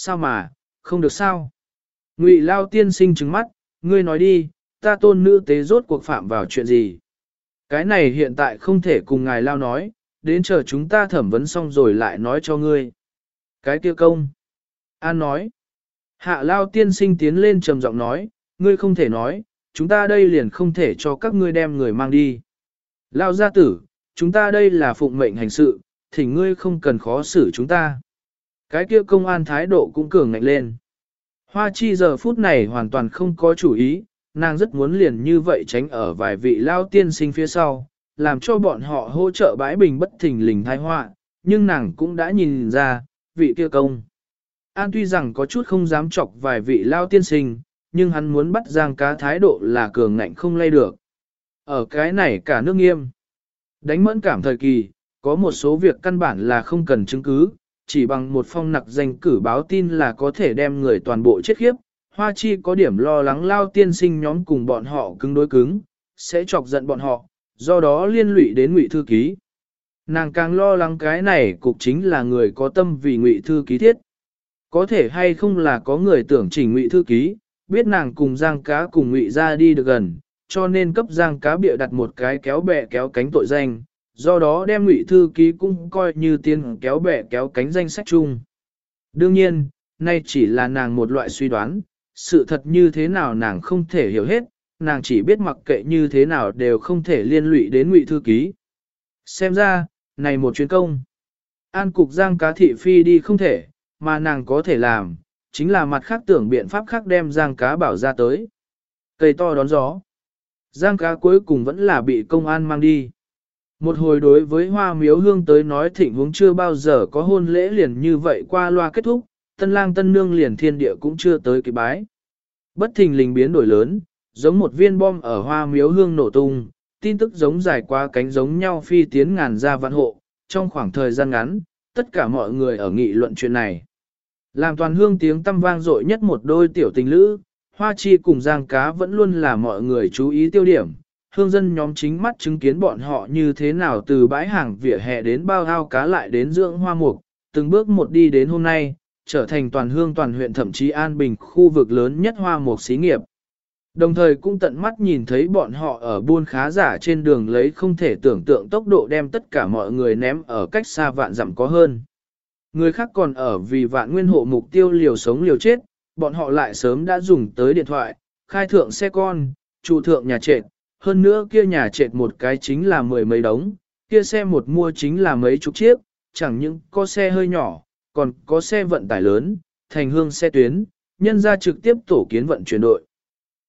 Sao mà, không được sao? Ngụy Lao tiên sinh trừng mắt, ngươi nói đi, ta tôn nữ tế rốt cuộc phạm vào chuyện gì? Cái này hiện tại không thể cùng ngài Lao nói, đến chờ chúng ta thẩm vấn xong rồi lại nói cho ngươi. Cái kia công. An nói. Hạ Lao tiên sinh tiến lên trầm giọng nói, ngươi không thể nói, chúng ta đây liền không thể cho các ngươi đem người mang đi. Lao gia tử, chúng ta đây là phụng mệnh hành sự, thì ngươi không cần khó xử chúng ta. Cái kia công an thái độ cũng cường ngạnh lên. Hoa chi giờ phút này hoàn toàn không có chủ ý, nàng rất muốn liền như vậy tránh ở vài vị lao tiên sinh phía sau, làm cho bọn họ hỗ trợ bãi bình bất thình lình thai họa, nhưng nàng cũng đã nhìn ra, vị kia công. An tuy rằng có chút không dám chọc vài vị lao tiên sinh, nhưng hắn muốn bắt giang cá thái độ là cường ngạnh không lay được. Ở cái này cả nước nghiêm. Đánh mẫn cảm thời kỳ, có một số việc căn bản là không cần chứng cứ, chỉ bằng một phong nặc danh cử báo tin là có thể đem người toàn bộ chết khiếp. Hoa chi có điểm lo lắng lao tiên sinh nhóm cùng bọn họ cứng đối cứng, sẽ chọc giận bọn họ, do đó liên lụy đến ngụy thư ký. Nàng càng lo lắng cái này cục chính là người có tâm vì ngụy thư ký thiết. Có thể hay không là có người tưởng chỉnh ngụy thư ký, biết nàng cùng giang cá cùng ngụy ra đi được gần, cho nên cấp giang cá bịa đặt một cái kéo bè kéo cánh tội danh, do đó đem ngụy thư ký cũng coi như tiên kéo bè kéo cánh danh sách chung. Đương nhiên, nay chỉ là nàng một loại suy đoán, sự thật như thế nào nàng không thể hiểu hết, nàng chỉ biết mặc kệ như thế nào đều không thể liên lụy đến ngụy thư ký. Xem ra, này một chuyến công. An cục giang cá thị phi đi không thể, mà nàng có thể làm, chính là mặt khác tưởng biện pháp khác đem giang cá bảo ra tới. Cây to đón gió. Giang cá cuối cùng vẫn là bị công an mang đi. Một hồi đối với hoa miếu hương tới nói thịnh huống chưa bao giờ có hôn lễ liền như vậy qua loa kết thúc, tân lang tân nương liền thiên địa cũng chưa tới kỳ bái. Bất thình lình biến đổi lớn, giống một viên bom ở hoa miếu hương nổ tung, tin tức giống dài qua cánh giống nhau phi tiến ngàn ra vạn hộ, trong khoảng thời gian ngắn, tất cả mọi người ở nghị luận chuyện này. Làm toàn hương tiếng tâm vang dội nhất một đôi tiểu tình lữ, hoa chi cùng giang cá vẫn luôn là mọi người chú ý tiêu điểm. Hương dân nhóm chính mắt chứng kiến bọn họ như thế nào từ bãi hàng vỉa hè đến bao ao cá lại đến dưỡng hoa mục, từng bước một đi đến hôm nay, trở thành toàn hương toàn huyện thậm chí an bình khu vực lớn nhất hoa mục xí nghiệp. Đồng thời cũng tận mắt nhìn thấy bọn họ ở buôn khá giả trên đường lấy không thể tưởng tượng tốc độ đem tất cả mọi người ném ở cách xa vạn dặm có hơn. Người khác còn ở vì vạn nguyên hộ mục tiêu liều sống liều chết, bọn họ lại sớm đã dùng tới điện thoại, khai thượng xe con, trụ thượng nhà trệt, hơn nữa kia nhà trệt một cái chính là mười mấy đống, kia xe một mua chính là mấy chục chiếc, chẳng những có xe hơi nhỏ, còn có xe vận tải lớn, thành hương xe tuyến, nhân ra trực tiếp tổ kiến vận chuyển đội.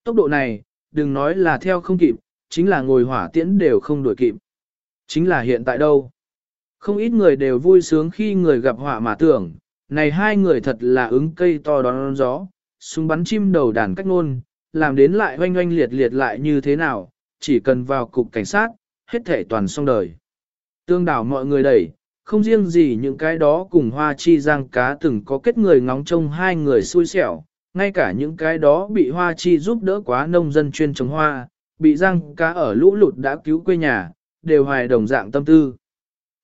Tốc độ này, đừng nói là theo không kịp, chính là ngồi hỏa tiễn đều không đuổi kịp. Chính là hiện tại đâu. Không ít người đều vui sướng khi người gặp họa mà tưởng, này hai người thật là ứng cây to đón gió, súng bắn chim đầu đàn cách nôn, làm đến lại oanh oanh liệt liệt lại như thế nào, chỉ cần vào cục cảnh sát, hết thể toàn xong đời. Tương đảo mọi người đẩy, không riêng gì những cái đó cùng hoa chi giang cá từng có kết người ngóng trông hai người xui xẻo, ngay cả những cái đó bị hoa chi giúp đỡ quá nông dân chuyên trồng hoa, bị giang cá ở lũ lụt đã cứu quê nhà, đều hoài đồng dạng tâm tư.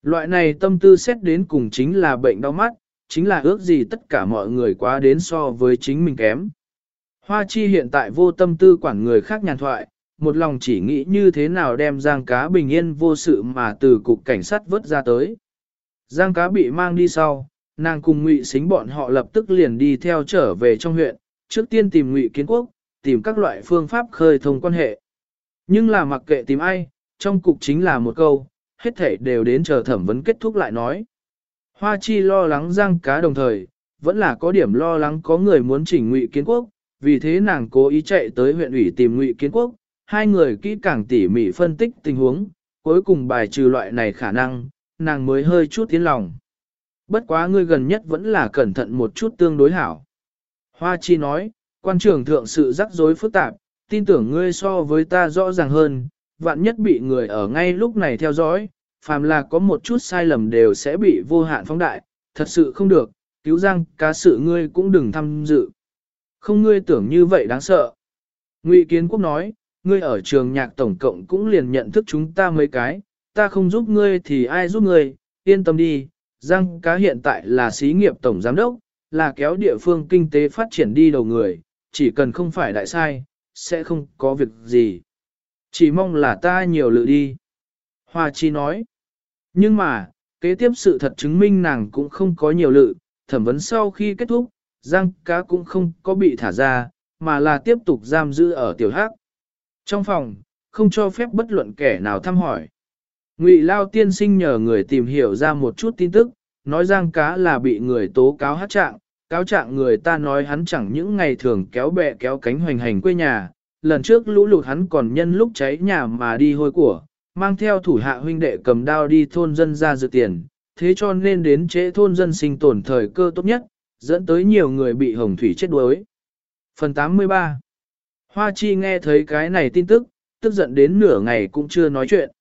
Loại này tâm tư xét đến cùng chính là bệnh đau mắt, chính là ước gì tất cả mọi người quá đến so với chính mình kém. Hoa chi hiện tại vô tâm tư quản người khác nhàn thoại, một lòng chỉ nghĩ như thế nào đem giang cá bình yên vô sự mà từ cục cảnh sát vớt ra tới. Giang cá bị mang đi sau, nàng cùng ngụy xính bọn họ lập tức liền đi theo trở về trong huyện, trước tiên tìm ngụy kiến quốc, tìm các loại phương pháp khơi thông quan hệ. Nhưng là mặc kệ tìm ai, trong cục chính là một câu, hết thể đều đến chờ thẩm vấn kết thúc lại nói. Hoa chi lo lắng giang cá đồng thời, vẫn là có điểm lo lắng có người muốn chỉnh ngụy kiến quốc, vì thế nàng cố ý chạy tới huyện ủy tìm ngụy kiến quốc, hai người kỹ càng tỉ mỉ phân tích tình huống, cuối cùng bài trừ loại này khả năng, nàng mới hơi chút tiến lòng. Bất quá ngươi gần nhất vẫn là cẩn thận một chút tương đối hảo. Hoa chi nói, quan trưởng thượng sự rắc rối phức tạp, tin tưởng ngươi so với ta rõ ràng hơn, vạn nhất bị người ở ngay lúc này theo dõi, phàm là có một chút sai lầm đều sẽ bị vô hạn phóng đại, thật sự không được, cứu giang cá sự ngươi cũng đừng tham dự. Không ngươi tưởng như vậy đáng sợ. Ngụy Kiến Quốc nói, ngươi ở trường nhạc tổng cộng cũng liền nhận thức chúng ta mấy cái, ta không giúp ngươi thì ai giúp ngươi, yên tâm đi, giang cá hiện tại là xí nghiệp tổng giám đốc, là kéo địa phương kinh tế phát triển đi đầu người, chỉ cần không phải đại sai, sẽ không có việc gì. Chỉ mong là ta nhiều lự đi. Hoa Chi nói. Nhưng mà, kế tiếp sự thật chứng minh nàng cũng không có nhiều lự, thẩm vấn sau khi kết thúc, Giang cá cũng không có bị thả ra, mà là tiếp tục giam giữ ở tiểu hắc. Trong phòng, không cho phép bất luận kẻ nào thăm hỏi. Ngụy Lao tiên sinh nhờ người tìm hiểu ra một chút tin tức, nói Giang cá là bị người tố cáo hát trạng, cáo trạng người ta nói hắn chẳng những ngày thường kéo bè kéo cánh hoành hành quê nhà, lần trước lũ lụt hắn còn nhân lúc cháy nhà mà đi hôi của, mang theo thủ hạ huynh đệ cầm đao đi thôn dân ra dự tiền, thế cho nên đến trễ thôn dân sinh tồn thời cơ tốt nhất, dẫn tới nhiều người bị hồng thủy chết đuối. Phần 83 Hoa Chi nghe thấy cái này tin tức, tức giận đến nửa ngày cũng chưa nói chuyện.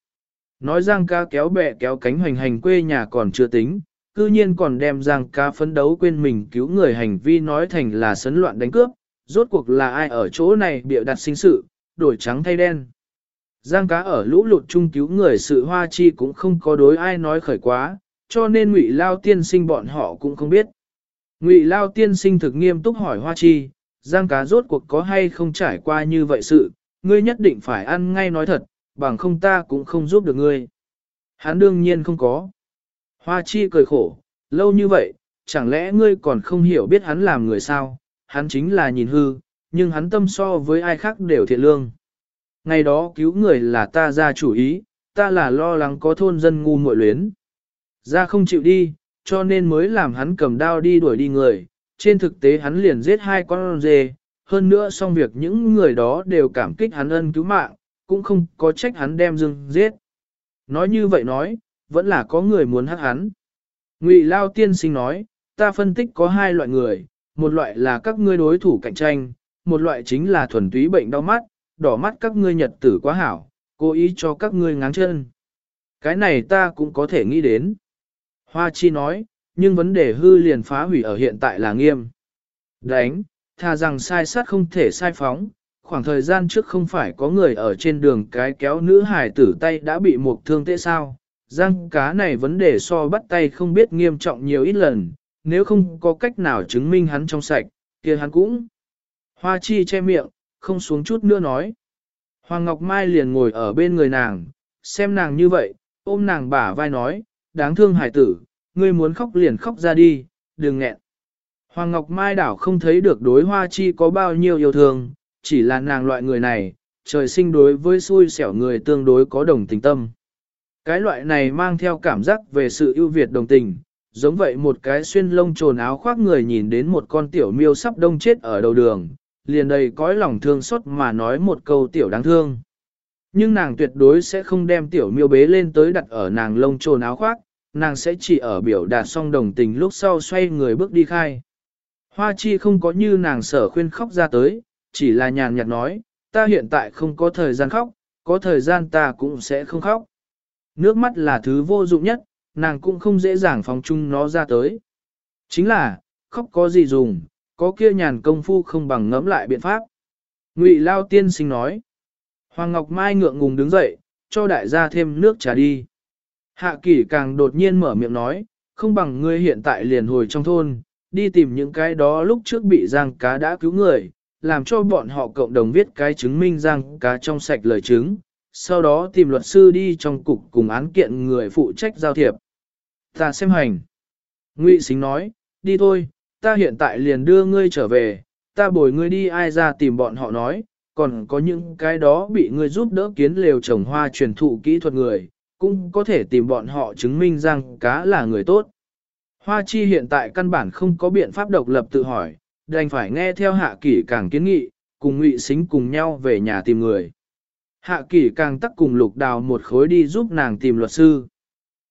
Nói Giang ca kéo bè kéo cánh hoành hành quê nhà còn chưa tính, cư nhiên còn đem Giang ca phấn đấu quên mình cứu người hành vi nói thành là sấn loạn đánh cướp, rốt cuộc là ai ở chỗ này bịa đặt sinh sự, đổi trắng thay đen. Giang cá ở lũ lụt chung cứu người sự hoa chi cũng không có đối ai nói khởi quá, cho nên ngụy lao tiên sinh bọn họ cũng không biết. Ngụy lao tiên sinh thực nghiêm túc hỏi hoa chi, giang cá rốt cuộc có hay không trải qua như vậy sự, ngươi nhất định phải ăn ngay nói thật, bằng không ta cũng không giúp được ngươi. Hắn đương nhiên không có. Hoa chi cười khổ, lâu như vậy, chẳng lẽ ngươi còn không hiểu biết hắn làm người sao, hắn chính là nhìn hư, nhưng hắn tâm so với ai khác đều thiện lương. Ngày đó cứu người là ta ra chủ ý, ta là lo lắng có thôn dân ngu muội luyến. Ra không chịu đi, cho nên mới làm hắn cầm đao đi đuổi đi người, trên thực tế hắn liền giết hai con dê, hơn nữa xong việc những người đó đều cảm kích hắn ân cứu mạng, cũng không có trách hắn đem dưng giết. Nói như vậy nói, vẫn là có người muốn hắc hắn. Ngụy Lao tiên sinh nói, ta phân tích có hai loại người, một loại là các ngươi đối thủ cạnh tranh, một loại chính là thuần túy bệnh đau mắt, đỏ mắt các ngươi nhật tử quá hảo, cố ý cho các ngươi ngáng chân. Cái này ta cũng có thể nghĩ đến. Hoa Chi nói, nhưng vấn đề hư liền phá hủy ở hiện tại là nghiêm. Đánh, tha rằng sai sát không thể sai phóng, khoảng thời gian trước không phải có người ở trên đường cái kéo nữ hải tử tay đã bị một thương tệ sao. Giang cá này vấn đề so bắt tay không biết nghiêm trọng nhiều ít lần, nếu không có cách nào chứng minh hắn trong sạch, kia hắn cũng. Hoa chi che miệng, không xuống chút nữa nói. Hoàng Ngọc Mai liền ngồi ở bên người nàng, xem nàng như vậy, ôm nàng bả vai nói, đáng thương hải tử, ngươi muốn khóc liền khóc ra đi, đừng nghẹn. Hoàng Ngọc Mai đảo không thấy được đối hoa chi có bao nhiêu yêu thương, chỉ là nàng loại người này, trời sinh đối với xui xẻo người tương đối có đồng tình tâm. Cái loại này mang theo cảm giác về sự ưu việt đồng tình, giống vậy một cái xuyên lông trồn áo khoác người nhìn đến một con tiểu miêu sắp đông chết ở đầu đường, liền đầy cõi lòng thương xót mà nói một câu tiểu đáng thương. Nhưng nàng tuyệt đối sẽ không đem tiểu miêu bế lên tới đặt ở nàng lông trồn áo khoác, nàng sẽ chỉ ở biểu đạt xong đồng tình lúc sau xoay người bước đi khai. Hoa chi không có như nàng sở khuyên khóc ra tới, chỉ là nhàn nhạt nói, ta hiện tại không có thời gian khóc, có thời gian ta cũng sẽ không khóc. Nước mắt là thứ vô dụng nhất, nàng cũng không dễ dàng phóng chung nó ra tới. Chính là, khóc có gì dùng, có kia nhàn công phu không bằng ngẫm lại biện pháp. Ngụy Lao tiên sinh nói. Hoàng Ngọc Mai ngượng ngùng đứng dậy, cho đại gia thêm nước trà đi. Hạ kỷ càng đột nhiên mở miệng nói, không bằng ngươi hiện tại liền hồi trong thôn, đi tìm những cái đó lúc trước bị giang cá đã cứu người, làm cho bọn họ cộng đồng viết cái chứng minh giang cá trong sạch lời chứng, sau đó tìm luật sư đi trong cục cùng án kiện người phụ trách giao thiệp. Ta xem hành. Ngụy Sính nói, đi thôi, ta hiện tại liền đưa ngươi trở về, ta bồi ngươi đi ai ra tìm bọn họ nói, còn có những cái đó bị ngươi giúp đỡ kiến lều trồng hoa truyền thụ kỹ thuật người, cũng có thể tìm bọn họ chứng minh rằng cá là người tốt. Hoa chi hiện tại căn bản không có biện pháp độc lập tự hỏi, đành phải nghe theo hạ kỷ càng kiến nghị, cùng ngụy xính cùng nhau về nhà tìm người. Hạ kỷ càng tắc cùng lục đào một khối đi giúp nàng tìm luật sư.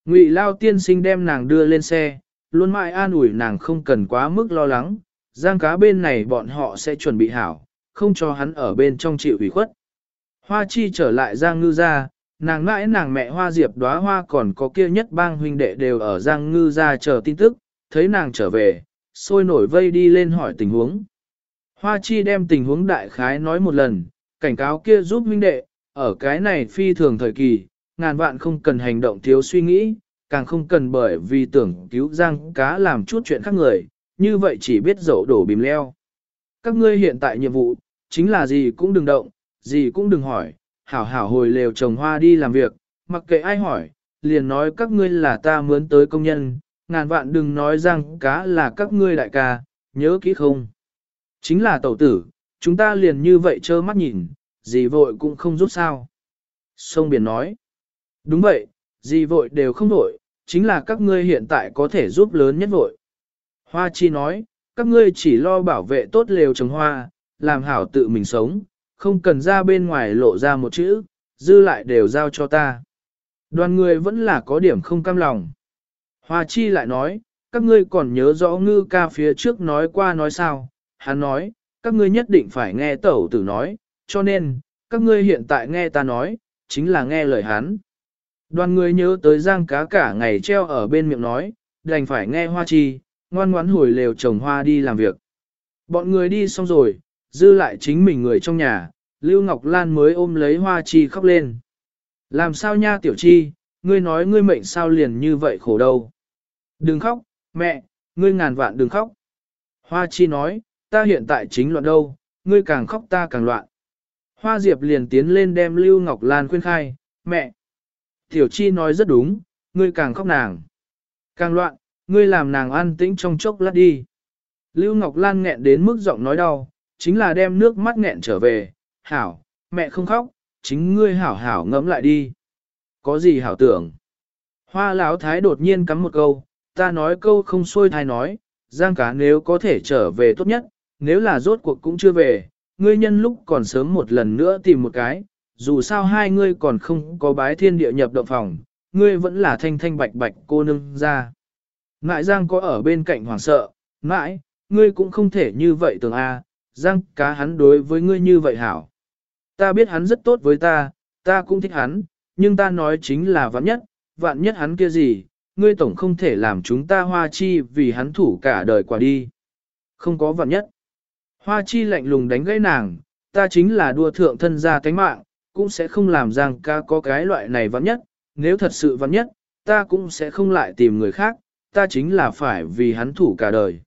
Ngụy lao tiên sinh đem nàng đưa lên xe, luôn mãi an ủi nàng không cần quá mức lo lắng, giang cá bên này bọn họ sẽ chuẩn bị hảo, không cho hắn ở bên trong chịu ủy khuất. Hoa chi trở lại giang ngư ra, nàng mãi nàng mẹ hoa diệp đóa hoa còn có kia nhất bang huynh đệ đều ở giang ngư ra chờ tin tức, thấy nàng trở về, sôi nổi vây đi lên hỏi tình huống. Hoa chi đem tình huống đại khái nói một lần, cảnh cáo kia giúp huynh đệ, ở cái này phi thường thời kỳ, ngàn vạn không cần hành động thiếu suy nghĩ, càng không cần bởi vì tưởng cứu giang cá làm chút chuyện khác người, như vậy chỉ biết dậu đổ bìm leo. Các ngươi hiện tại nhiệm vụ, chính là gì cũng đừng động, gì cũng đừng hỏi, hảo hảo hồi lều trồng hoa đi làm việc, mặc kệ ai hỏi, liền nói các ngươi là ta mướn tới công nhân, ngàn vạn đừng nói rằng cá là các ngươi đại ca, nhớ kỹ không. Chính là tẩu tử, chúng ta liền như vậy trơ mắt nhìn, gì vội cũng không giúp sao. Sông Biển nói, đúng vậy, gì vội đều không vội, chính là các ngươi hiện tại có thể giúp lớn nhất vội. Hoa Chi nói, các ngươi chỉ lo bảo vệ tốt lều trồng hoa, làm hảo tự mình sống, không cần ra bên ngoài lộ ra một chữ, dư lại đều giao cho ta. Đoàn người vẫn là có điểm không cam lòng. Hoa Chi lại nói, các ngươi còn nhớ rõ ngư ca phía trước nói qua nói sao, hắn nói, các ngươi nhất định phải nghe tẩu tử nói, cho nên, các ngươi hiện tại nghe ta nói, chính là nghe lời hắn. Đoàn người nhớ tới giang cá cả ngày treo ở bên miệng nói, đành phải nghe hoa chi, ngoan ngoãn hồi lều trồng hoa đi làm việc. Bọn người đi xong rồi, dư lại chính mình người trong nhà, Lưu Ngọc Lan mới ôm lấy hoa chi khóc lên. Làm sao nha tiểu chi, ngươi nói ngươi mệnh sao liền như vậy khổ đâu. Đừng khóc, mẹ, ngươi ngàn vạn đừng khóc. Hoa chi nói, ta hiện tại chính loạn đâu, ngươi càng khóc ta càng loạn. Hoa Diệp liền tiến lên đem Lưu Ngọc Lan khuyên khai, mẹ. Tiểu Chi nói rất đúng, ngươi càng khóc nàng. Càng loạn, ngươi làm nàng an tĩnh trong chốc lát đi. Lưu Ngọc Lan nghẹn đến mức giọng nói đau, chính là đem nước mắt nghẹn trở về. Hảo, mẹ không khóc, chính ngươi hảo hảo ngẫm lại đi. Có gì hảo tưởng? Hoa Lão thái đột nhiên cắm một câu, ta nói câu không xuôi thai nói, giang cá nếu có thể trở về tốt nhất, nếu là rốt cuộc cũng chưa về, ngươi nhân lúc còn sớm một lần nữa tìm một cái, dù sao hai ngươi còn không có bái thiên địa nhập động phòng, ngươi vẫn là thanh thanh bạch bạch cô nương ra. Ngại Giang có ở bên cạnh hoàng sợ, mãi, ngươi cũng không thể như vậy tưởng a, Giang cá hắn đối với ngươi như vậy hảo. Ta biết hắn rất tốt với ta, ta cũng thích hắn, nhưng ta nói chính là vạn nhất, vạn nhất hắn kia gì, ngươi tổng không thể làm chúng ta hoa chi vì hắn thủ cả đời quả đi. Không có vạn nhất. Hoa chi lạnh lùng đánh gãy nàng, ta chính là đua thượng thân gia tánh mạng, cũng sẽ không làm Giang ca có cái loại này vạn nhất, nếu thật sự vạn nhất, ta cũng sẽ không lại tìm người khác, ta chính là phải vì hắn thủ cả đời.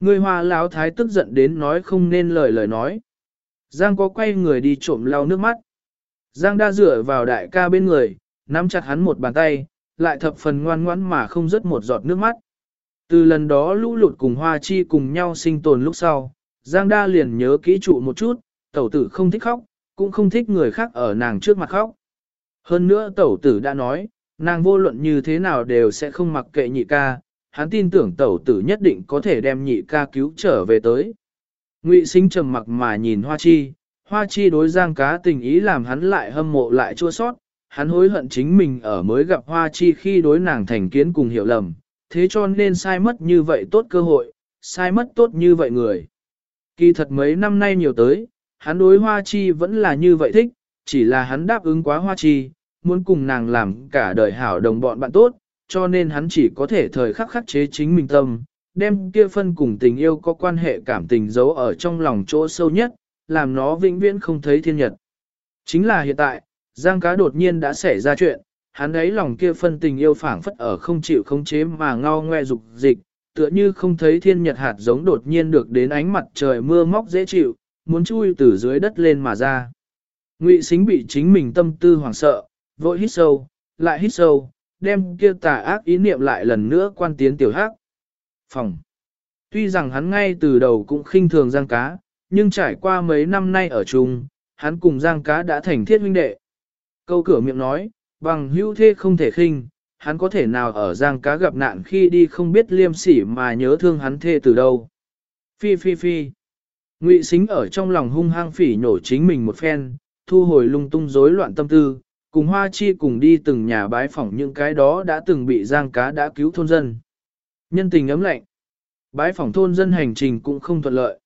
Người hoa lão thái tức giận đến nói không nên lời lời nói. Giang có quay người đi trộm lau nước mắt. Giang đa dựa vào đại ca bên người, nắm chặt hắn một bàn tay, lại thập phần ngoan ngoãn mà không rớt một giọt nước mắt. Từ lần đó lũ lụt cùng hoa chi cùng nhau sinh tồn lúc sau, Giang đa liền nhớ kỹ trụ một chút, tẩu tử không thích khóc, cũng không thích người khác ở nàng trước mặt khóc. Hơn nữa tẩu tử đã nói, nàng vô luận như thế nào đều sẽ không mặc kệ nhị ca, hắn tin tưởng tẩu tử nhất định có thể đem nhị ca cứu trở về tới. Ngụy sinh trầm mặc mà nhìn hoa chi, hoa chi đối giang cá tình ý làm hắn lại hâm mộ lại chua sót, hắn hối hận chính mình ở mới gặp hoa chi khi đối nàng thành kiến cùng hiểu lầm, thế cho nên sai mất như vậy tốt cơ hội, sai mất tốt như vậy người. Kỳ thật mấy năm nay nhiều tới, hắn đối hoa chi vẫn là như vậy thích, chỉ là hắn đáp ứng quá hoa chi, muốn cùng nàng làm cả đời hảo đồng bọn bạn tốt, cho nên hắn chỉ có thể thời khắc khắc chế chính mình tâm, đem kia phân cùng tình yêu có quan hệ cảm tình giấu ở trong lòng chỗ sâu nhất, làm nó vĩnh viễn không thấy thiên nhật. Chính là hiện tại, Giang cá đột nhiên đã xảy ra chuyện, hắn ấy lòng kia phân tình yêu phảng phất ở không chịu không chế mà ngao ngoe dục dịch, tựa như không thấy thiên nhật hạt giống đột nhiên được đến ánh mặt trời mưa móc dễ chịu, muốn chui từ dưới đất lên mà ra. Ngụy Sính bị chính mình tâm tư hoảng sợ, vội hít sâu, lại hít sâu, đem kia tà ác ý niệm lại lần nữa quan tiến tiểu hắc. Phòng. Tuy rằng hắn ngay từ đầu cũng khinh thường giang cá, nhưng trải qua mấy năm nay ở chung, hắn cùng giang cá đã thành thiết huynh đệ. Câu cửa miệng nói, bằng hữu thế không thể khinh, hắn có thể nào ở giang cá gặp nạn khi đi không biết liêm sỉ mà nhớ thương hắn thê từ đâu. Phi phi phi. Ngụy Sính ở trong lòng hung hăng phỉ nhổ chính mình một phen, thu hồi lung tung rối loạn tâm tư, cùng hoa chi cùng đi từng nhà bái phỏng những cái đó đã từng bị giang cá đã cứu thôn dân. Nhân tình ấm lạnh. Bái phỏng thôn dân hành trình cũng không thuận lợi.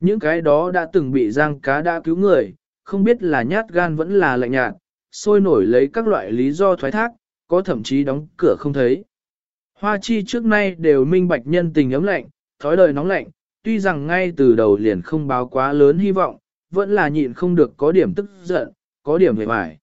Những cái đó đã từng bị giang cá đã cứu người, không biết là nhát gan vẫn là lạnh nhạt, sôi nổi lấy các loại lý do thoái thác, có thậm chí đóng cửa không thấy. Hoa chi trước nay đều minh bạch nhân tình ấm lạnh, thói đời nóng lạnh, tuy rằng ngay từ đầu liền không báo quá lớn hy vọng, vẫn là nhịn không được có điểm tức giận, có điểm hề mải.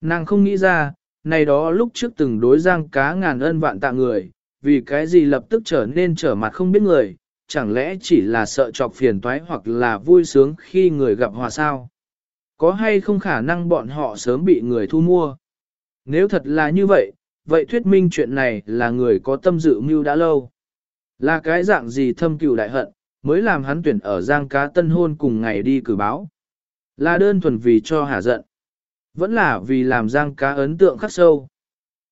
Nàng không nghĩ ra, này đó lúc trước từng đối giang cá ngàn ân vạn tạ người, vì cái gì lập tức trở nên trở mặt không biết người, chẳng lẽ chỉ là sợ chọc phiền toái hoặc là vui sướng khi người gặp hòa sao? Có hay không khả năng bọn họ sớm bị người thu mua? Nếu thật là như vậy, vậy thuyết minh chuyện này là người có tâm dự mưu đã lâu. Là cái dạng gì thâm cừu đại hận, mới làm hắn tuyển ở giang cá tân hôn cùng ngày đi cử báo. Là đơn thuần vì cho hả giận. Vẫn là vì làm giang cá ấn tượng khắc sâu.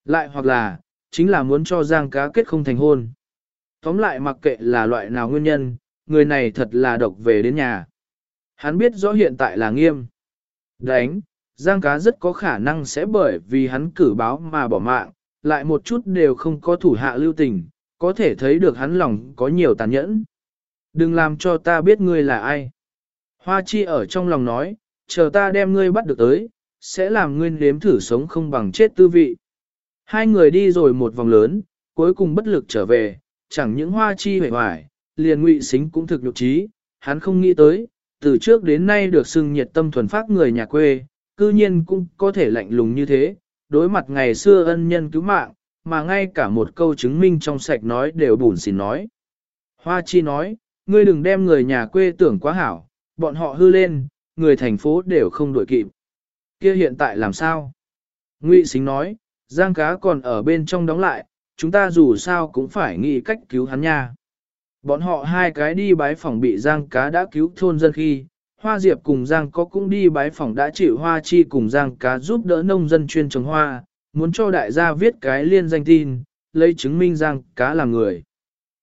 Lại hoặc là, chính là muốn cho giang cá kết không thành hôn. Tóm lại mặc kệ là loại nào nguyên nhân, người này thật là độc về đến nhà. Hắn biết rõ hiện tại là nghiêm. Đánh, giang cá rất có khả năng sẽ bởi vì hắn cử báo mà bỏ mạng, lại một chút đều không có thủ hạ lưu tình, có thể thấy được hắn lòng có nhiều tàn nhẫn. Đừng làm cho ta biết ngươi là ai. Hoa chi ở trong lòng nói, chờ ta đem ngươi bắt được tới, sẽ làm ngươi nếm thử sống không bằng chết tư vị. Hai người đi rồi một vòng lớn, cuối cùng bất lực trở về, chẳng những hoa chi hề hoài, liền ngụy xính cũng thực nhục trí, hắn không nghĩ tới, từ trước đến nay được xưng nhiệt tâm thuần phát người nhà quê, cư nhiên cũng có thể lạnh lùng như thế, đối mặt ngày xưa ân nhân cứu mạng, mà ngay cả một câu chứng minh trong sạch nói đều bùn xỉn nói. Hoa chi nói, ngươi đừng đem người nhà quê tưởng quá hảo, bọn họ hư lên, người thành phố đều không đuổi kịp. Kia hiện tại làm sao? Ngụy Xính nói, Giang cá còn ở bên trong đóng lại, chúng ta dù sao cũng phải nghĩ cách cứu hắn nha. Bọn họ hai cái đi bái phòng bị Giang cá đã cứu thôn dân khi, Hoa Diệp cùng Giang có cũng đi bái phòng đã chịu Hoa Chi cùng Giang cá giúp đỡ nông dân chuyên trồng hoa, muốn cho đại gia viết cái liên danh tin, lấy chứng minh Giang cá là người.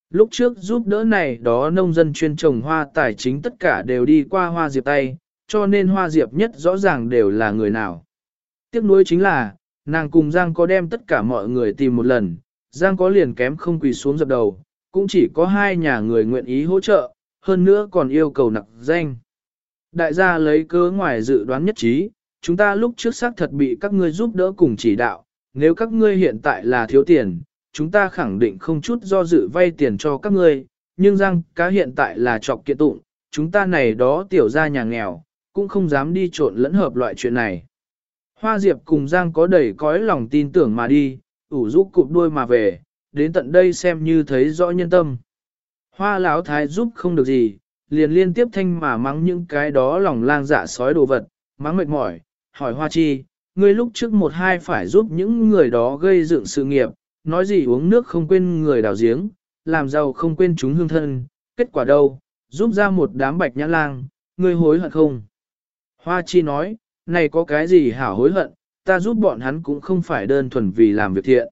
Lúc trước giúp đỡ này đó nông dân chuyên trồng hoa tài chính tất cả đều đi qua Hoa Diệp tay, cho nên Hoa Diệp nhất rõ ràng đều là người nào. Tiếc nuối chính là, nàng cùng Giang có đem tất cả mọi người tìm một lần, Giang có liền kém không quỳ xuống dập đầu, cũng chỉ có hai nhà người nguyện ý hỗ trợ, hơn nữa còn yêu cầu nặc danh. Đại gia lấy cớ ngoài dự đoán nhất trí, chúng ta lúc trước xác thật bị các ngươi giúp đỡ cùng chỉ đạo, nếu các ngươi hiện tại là thiếu tiền, chúng ta khẳng định không chút do dự vay tiền cho các ngươi, nhưng Giang cá hiện tại là trọc kiện tụng, chúng ta này đó tiểu ra nhà nghèo, cũng không dám đi trộn lẫn hợp loại chuyện này. Hoa Diệp cùng Giang có đầy cõi lòng tin tưởng mà đi, ủ rũ cụp đuôi mà về, đến tận đây xem như thấy rõ nhân tâm. Hoa lão thái giúp không được gì, liền liên tiếp thanh mà mắng những cái đó lòng lang dạ sói đồ vật, mắng mệt mỏi, hỏi Hoa Chi, ngươi lúc trước một hai phải giúp những người đó gây dựng sự nghiệp, nói gì uống nước không quên người đào giếng, làm giàu không quên chúng hương thân, kết quả đâu, giúp ra một đám bạch nhã lang, ngươi hối hận không? Hoa Chi nói, này có cái gì hảo hối hận, ta giúp bọn hắn cũng không phải đơn thuần vì làm việc thiện.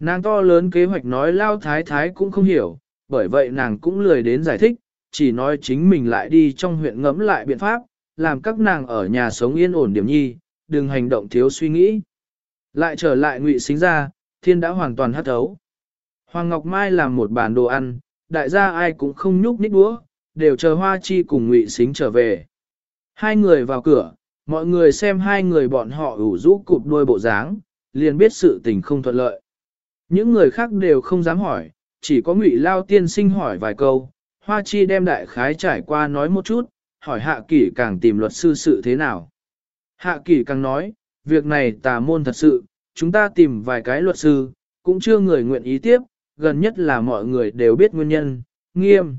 Nàng to lớn kế hoạch nói lao thái thái cũng không hiểu, bởi vậy nàng cũng lười đến giải thích, chỉ nói chính mình lại đi trong huyện ngẫm lại biện pháp, làm các nàng ở nhà sống yên ổn điểm nhi, đừng hành động thiếu suy nghĩ. Lại trở lại ngụy xính ra, thiên đã hoàn toàn hắt thấu. Hoàng Ngọc Mai làm một bàn đồ ăn, đại gia ai cũng không nhúc nhích đũa, đều chờ hoa chi cùng ngụy xính trở về. Hai người vào cửa, mọi người xem hai người bọn họ ủ rũ cụp đuôi bộ dáng, liền biết sự tình không thuận lợi. Những người khác đều không dám hỏi, chỉ có ngụy lao tiên sinh hỏi vài câu, hoa chi đem đại khái trải qua nói một chút, hỏi hạ kỷ càng tìm luật sư sự thế nào. Hạ kỷ càng nói, việc này tà môn thật sự, chúng ta tìm vài cái luật sư, cũng chưa người nguyện ý tiếp, gần nhất là mọi người đều biết nguyên nhân, nghiêm.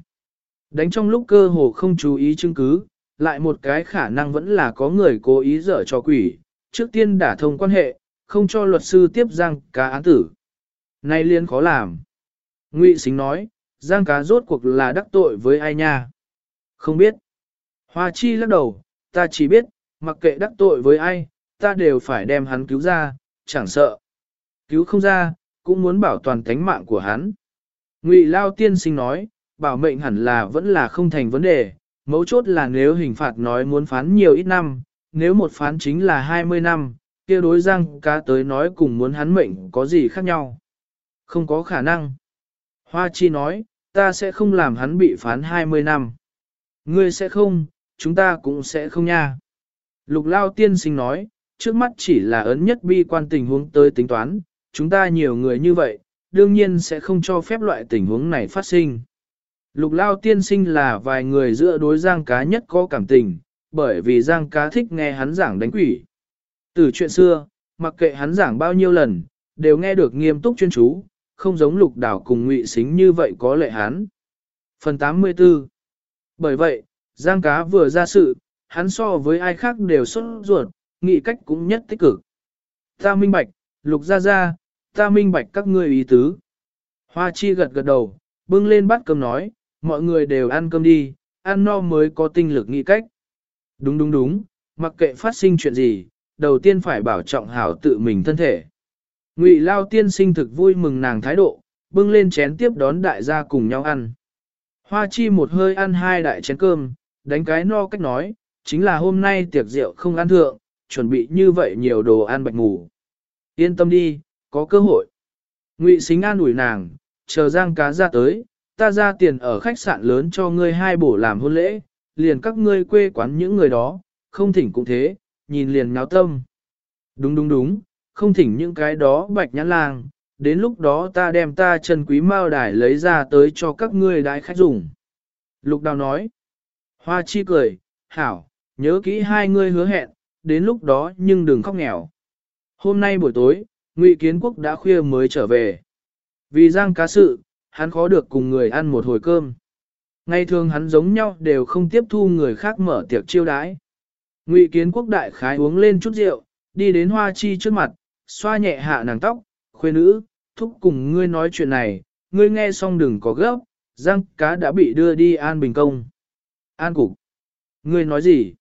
Đánh trong lúc cơ hồ không chú ý chứng cứ, lại một cái khả năng vẫn là có người cố ý dở cho quỷ, trước tiên đả thông quan hệ, không cho luật sư tiếp giang cá án tử. Nay liên khó làm. Ngụy Sính nói, giang cá rốt cuộc là đắc tội với ai nha? Không biết. Hoa chi lắc đầu, ta chỉ biết, mặc kệ đắc tội với ai, ta đều phải đem hắn cứu ra, chẳng sợ. Cứu không ra, cũng muốn bảo toàn tánh mạng của hắn. Ngụy Lao tiên sinh nói, bảo mệnh hẳn là vẫn là không thành vấn đề, mấu chốt là nếu hình phạt nói muốn phán nhiều ít năm, nếu một phán chính là 20 năm, kia đối giang cá tới nói cùng muốn hắn mệnh có gì khác nhau. Không có khả năng. Hoa Chi nói, ta sẽ không làm hắn bị phán 20 năm. Ngươi sẽ không, chúng ta cũng sẽ không nha. Lục Lao tiên sinh nói, trước mắt chỉ là ấn nhất bi quan tình huống tới tính toán, chúng ta nhiều người như vậy, đương nhiên sẽ không cho phép loại tình huống này phát sinh. Lục Lao tiên sinh là vài người giữa đối giang cá nhất có cảm tình, bởi vì giang cá thích nghe hắn giảng đánh quỷ. Từ chuyện xưa, mặc kệ hắn giảng bao nhiêu lần, đều nghe được nghiêm túc chuyên chú, không giống lục đảo cùng ngụy xính như vậy có lệ hắn. Phần 84 Bởi vậy, Giang Cá vừa ra sự, hắn so với ai khác đều xuất ruột, nghĩ cách cũng nhất tích cực. Ta minh bạch, lục ra ra, ta minh bạch các ngươi ý tứ. Hoa chi gật gật đầu, bưng lên bát cơm nói, mọi người đều ăn cơm đi, ăn no mới có tinh lực nghĩ cách. Đúng đúng đúng, mặc kệ phát sinh chuyện gì, đầu tiên phải bảo trọng hảo tự mình thân thể. Ngụy Lao tiên sinh thực vui mừng nàng thái độ, bưng lên chén tiếp đón đại gia cùng nhau ăn. Hoa chi một hơi ăn hai đại chén cơm, đánh cái no cách nói, chính là hôm nay tiệc rượu không ăn thượng, chuẩn bị như vậy nhiều đồ ăn bạch ngủ. Yên tâm đi, có cơ hội. Ngụy xính an ủi nàng, chờ giang cá ra tới, ta ra tiền ở khách sạn lớn cho ngươi hai bổ làm hôn lễ, liền các ngươi quê quán những người đó, không thỉnh cũng thế, nhìn liền nháo tâm. Đúng đúng đúng, không thỉnh những cái đó bạch nhãn lang, đến lúc đó ta đem ta chân quý mao đài lấy ra tới cho các ngươi đại khách dùng. Lục đào nói, hoa chi cười, hảo, nhớ kỹ hai ngươi hứa hẹn, đến lúc đó nhưng đừng khóc nghèo. Hôm nay buổi tối, Ngụy Kiến Quốc đã khuya mới trở về. Vì giang cá sự, hắn khó được cùng người ăn một hồi cơm. Ngày thường hắn giống nhau đều không tiếp thu người khác mở tiệc chiêu đãi. Ngụy Kiến Quốc đại khái uống lên chút rượu, đi đến Hoa Chi trước mặt, xoa nhẹ hạ nàng tóc, khuê nữ, thúc cùng ngươi nói chuyện này, ngươi nghe xong đừng có gấp, giang cá đã bị đưa đi An Bình Công. An Cục. Ngươi nói gì?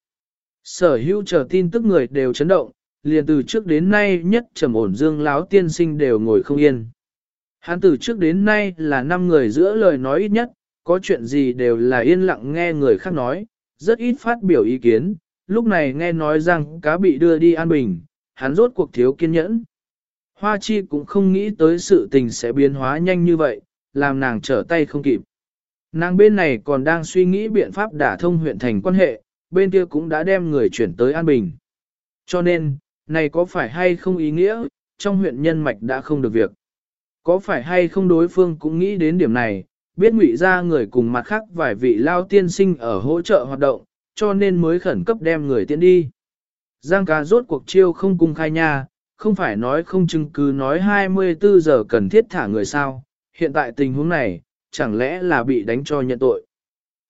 Sở hữu chờ tin tức người đều chấn động, liền từ trước đến nay nhất trầm ổn dương láo tiên sinh đều ngồi không yên. Hắn từ trước đến nay là năm người giữa lời nói ít nhất, có chuyện gì đều là yên lặng nghe người khác nói, rất ít phát biểu ý kiến, lúc này nghe nói rằng cá bị đưa đi an bình, hắn rốt cuộc thiếu kiên nhẫn. Hoa chi cũng không nghĩ tới sự tình sẽ biến hóa nhanh như vậy, làm nàng trở tay không kịp. Nàng bên này còn đang suy nghĩ biện pháp đả thông huyện thành quan hệ, bên kia cũng đã đem người chuyển tới An Bình. Cho nên, này có phải hay không ý nghĩa, trong huyện nhân mạch đã không được việc. Có phải hay không đối phương cũng nghĩ đến điểm này, biết ngụy ra người cùng mặt khác vài vị lao tiên sinh ở hỗ trợ hoạt động, cho nên mới khẩn cấp đem người tiến đi. Giang ca rốt cuộc chiêu không cung khai nha, không phải nói không chứng cứ nói 24 giờ cần thiết thả người sao, hiện tại tình huống này, chẳng lẽ là bị đánh cho nhận tội.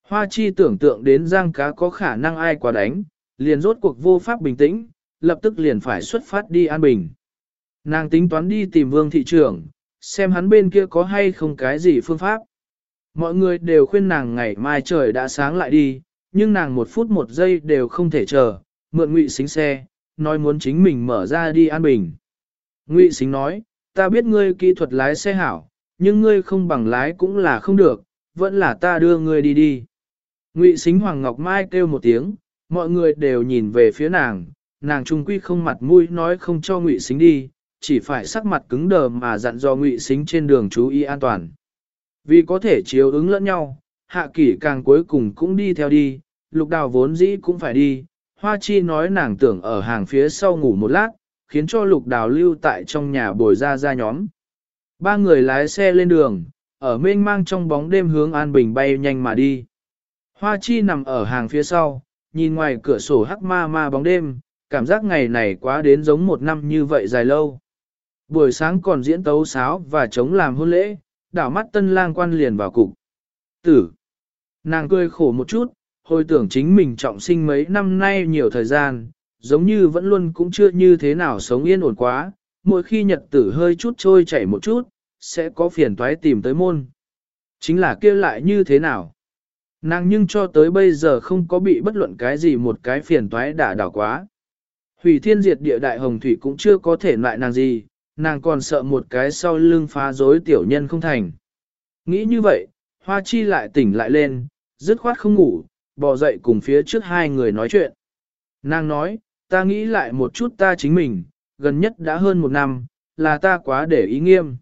Hoa chi tưởng tượng đến giang cá có khả năng ai quá đánh, liền rốt cuộc vô pháp bình tĩnh, lập tức liền phải xuất phát đi an bình. Nàng tính toán đi tìm vương thị trưởng, xem hắn bên kia có hay không cái gì phương pháp. Mọi người đều khuyên nàng ngày mai trời đã sáng lại đi, nhưng nàng một phút một giây đều không thể chờ, mượn ngụy xính xe, nói muốn chính mình mở ra đi an bình. Ngụy xính nói, ta biết ngươi kỹ thuật lái xe hảo, nhưng ngươi không bằng lái cũng là không được, vẫn là ta đưa ngươi đi đi. Ngụy xính Hoàng Ngọc Mai kêu một tiếng, mọi người đều nhìn về phía nàng, nàng trung quy không mặt mũi nói không cho Ngụy xính đi, chỉ phải sắc mặt cứng đờ mà dặn dò Ngụy xính trên đường chú ý an toàn. Vì có thể chiếu ứng lẫn nhau, hạ kỷ càng cuối cùng cũng đi theo đi, lục đào vốn dĩ cũng phải đi, hoa chi nói nàng tưởng ở hàng phía sau ngủ một lát, khiến cho lục đào lưu tại trong nhà bồi ra ra nhóm. Ba người lái xe lên đường, ở mênh mang trong bóng đêm hướng An Bình bay nhanh mà đi. Hoa chi nằm ở hàng phía sau, nhìn ngoài cửa sổ hắc ma ma bóng đêm, cảm giác ngày này quá đến giống một năm như vậy dài lâu. Buổi sáng còn diễn tấu sáo và chống làm hôn lễ, đảo mắt tân lang quan liền vào cục. Tử. Nàng cười khổ một chút, hồi tưởng chính mình trọng sinh mấy năm nay nhiều thời gian, giống như vẫn luôn cũng chưa như thế nào sống yên ổn quá, mỗi khi nhật tử hơi chút trôi chảy một chút, sẽ có phiền toái tìm tới môn. Chính là kia lại như thế nào? Nàng nhưng cho tới bây giờ không có bị bất luận cái gì một cái phiền toái đả đảo quá. Hủy thiên diệt địa đại hồng thủy cũng chưa có thể lại nàng gì, nàng còn sợ một cái sau lưng phá rối tiểu nhân không thành. Nghĩ như vậy, hoa chi lại tỉnh lại lên, dứt khoát không ngủ, bò dậy cùng phía trước hai người nói chuyện. Nàng nói, ta nghĩ lại một chút ta chính mình, gần nhất đã hơn một năm, là ta quá để ý nghiêm.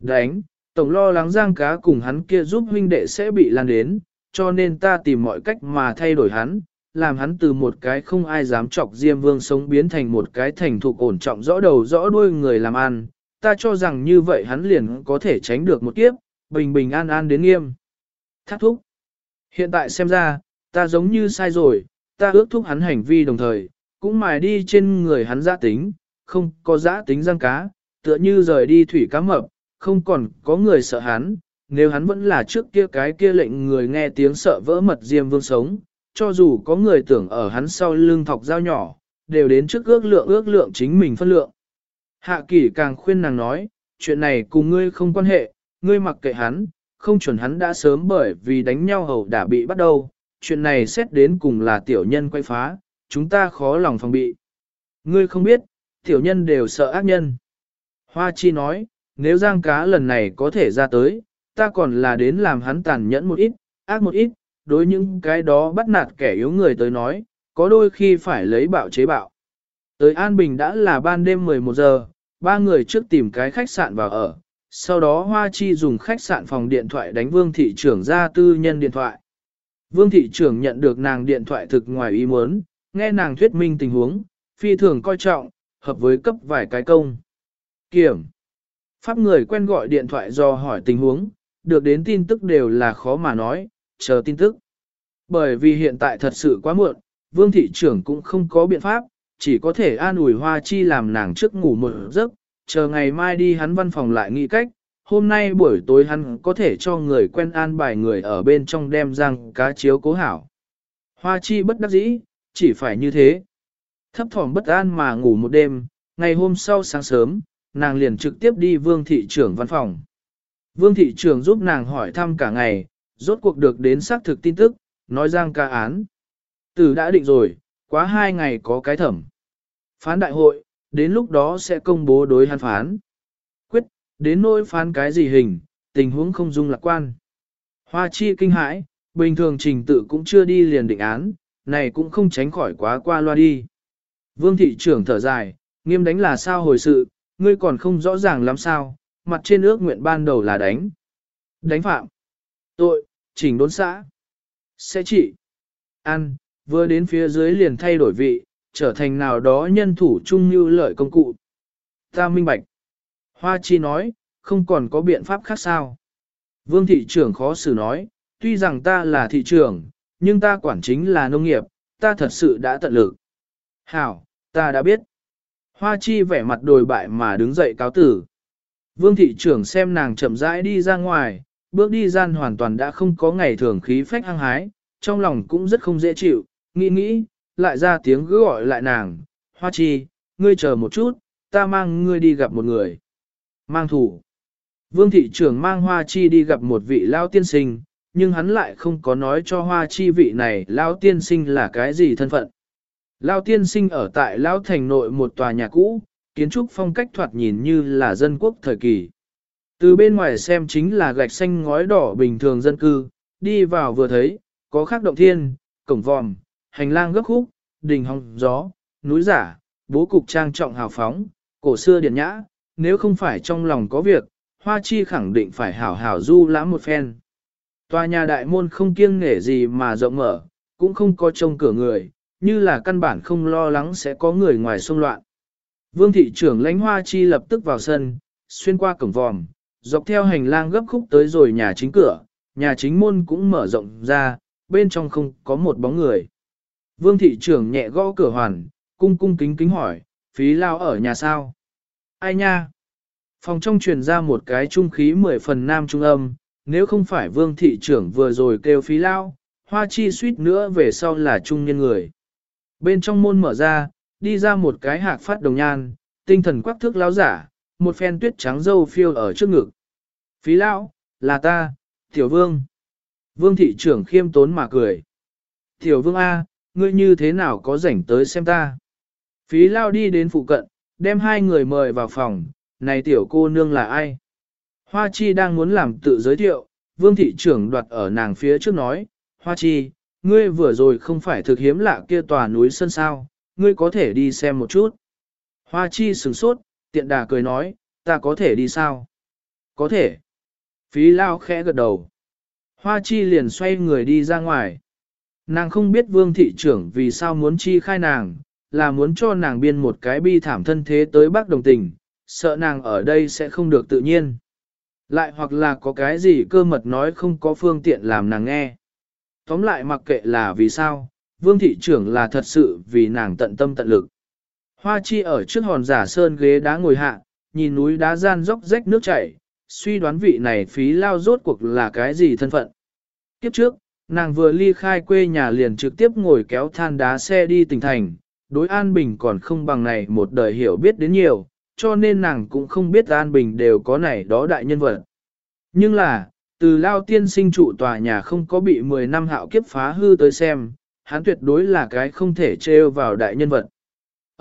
Đánh, tổng lo lắng giang cá cùng hắn kia giúp huynh đệ sẽ bị lan đến, cho nên ta tìm mọi cách mà thay đổi hắn, làm hắn từ một cái không ai dám chọc Diêm Vương sống biến thành một cái thành thục ổn trọng rõ đầu rõ đuôi người làm ăn, ta cho rằng như vậy hắn liền có thể tránh được một kiếp, bình bình an an đến nghiêm. Thác thúc. Hiện tại xem ra, ta giống như sai rồi, ta ước thúc hắn hành vi đồng thời, cũng mài đi trên người hắn giã tính, không có giã tính răng cá, tựa như rời đi thủy cá mập, không còn có người sợ hắn, nếu hắn vẫn là trước kia cái kia lệnh người nghe tiếng sợ vỡ mật diêm vương sống, cho dù có người tưởng ở hắn sau lưng thọc dao nhỏ, đều đến trước ước lượng ước lượng chính mình phân lượng. Hạ kỷ càng khuyên nàng nói, chuyện này cùng ngươi không quan hệ, ngươi mặc kệ hắn, không chuẩn hắn đã sớm bởi vì đánh nhau hầu đã bị bắt đầu, chuyện này xét đến cùng là tiểu nhân quay phá, chúng ta khó lòng phòng bị. Ngươi không biết, tiểu nhân đều sợ ác nhân. Hoa chi nói, nếu giang cá lần này có thể ra tới, ta còn là đến làm hắn tàn nhẫn một ít, ác một ít, đối những cái đó bắt nạt kẻ yếu người tới nói, có đôi khi phải lấy bạo chế bạo. Tới An Bình đã là ban đêm 11 giờ, ba người trước tìm cái khách sạn vào ở, sau đó Hoa Chi dùng khách sạn phòng điện thoại đánh Vương Thị trưởng ra tư nhân điện thoại. Vương Thị trưởng nhận được nàng điện thoại thực ngoài ý muốn, nghe nàng thuyết minh tình huống, phi thường coi trọng, hợp với cấp vài cái công. Kiểm. Pháp người quen gọi điện thoại do hỏi tình huống, được đến tin tức đều là khó mà nói, chờ tin tức. Bởi vì hiện tại thật sự quá muộn, vương thị trưởng cũng không có biện pháp, chỉ có thể an ủi hoa chi làm nàng trước ngủ một giấc, chờ ngày mai đi hắn văn phòng lại nghĩ cách, hôm nay buổi tối hắn có thể cho người quen an bài người ở bên trong đem răng cá chiếu cố hảo. Hoa chi bất đắc dĩ, chỉ phải như thế. Thấp thỏm bất an mà ngủ một đêm, ngày hôm sau sáng sớm, nàng liền trực tiếp đi vương thị trưởng văn phòng. Vương thị trưởng giúp nàng hỏi thăm cả ngày, rốt cuộc được đến xác thực tin tức, nói giang ca án. tử đã định rồi, quá hai ngày có cái thẩm. Phán đại hội, đến lúc đó sẽ công bố đối hắn phán. Quyết, đến nỗi phán cái gì hình, tình huống không dung lạc quan. Hoa chi kinh hãi, bình thường trình tự cũng chưa đi liền định án, này cũng không tránh khỏi quá qua loa đi. Vương thị trưởng thở dài, nghiêm đánh là sao hồi sự, ngươi còn không rõ ràng lắm sao, mặt trên ước nguyện ban đầu là đánh. Đánh phạm. Tội, chỉnh đốn xã. Sẽ trị. Ăn, vừa đến phía dưới liền thay đổi vị, trở thành nào đó nhân thủ chung như lợi công cụ. Ta minh bạch. Hoa chi nói, không còn có biện pháp khác sao. Vương thị trưởng khó xử nói, tuy rằng ta là thị trưởng, nhưng ta quản chính là nông nghiệp, ta thật sự đã tận lực. Hảo, ta đã biết. Hoa chi vẻ mặt đồi bại mà đứng dậy cáo tử. Vương thị trưởng xem nàng chậm rãi đi ra ngoài, bước đi gian hoàn toàn đã không có ngày thường khí phách hăng hái, trong lòng cũng rất không dễ chịu, nghĩ nghĩ, lại ra tiếng gỡ gọi lại nàng, Hoa chi, ngươi chờ một chút, ta mang ngươi đi gặp một người. Mang thủ. Vương thị trưởng mang Hoa chi đi gặp một vị lao tiên sinh, nhưng hắn lại không có nói cho Hoa chi vị này lao tiên sinh là cái gì thân phận. Lao tiên sinh ở tại Lao Thành nội một tòa nhà cũ, kiến trúc phong cách thoạt nhìn như là dân quốc thời kỳ. Từ bên ngoài xem chính là gạch xanh ngói đỏ bình thường dân cư, đi vào vừa thấy, có khắc động thiên, cổng vòm, hành lang gấp khúc, đình hong gió, núi giả, bố cục trang trọng hào phóng, cổ xưa điển nhã, nếu không phải trong lòng có việc, Hoa Chi khẳng định phải hảo hảo du lãm một phen. Tòa nhà đại môn không kiêng nghể gì mà rộng mở, cũng không có trông cửa người, như là căn bản không lo lắng sẽ có người ngoài xông loạn. Vương thị trưởng lãnh hoa chi lập tức vào sân, xuyên qua cổng vòm, dọc theo hành lang gấp khúc tới rồi nhà chính cửa, nhà chính môn cũng mở rộng ra, bên trong không có một bóng người. Vương thị trưởng nhẹ gõ cửa hoàn, cung cung kính kính hỏi, phí lao ở nhà sao? Ai nha? Phòng trong truyền ra một cái trung khí mười phần nam trung âm, nếu không phải vương thị trưởng vừa rồi kêu phí lao, hoa chi suýt nữa về sau là trung nhân người. Bên trong môn mở ra, đi ra một cái hạc phát đồng nhan, tinh thần quắc thước lao giả, một phen tuyết trắng dâu phiêu ở trước ngực. Phí lão, là ta, tiểu vương. Vương thị trưởng khiêm tốn mà cười. Tiểu vương A, ngươi như thế nào có rảnh tới xem ta. Phí lao đi đến phụ cận, đem hai người mời vào phòng, này tiểu cô nương là ai? Hoa chi đang muốn làm tự giới thiệu, vương thị trưởng đoạt ở nàng phía trước nói, Hoa chi, ngươi vừa rồi không phải thực hiếm lạ kia tòa núi sân sao, ngươi có thể đi xem một chút. Hoa chi sửng sốt, tiện đà cười nói, ta có thể đi sao? Có thể. Phí lao khẽ gật đầu. Hoa chi liền xoay người đi ra ngoài. Nàng không biết vương thị trưởng vì sao muốn chi khai nàng, là muốn cho nàng biên một cái bi thảm thân thế tới bác đồng tình, sợ nàng ở đây sẽ không được tự nhiên. Lại hoặc là có cái gì cơ mật nói không có phương tiện làm nàng nghe. Tóm lại mặc kệ là vì sao, vương thị trưởng là thật sự vì nàng tận tâm tận lực. Hoa chi ở trước hòn giả sơn ghế đá ngồi hạ, nhìn núi đá gian dốc rách nước chảy, suy đoán vị này phí lao rốt cuộc là cái gì thân phận. Kiếp trước, nàng vừa ly khai quê nhà liền trực tiếp ngồi kéo than đá xe đi tỉnh thành, đối An Bình còn không bằng này một đời hiểu biết đến nhiều, cho nên nàng cũng không biết An Bình đều có này đó đại nhân vật. Nhưng là, từ lao tiên sinh trụ tòa nhà không có bị 10 năm hạo kiếp phá hư tới xem, hắn tuyệt đối là cái không thể trêu vào đại nhân vật.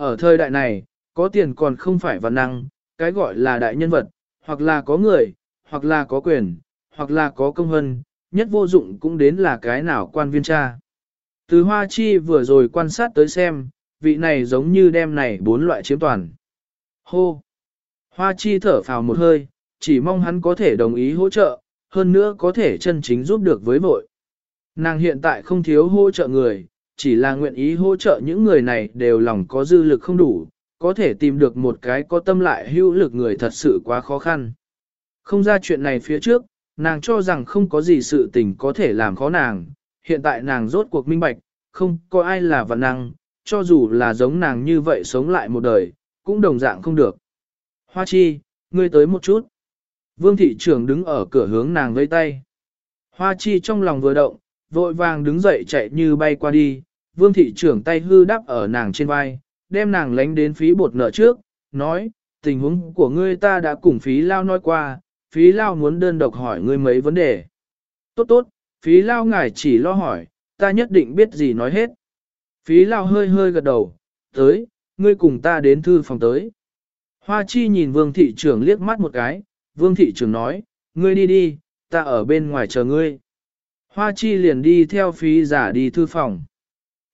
Ở thời đại này, có tiền còn không phải văn năng, cái gọi là đại nhân vật, hoặc là có người, hoặc là có quyền, hoặc là có công hân, nhất vô dụng cũng đến là cái nào quan viên cha. Từ Hoa Chi vừa rồi quan sát tới xem, vị này giống như đem này bốn loại chiếm toàn. Hô! Hoa Chi thở phào một hơi, chỉ mong hắn có thể đồng ý hỗ trợ, hơn nữa có thể chân chính giúp được với vội. Nàng hiện tại không thiếu hỗ trợ người, chỉ là nguyện ý hỗ trợ những người này đều lòng có dư lực không đủ, có thể tìm được một cái có tâm lại hữu lực người thật sự quá khó khăn. Không ra chuyện này phía trước, nàng cho rằng không có gì sự tình có thể làm khó nàng, hiện tại nàng rốt cuộc minh bạch, không có ai là vật năng, cho dù là giống nàng như vậy sống lại một đời, cũng đồng dạng không được. Hoa chi, ngươi tới một chút. Vương thị trưởng đứng ở cửa hướng nàng vây tay. Hoa chi trong lòng vừa động, vội vàng đứng dậy chạy như bay qua đi, vương thị trưởng tay hư đắp ở nàng trên vai, đem nàng lánh đến phí bột nợ trước, nói, tình huống của ngươi ta đã cùng phí lao nói qua, phí lao muốn đơn độc hỏi ngươi mấy vấn đề. Tốt tốt, phí lao ngài chỉ lo hỏi, ta nhất định biết gì nói hết. Phí lao hơi hơi gật đầu, tới, ngươi cùng ta đến thư phòng tới. Hoa chi nhìn vương thị trưởng liếc mắt một cái, vương thị trưởng nói, ngươi đi đi, ta ở bên ngoài chờ ngươi. Hoa chi liền đi theo phí giả đi thư phòng.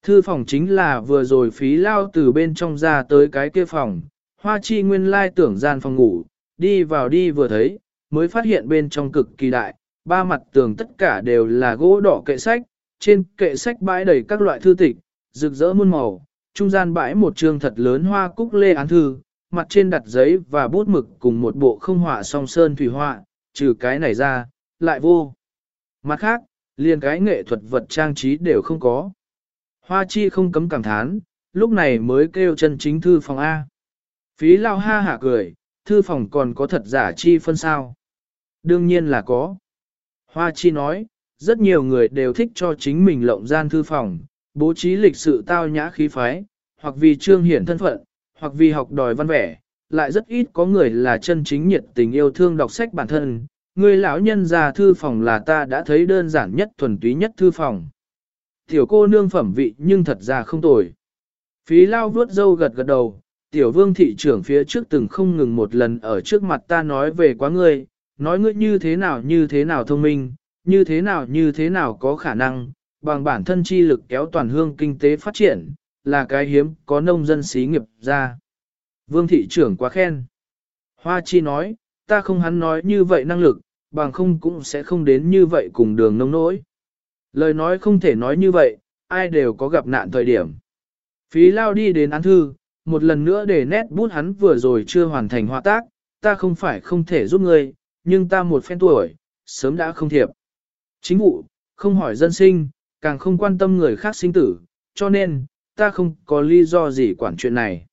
Thư phòng chính là vừa rồi phí lao từ bên trong ra tới cái kia phòng, hoa chi nguyên lai tưởng gian phòng ngủ, đi vào đi vừa thấy, mới phát hiện bên trong cực kỳ đại, ba mặt tường tất cả đều là gỗ đỏ kệ sách, trên kệ sách bãi đầy các loại thư tịch, rực rỡ muôn màu, trung gian bãi một trường thật lớn hoa cúc lê án thư, mặt trên đặt giấy và bút mực cùng một bộ không họa song sơn thủy họa, trừ cái này ra, lại vô. Mặt khác, liền cái nghệ thuật vật trang trí đều không có. Hoa chi không cấm cảm thán, lúc này mới kêu chân chính thư phòng A. Phí lao ha hả cười, thư phòng còn có thật giả chi phân sao. Đương nhiên là có. Hoa chi nói, rất nhiều người đều thích cho chính mình lộng gian thư phòng, bố trí lịch sự tao nhã khí phái, hoặc vì trương hiển thân phận, hoặc vì học đòi văn vẻ, lại rất ít có người là chân chính nhiệt tình yêu thương đọc sách bản thân. Người lão nhân già thư phòng là ta đã thấy đơn giản nhất thuần túy nhất thư phòng. Tiểu cô nương phẩm vị nhưng thật ra không tồi. Phí lao vuốt dâu gật gật đầu, tiểu vương thị trưởng phía trước từng không ngừng một lần ở trước mặt ta nói về quá ngươi, nói ngươi như thế nào như thế nào thông minh, như thế nào như thế nào có khả năng, bằng bản thân chi lực kéo toàn hương kinh tế phát triển, là cái hiếm có nông dân xí nghiệp ra. Vương thị trưởng quá khen. Hoa chi nói, ta không hắn nói như vậy năng lực, bằng không cũng sẽ không đến như vậy cùng đường nông nỗi. Lời nói không thể nói như vậy, ai đều có gặp nạn thời điểm. Phí lao đi đến án thư, một lần nữa để nét bút hắn vừa rồi chưa hoàn thành họa tác, ta không phải không thể giúp ngươi, nhưng ta một phen tuổi, sớm đã không thiệp. Chính vụ, không hỏi dân sinh, càng không quan tâm người khác sinh tử, cho nên, ta không có lý do gì quản chuyện này.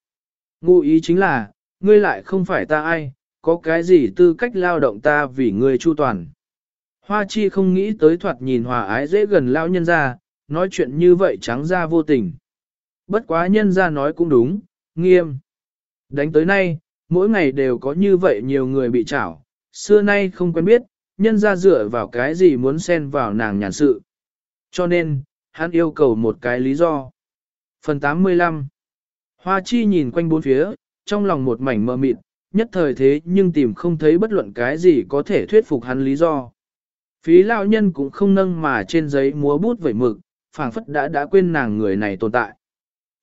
Ngụ ý chính là, ngươi lại không phải ta ai, có cái gì tư cách lao động ta vì ngươi chu toàn. Hoa chi không nghĩ tới thoạt nhìn hòa ái dễ gần lao nhân ra, nói chuyện như vậy trắng ra vô tình. Bất quá nhân ra nói cũng đúng, nghiêm. Đánh tới nay, mỗi ngày đều có như vậy nhiều người bị chảo. xưa nay không quen biết, nhân ra dựa vào cái gì muốn xen vào nàng nhàn sự. Cho nên, hắn yêu cầu một cái lý do. Phần 85 Hoa chi nhìn quanh bốn phía, trong lòng một mảnh mờ mịt, nhất thời thế nhưng tìm không thấy bất luận cái gì có thể thuyết phục hắn lý do. Phí lao nhân cũng không nâng mà trên giấy múa bút vẩy mực, phảng phất đã đã quên nàng người này tồn tại.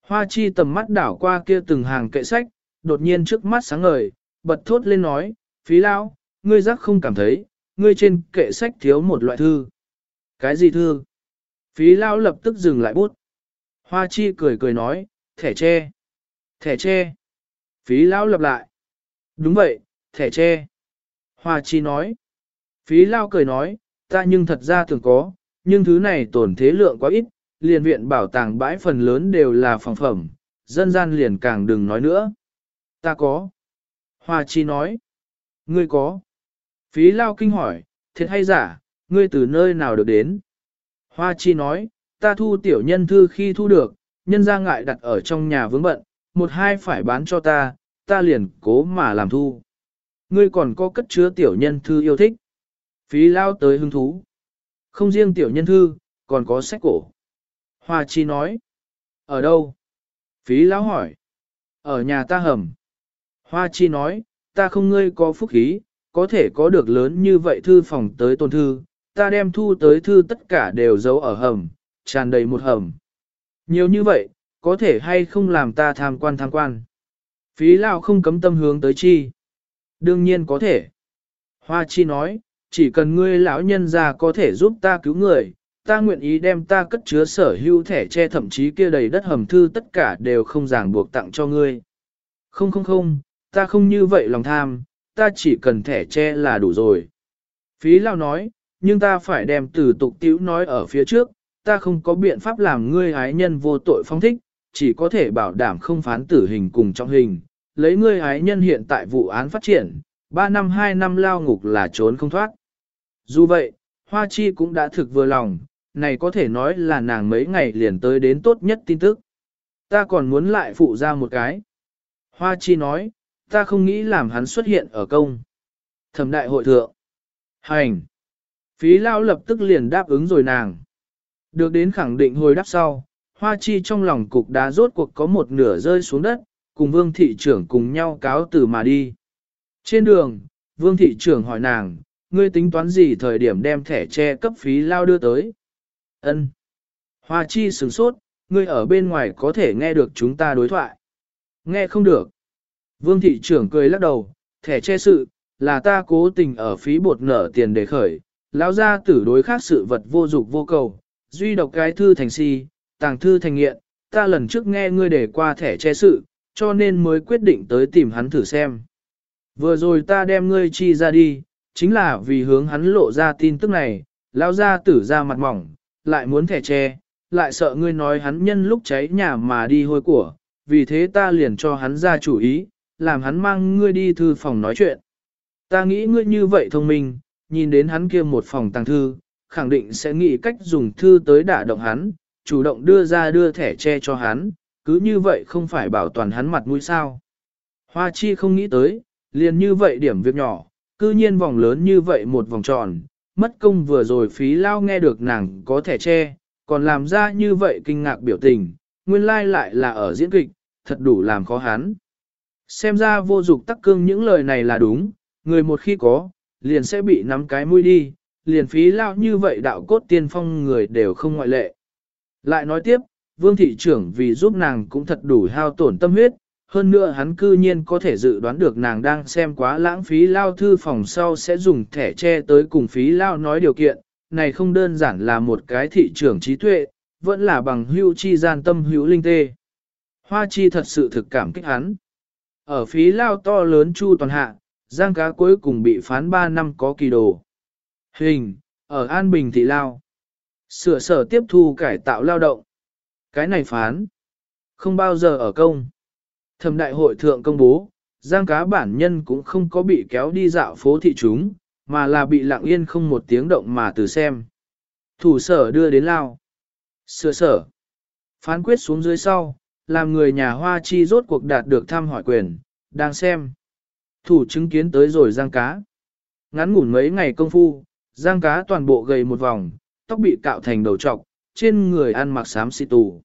Hoa chi tầm mắt đảo qua kia từng hàng kệ sách, đột nhiên trước mắt sáng ngời, bật thốt lên nói, phí lao, ngươi giác không cảm thấy, ngươi trên kệ sách thiếu một loại thư. Cái gì thư? Phí lao lập tức dừng lại bút. Hoa chi cười cười nói, thẻ tre. Thẻ tre. Phí lao lặp lại. Đúng vậy, thẻ tre. Hoa chi nói. Phí lao cười nói, ta nhưng thật ra thường có, nhưng thứ này tổn thế lượng quá ít, liền viện bảo tàng bãi phần lớn đều là phòng phẩm, dân gian liền càng đừng nói nữa. Ta có. Hoa chi nói. Ngươi có. Phí lao kinh hỏi, thiệt hay giả, ngươi từ nơi nào được đến? Hoa chi nói, ta thu tiểu nhân thư khi thu được, nhân ra ngại đặt ở trong nhà vướng bận, một hai phải bán cho ta, ta liền cố mà làm thu. Ngươi còn có cất chứa tiểu nhân thư yêu thích. Phí lao tới hứng thú. Không riêng tiểu nhân thư, còn có sách cổ. Hoa chi nói. Ở đâu? Phí lão hỏi. Ở nhà ta hầm. Hoa chi nói, ta không ngươi có phúc khí, có thể có được lớn như vậy thư phòng tới tôn thư, ta đem thu tới thư tất cả đều giấu ở hầm, tràn đầy một hầm. Nhiều như vậy, có thể hay không làm ta tham quan tham quan. Phí lão không cấm tâm hướng tới chi. Đương nhiên có thể. Hoa chi nói, chỉ cần ngươi lão nhân già có thể giúp ta cứu người, ta nguyện ý đem ta cất chứa sở hữu thẻ che thậm chí kia đầy đất hầm thư tất cả đều không ràng buộc tặng cho ngươi. Không không không, ta không như vậy lòng tham, ta chỉ cần thẻ che là đủ rồi. Phí lao nói, nhưng ta phải đem từ tục tiểu nói ở phía trước, ta không có biện pháp làm ngươi ái nhân vô tội phong thích, chỉ có thể bảo đảm không phán tử hình cùng trong hình. Lấy ngươi ái nhân hiện tại vụ án phát triển, 3 năm 2 năm lao ngục là trốn không thoát. Dù vậy, Hoa Chi cũng đã thực vừa lòng, này có thể nói là nàng mấy ngày liền tới đến tốt nhất tin tức. Ta còn muốn lại phụ ra một cái. Hoa Chi nói, ta không nghĩ làm hắn xuất hiện ở công. Thẩm đại hội thượng. Hành. Phí lao lập tức liền đáp ứng rồi nàng. Được đến khẳng định hồi đáp sau, Hoa Chi trong lòng cục đá rốt cuộc có một nửa rơi xuống đất, cùng vương thị trưởng cùng nhau cáo từ mà đi. Trên đường, vương thị trưởng hỏi nàng, ngươi tính toán gì thời điểm đem thẻ che cấp phí lao đưa tới. Ân. Hoa chi sửng sốt, ngươi ở bên ngoài có thể nghe được chúng ta đối thoại. Nghe không được. Vương thị trưởng cười lắc đầu, thẻ che sự, là ta cố tình ở phí bột nở tiền để khởi, lão ra tử đối khác sự vật vô dục vô cầu, duy độc cái thư thành si, tàng thư thành nghiện, ta lần trước nghe ngươi để qua thẻ che sự, cho nên mới quyết định tới tìm hắn thử xem. Vừa rồi ta đem ngươi chi ra đi, chính là vì hướng hắn lộ ra tin tức này, lão ra tử ra mặt mỏng, lại muốn thẻ che, lại sợ ngươi nói hắn nhân lúc cháy nhà mà đi hôi của, vì thế ta liền cho hắn ra chủ ý, làm hắn mang ngươi đi thư phòng nói chuyện. Ta nghĩ ngươi như vậy thông minh, nhìn đến hắn kia một phòng tàng thư, khẳng định sẽ nghĩ cách dùng thư tới đả động hắn, chủ động đưa ra đưa thẻ che cho hắn, cứ như vậy không phải bảo toàn hắn mặt mũi sao. Hoa chi không nghĩ tới, liền như vậy điểm việc nhỏ, cư nhiên vòng lớn như vậy một vòng tròn, mất công vừa rồi phí lao nghe được nàng có thẻ che, còn làm ra như vậy kinh ngạc biểu tình, nguyên lai lại là ở diễn kịch, thật đủ làm khó hắn. Xem ra vô dục tắc cương những lời này là đúng, người một khi có, liền sẽ bị nắm cái mũi đi, liền phí lao như vậy đạo cốt tiên phong người đều không ngoại lệ. Lại nói tiếp, vương thị trưởng vì giúp nàng cũng thật đủ hao tổn tâm huyết, hơn nữa hắn cư nhiên có thể dự đoán được nàng đang xem quá lãng phí lao thư phòng sau sẽ dùng thẻ che tới cùng phí lao nói điều kiện, này không đơn giản là một cái thị trưởng trí tuệ, vẫn là bằng hưu chi gian tâm hữu linh tê. Hoa chi thật sự thực cảm kích hắn. Ở phí lao to lớn chu toàn hạ, giang cá cuối cùng bị phán 3 năm có kỳ đồ. Hình, ở An Bình thị lao. Sửa sở tiếp thu cải tạo lao động. Cái này phán. Không bao giờ ở công. Thẩm đại hội thượng công bố, giang cá bản nhân cũng không có bị kéo đi dạo phố thị chúng, mà là bị lặng yên không một tiếng động mà từ xem. Thủ sở đưa đến lao. Sửa sở. Phán quyết xuống dưới sau, làm người nhà hoa chi rốt cuộc đạt được thăm hỏi quyền, đang xem. Thủ chứng kiến tới rồi giang cá. Ngắn ngủn mấy ngày công phu, giang cá toàn bộ gầy một vòng, tóc bị cạo thành đầu trọc, trên người ăn mặc xám xịt tù.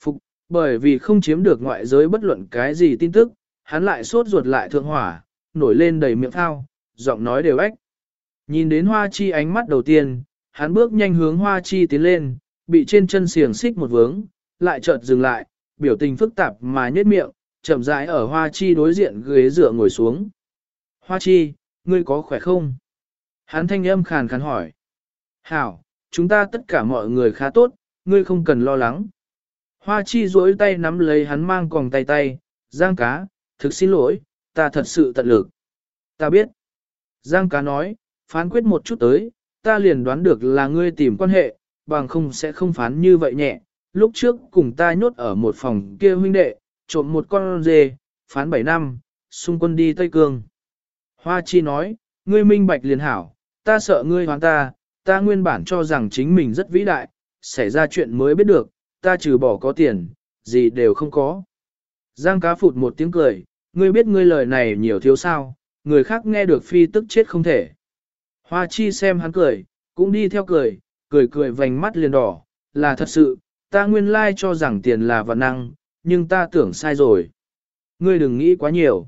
Phục, bởi vì không chiếm được ngoại giới bất luận cái gì tin tức, hắn lại sốt ruột lại thượng hỏa, nổi lên đầy miệng thao, giọng nói đều ếch. Nhìn đến hoa chi ánh mắt đầu tiên, hắn bước nhanh hướng hoa chi tiến lên, bị trên chân xiềng xích một vướng, lại chợt dừng lại, biểu tình phức tạp mà nhếch miệng, chậm rãi ở hoa chi đối diện ghế dựa ngồi xuống. Hoa chi, ngươi có khỏe không? Hắn thanh âm khàn khàn hỏi. Hảo, chúng ta tất cả mọi người khá tốt, ngươi không cần lo lắng. Hoa chi duỗi tay nắm lấy hắn mang còng tay tay, Giang cá, thực xin lỗi, ta thật sự tận lực. Ta biết. Giang cá nói, phán quyết một chút tới, ta liền đoán được là ngươi tìm quan hệ, bằng không sẽ không phán như vậy nhẹ. Lúc trước cùng ta nhốt ở một phòng kia huynh đệ, trộm một con dê, phán 7 năm, xung quân đi Tây Cương. Hoa chi nói, ngươi minh bạch liền hảo, ta sợ ngươi hoán ta, ta nguyên bản cho rằng chính mình rất vĩ đại, xảy ra chuyện mới biết được, ta trừ bỏ có tiền, gì đều không có. Giang cá phụt một tiếng cười, ngươi biết ngươi lời này nhiều thiếu sao, người khác nghe được phi tức chết không thể. Hoa chi xem hắn cười, cũng đi theo cười, cười cười vành mắt liền đỏ, là thật sự, ta nguyên lai cho rằng tiền là vật năng, nhưng ta tưởng sai rồi. Ngươi đừng nghĩ quá nhiều.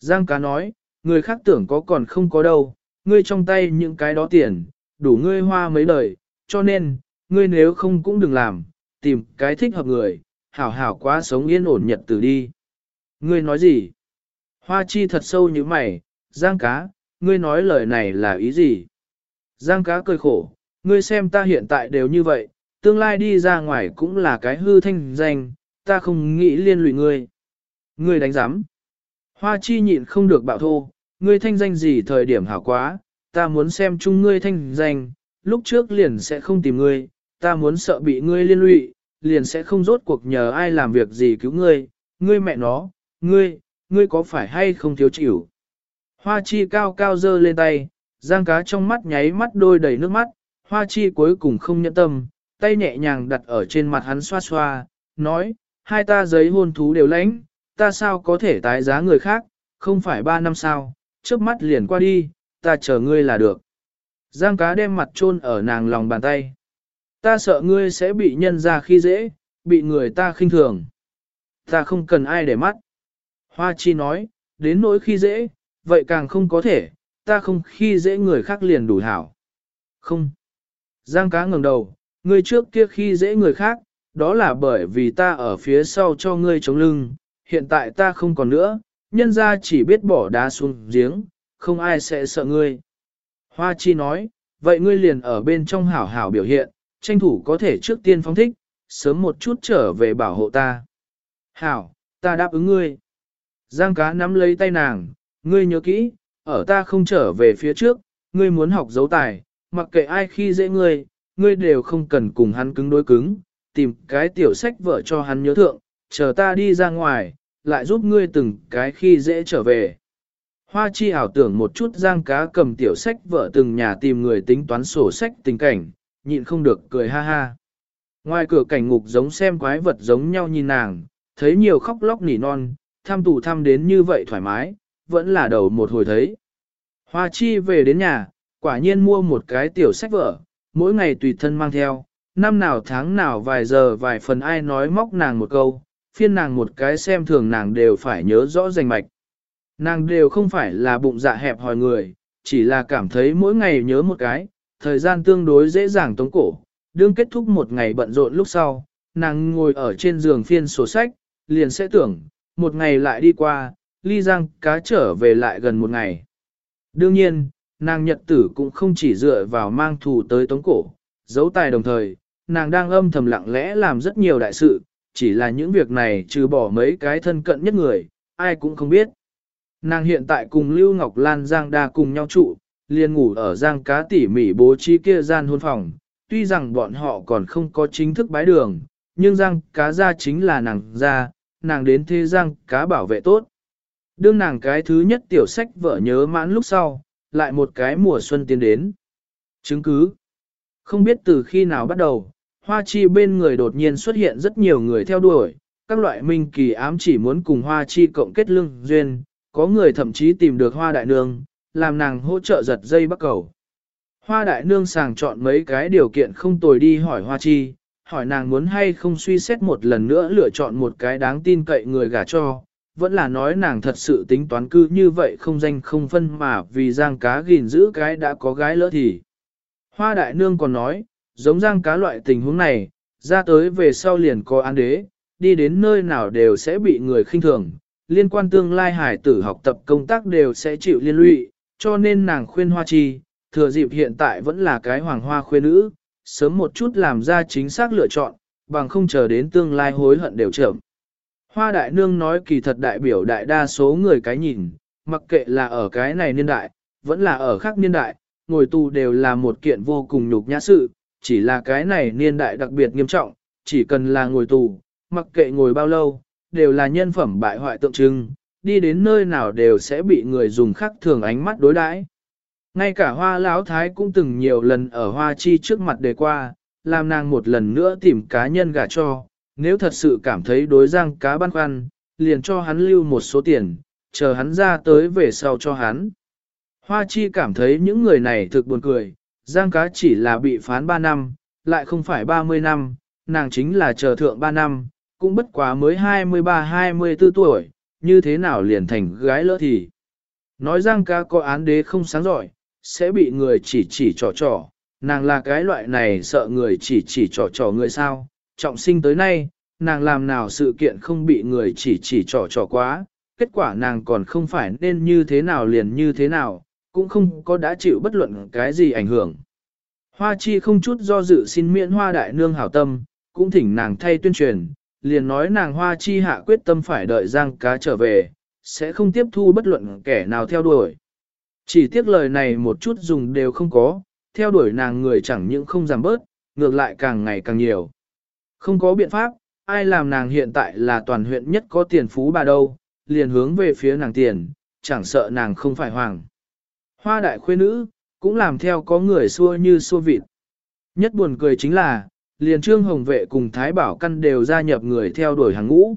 Giang cá nói, người khác tưởng có còn không có đâu, ngươi trong tay những cái đó tiền, đủ ngươi hoa mấy lời, cho nên, ngươi nếu không cũng đừng làm, tìm cái thích hợp người, hảo hảo quá sống yên ổn nhật từ đi. Ngươi nói gì? Hoa chi thật sâu như mày, Giang cá, ngươi nói lời này là ý gì? Giang cá cười khổ, ngươi xem ta hiện tại đều như vậy, tương lai đi ra ngoài cũng là cái hư thanh danh, ta không nghĩ liên lụy ngươi. Ngươi đánh giám. Hoa chi nhịn không được bạo thô, ngươi thanh danh gì thời điểm hảo quá, ta muốn xem chung ngươi thanh danh, lúc trước liền sẽ không tìm ngươi, ta muốn sợ bị ngươi liên lụy, liền sẽ không rốt cuộc nhờ ai làm việc gì cứu ngươi, ngươi mẹ nó, ngươi, ngươi có phải hay không thiếu chịu. Hoa chi cao cao dơ lên tay, giang cá trong mắt nháy mắt đôi đầy nước mắt, hoa chi cuối cùng không nhẫn tâm, tay nhẹ nhàng đặt ở trên mặt hắn xoa xoa, nói, hai ta giấy hôn thú đều lãnh, ta sao có thể tái giá người khác, không phải ba năm sao, trước mắt liền qua đi, ta chờ ngươi là được. Giang cá đem mặt chôn ở nàng lòng bàn tay. Ta sợ ngươi sẽ bị nhân ra khi dễ, bị người ta khinh thường. Ta không cần ai để mắt. Hoa chi nói, đến nỗi khi dễ, vậy càng không có thể, ta không khi dễ người khác liền đủ hảo. Không. Giang cá ngẩng đầu, ngươi trước kia khi dễ người khác, đó là bởi vì ta ở phía sau cho ngươi chống lưng, hiện tại ta không còn nữa, nhân ra chỉ biết bỏ đá xuống giếng, không ai sẽ sợ ngươi. Hoa chi nói, vậy ngươi liền ở bên trong hảo hảo biểu hiện, tranh thủ có thể trước tiên phóng thích, sớm một chút trở về bảo hộ ta. Hảo, ta đáp ứng ngươi. Giang cá nắm lấy tay nàng, ngươi nhớ kỹ, ở ta không trở về phía trước, ngươi muốn học dấu tài, mặc kệ ai khi dễ ngươi, ngươi đều không cần cùng hắn cứng đối cứng, tìm cái tiểu sách vợ cho hắn nhớ thượng, chờ ta đi ra ngoài, lại giúp ngươi từng cái khi dễ trở về. Hoa chi ảo tưởng một chút giang cá cầm tiểu sách vợ từng nhà tìm người tính toán sổ sách tình cảnh, nhịn không được cười ha ha. Ngoài cửa cảnh ngục giống xem quái vật giống nhau nhìn nàng, thấy nhiều khóc lóc nỉ non, tham tù tham đến như vậy thoải mái, vẫn là đầu một hồi thấy. Hoa chi về đến nhà, quả nhiên mua một cái tiểu sách vở, mỗi ngày tùy thân mang theo, năm nào tháng nào vài giờ vài phần ai nói móc nàng một câu, phiên nàng một cái xem thường nàng đều phải nhớ rõ rành mạch. Nàng đều không phải là bụng dạ hẹp hòi người, chỉ là cảm thấy mỗi ngày nhớ một cái, thời gian tương đối dễ dàng tống cổ. Đương kết thúc một ngày bận rộn lúc sau, nàng ngồi ở trên giường phiên sổ sách, liền sẽ tưởng, một ngày lại đi qua, ly giang cá trở về lại gần một ngày. Đương nhiên, nàng nhật tử cũng không chỉ dựa vào mang thù tới tống cổ, giấu tài đồng thời, nàng đang âm thầm lặng lẽ làm rất nhiều đại sự, chỉ là những việc này trừ bỏ mấy cái thân cận nhất người, ai cũng không biết. Nàng hiện tại cùng Lưu Ngọc Lan Giang Đa cùng nhau trụ, liền ngủ ở Giang Cá tỉ mỉ bố trí kia gian hôn phòng, tuy rằng bọn họ còn không có chính thức bái đường, nhưng Giang Cá ra chính là nàng ra, nàng đến thế Giang Cá bảo vệ tốt. Đương nàng cái thứ nhất tiểu sách vợ nhớ mãn lúc sau, lại một cái mùa xuân tiến đến. Chứng cứ. Không biết từ khi nào bắt đầu, hoa chi bên người đột nhiên xuất hiện rất nhiều người theo đuổi, các loại minh kỳ ám chỉ muốn cùng hoa chi cộng kết lương duyên, có người thậm chí tìm được hoa đại nương, làm nàng hỗ trợ giật dây bắt cầu. Hoa đại nương sàng chọn mấy cái điều kiện không tồi đi hỏi hoa chi, hỏi nàng muốn hay không suy xét một lần nữa lựa chọn một cái đáng tin cậy người gả cho, vẫn là nói nàng thật sự tính toán cư như vậy không danh không phân mà vì giang cá gìn giữ cái đã có gái lỡ thì. Hoa đại nương còn nói, giống giang cá loại tình huống này, ra tới về sau liền có an đế, đi đến nơi nào đều sẽ bị người khinh thường, liên quan tương lai hải tử học tập công tác đều sẽ chịu liên lụy, cho nên nàng khuyên hoa chi, thừa dịp hiện tại vẫn là cái hoàng hoa khuyên nữ, sớm một chút làm ra chính xác lựa chọn, bằng không chờ đến tương lai hối hận đều chậm. Hoa đại nương nói kỳ thật đại biểu đại đa số người cái nhìn, mặc kệ là ở cái này niên đại, vẫn là ở khác niên đại, ngồi tù đều là một kiện vô cùng nhục nhã sự, chỉ là cái này niên đại đặc biệt nghiêm trọng, chỉ cần là ngồi tù, mặc kệ ngồi bao lâu, đều là nhân phẩm bại hoại tượng trưng, đi đến nơi nào đều sẽ bị người dùng khác thường ánh mắt đối đãi. Ngay cả hoa lão thái cũng từng nhiều lần ở hoa chi trước mặt đề qua, làm nàng một lần nữa tìm cá nhân gả cho, nếu thật sự cảm thấy đối giang cá băn khoăn, liền cho hắn lưu một số tiền, chờ hắn ra tới về sau cho hắn. Hoa chi cảm thấy những người này thực buồn cười, giang cá chỉ là bị phán 3 năm, lại không phải 30 năm, nàng chính là chờ thượng 3 năm, cũng bất quá mới 23-24 tuổi, như thế nào liền thành gái lỡ thì. Nói giang ca có án đế không sáng giỏi, sẽ bị người chỉ chỉ trò trò, nàng là cái loại này sợ người chỉ chỉ trò trò người sao, trọng sinh tới nay, nàng làm nào sự kiện không bị người chỉ chỉ trò trò quá, kết quả nàng còn không phải nên như thế nào liền như thế nào, cũng không có đã chịu bất luận cái gì ảnh hưởng. Hoa chi không chút do dự xin miễn hoa đại nương hảo tâm, cũng thỉnh nàng thay tuyên truyền, liền nói nàng hoa chi hạ quyết tâm phải đợi giang cá trở về, sẽ không tiếp thu bất luận kẻ nào theo đuổi. Chỉ tiếc lời này một chút dùng đều không có, theo đuổi nàng người chẳng những không giảm bớt, ngược lại càng ngày càng nhiều. Không có biện pháp, ai làm nàng hiện tại là toàn huyện nhất có tiền phú bà đâu, liền hướng về phía nàng tiền, chẳng sợ nàng không phải hoàng. Hoa đại khuê nữ, cũng làm theo có người xua như xua vịt. Nhất buồn cười chính là, liền trương hồng vệ cùng Thái Bảo Căn đều gia nhập người theo đuổi hàng ngũ.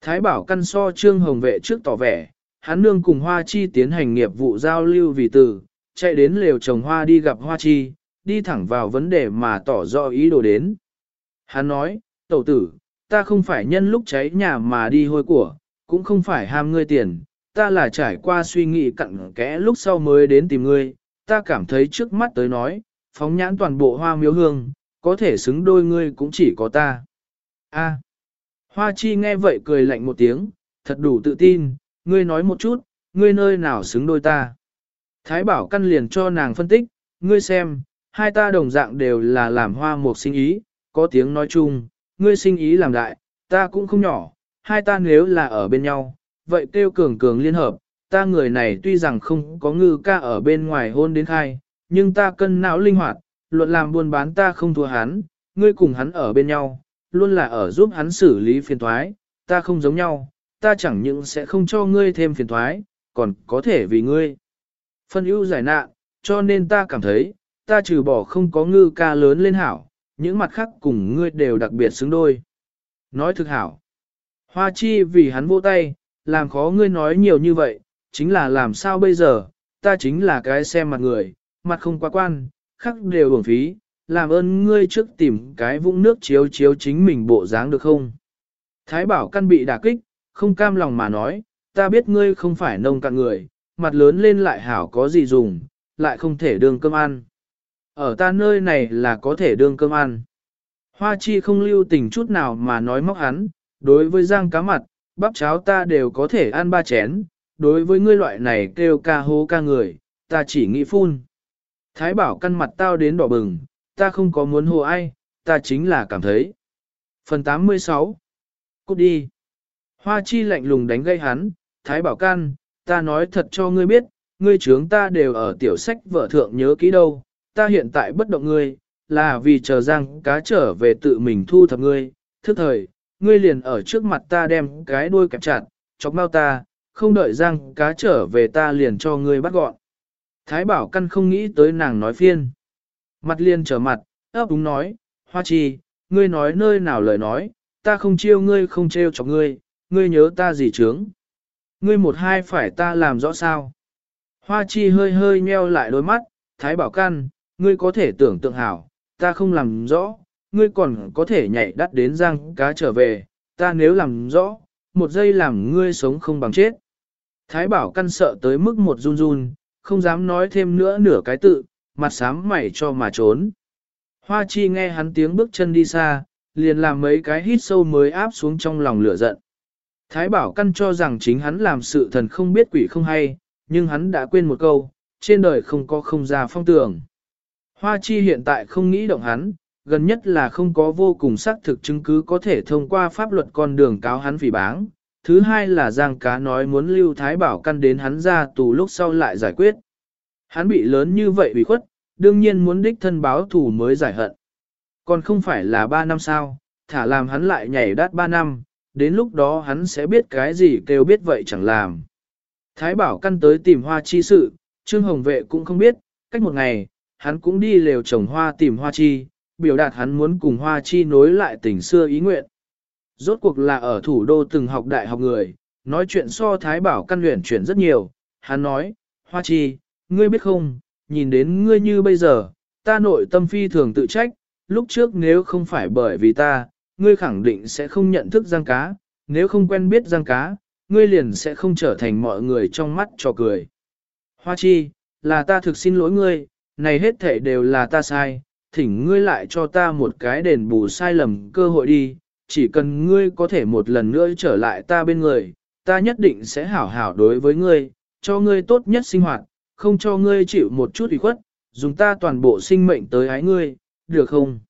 Thái Bảo Căn so trương hồng vệ trước tỏ vẻ, hắn nương cùng Hoa Chi tiến hành nghiệp vụ giao lưu vì từ, chạy đến lều trồng hoa đi gặp Hoa Chi, đi thẳng vào vấn đề mà tỏ rõ ý đồ đến. Hắn nói, tẩu tử, ta không phải nhân lúc cháy nhà mà đi hôi của, cũng không phải ham ngươi tiền, ta là trải qua suy nghĩ cặn kẽ lúc sau mới đến tìm ngươi, ta cảm thấy trước mắt tới nói, phóng nhãn toàn bộ hoa miếu hương, có thể xứng đôi ngươi cũng chỉ có ta. A. Hoa chi nghe vậy cười lạnh một tiếng, thật đủ tự tin, ngươi nói một chút, ngươi nơi nào xứng đôi ta. Thái bảo căn liền cho nàng phân tích, ngươi xem, hai ta đồng dạng đều là làm hoa một sinh ý, có tiếng nói chung, ngươi sinh ý làm đại, ta cũng không nhỏ, hai ta nếu là ở bên nhau, vậy kêu cường cường liên hợp, ta người này tuy rằng không có ngư ca ở bên ngoài hôn đến khai, nhưng ta cân não linh hoạt, luận làm buôn bán ta không thua hắn, ngươi cùng hắn ở bên nhau, luôn là ở giúp hắn xử lý phiền thoái, ta không giống nhau, ta chẳng những sẽ không cho ngươi thêm phiền thoái, còn có thể vì ngươi. Phân ưu giải nạn, cho nên ta cảm thấy, ta trừ bỏ không có ngư ca lớn lên hảo, những mặt khác cùng ngươi đều đặc biệt xứng đôi. Nói thực hảo. Hoa chi vì hắn vỗ tay, làm khó ngươi nói nhiều như vậy, chính là làm sao bây giờ, ta chính là cái xem mặt người, mặt không quá quan, khắc đều hưởng phí, làm ơn ngươi trước tìm cái vũng nước chiếu chiếu chính mình bộ dáng được không? Thái bảo căn bị đả kích, không cam lòng mà nói, ta biết ngươi không phải nông cạn người, mặt lớn lên lại hảo có gì dùng, lại không thể đương cơm ăn. Ở ta nơi này là có thể đương cơm ăn. Hoa chi không lưu tình chút nào mà nói móc hắn, đối với giang cá mặt, bắp cháo ta đều có thể ăn ba chén, đối với ngươi loại này kêu ca hố ca người, ta chỉ nghĩ phun. Thái bảo căn mặt tao đến đỏ bừng, ta không có muốn hô ai, ta chính là cảm thấy. Phần 86 Cút đi. Hoa chi lạnh lùng đánh gây hắn, Thái bảo căn, ta nói thật cho ngươi biết, ngươi trướng ta đều ở tiểu sách vợ thượng nhớ kỹ đâu, ta hiện tại bất động ngươi, là vì chờ giang cá trở về tự mình thu thập ngươi, thức thời, ngươi liền ở trước mặt ta đem cái đuôi kẹp chặt, chọc mau ta, không đợi giang cá trở về ta liền cho ngươi bắt gọn. Thái bảo căn không nghĩ tới nàng nói phiên. Mặt liền trở mặt, ấp đúng nói, hoa chi, ngươi nói nơi nào lời nói, ta không chiêu ngươi không trêu chọc ngươi, ngươi nhớ ta gì chướng. Ngươi một hai phải ta làm rõ sao. Hoa chi hơi hơi nheo lại đôi mắt, thái bảo căn, ngươi có thể tưởng tượng hảo, ta không làm rõ, ngươi còn có thể nhảy đắt đến giang cá trở về, ta nếu làm rõ, một giây làm ngươi sống không bằng chết. Thái bảo căn sợ tới mức một run run, không dám nói thêm nữa nửa cái tự, mặt sám mày cho mà trốn. Hoa chi nghe hắn tiếng bước chân đi xa, liền làm mấy cái hít sâu mới áp xuống trong lòng lửa giận. Thái bảo căn cho rằng chính hắn làm sự thần không biết quỷ không hay, nhưng hắn đã quên một câu, trên đời không có không ra phong tường. Hoa chi hiện tại không nghĩ động hắn, gần nhất là không có vô cùng xác thực chứng cứ có thể thông qua pháp luật con đường cáo hắn phỉ báng. Thứ hai là Giang Cá nói muốn lưu Thái Bảo căn đến hắn ra tù lúc sau lại giải quyết. Hắn bị lớn như vậy bị khuất, đương nhiên muốn đích thân báo thù mới giải hận. Còn không phải là ba năm sao, thả làm hắn lại nhảy đát ba năm, đến lúc đó hắn sẽ biết cái gì kêu biết vậy chẳng làm. Thái Bảo căn tới tìm hoa chi sự, Trương Hồng Vệ cũng không biết, cách một ngày, hắn cũng đi lều trồng hoa tìm hoa chi, biểu đạt hắn muốn cùng hoa chi nối lại tình xưa ý nguyện. Rốt cuộc là ở thủ đô từng học đại học người, nói chuyện so thái bảo căn luyện chuyển rất nhiều, hắn nói, hoa chi, ngươi biết không, nhìn đến ngươi như bây giờ, ta nội tâm phi thường tự trách, lúc trước nếu không phải bởi vì ta, ngươi khẳng định sẽ không nhận thức giang cá, nếu không quen biết giang cá, ngươi liền sẽ không trở thành mọi người trong mắt trò cười. Hoa chi, là ta thực xin lỗi ngươi, này hết thể đều là ta sai, thỉnh ngươi lại cho ta một cái đền bù sai lầm cơ hội đi, chỉ cần ngươi có thể một lần nữa trở lại ta bên người, ta nhất định sẽ hảo hảo đối với ngươi, cho ngươi tốt nhất sinh hoạt, không cho ngươi chịu một chút ủy khuất, dùng ta toàn bộ sinh mệnh tới ái ngươi, được không?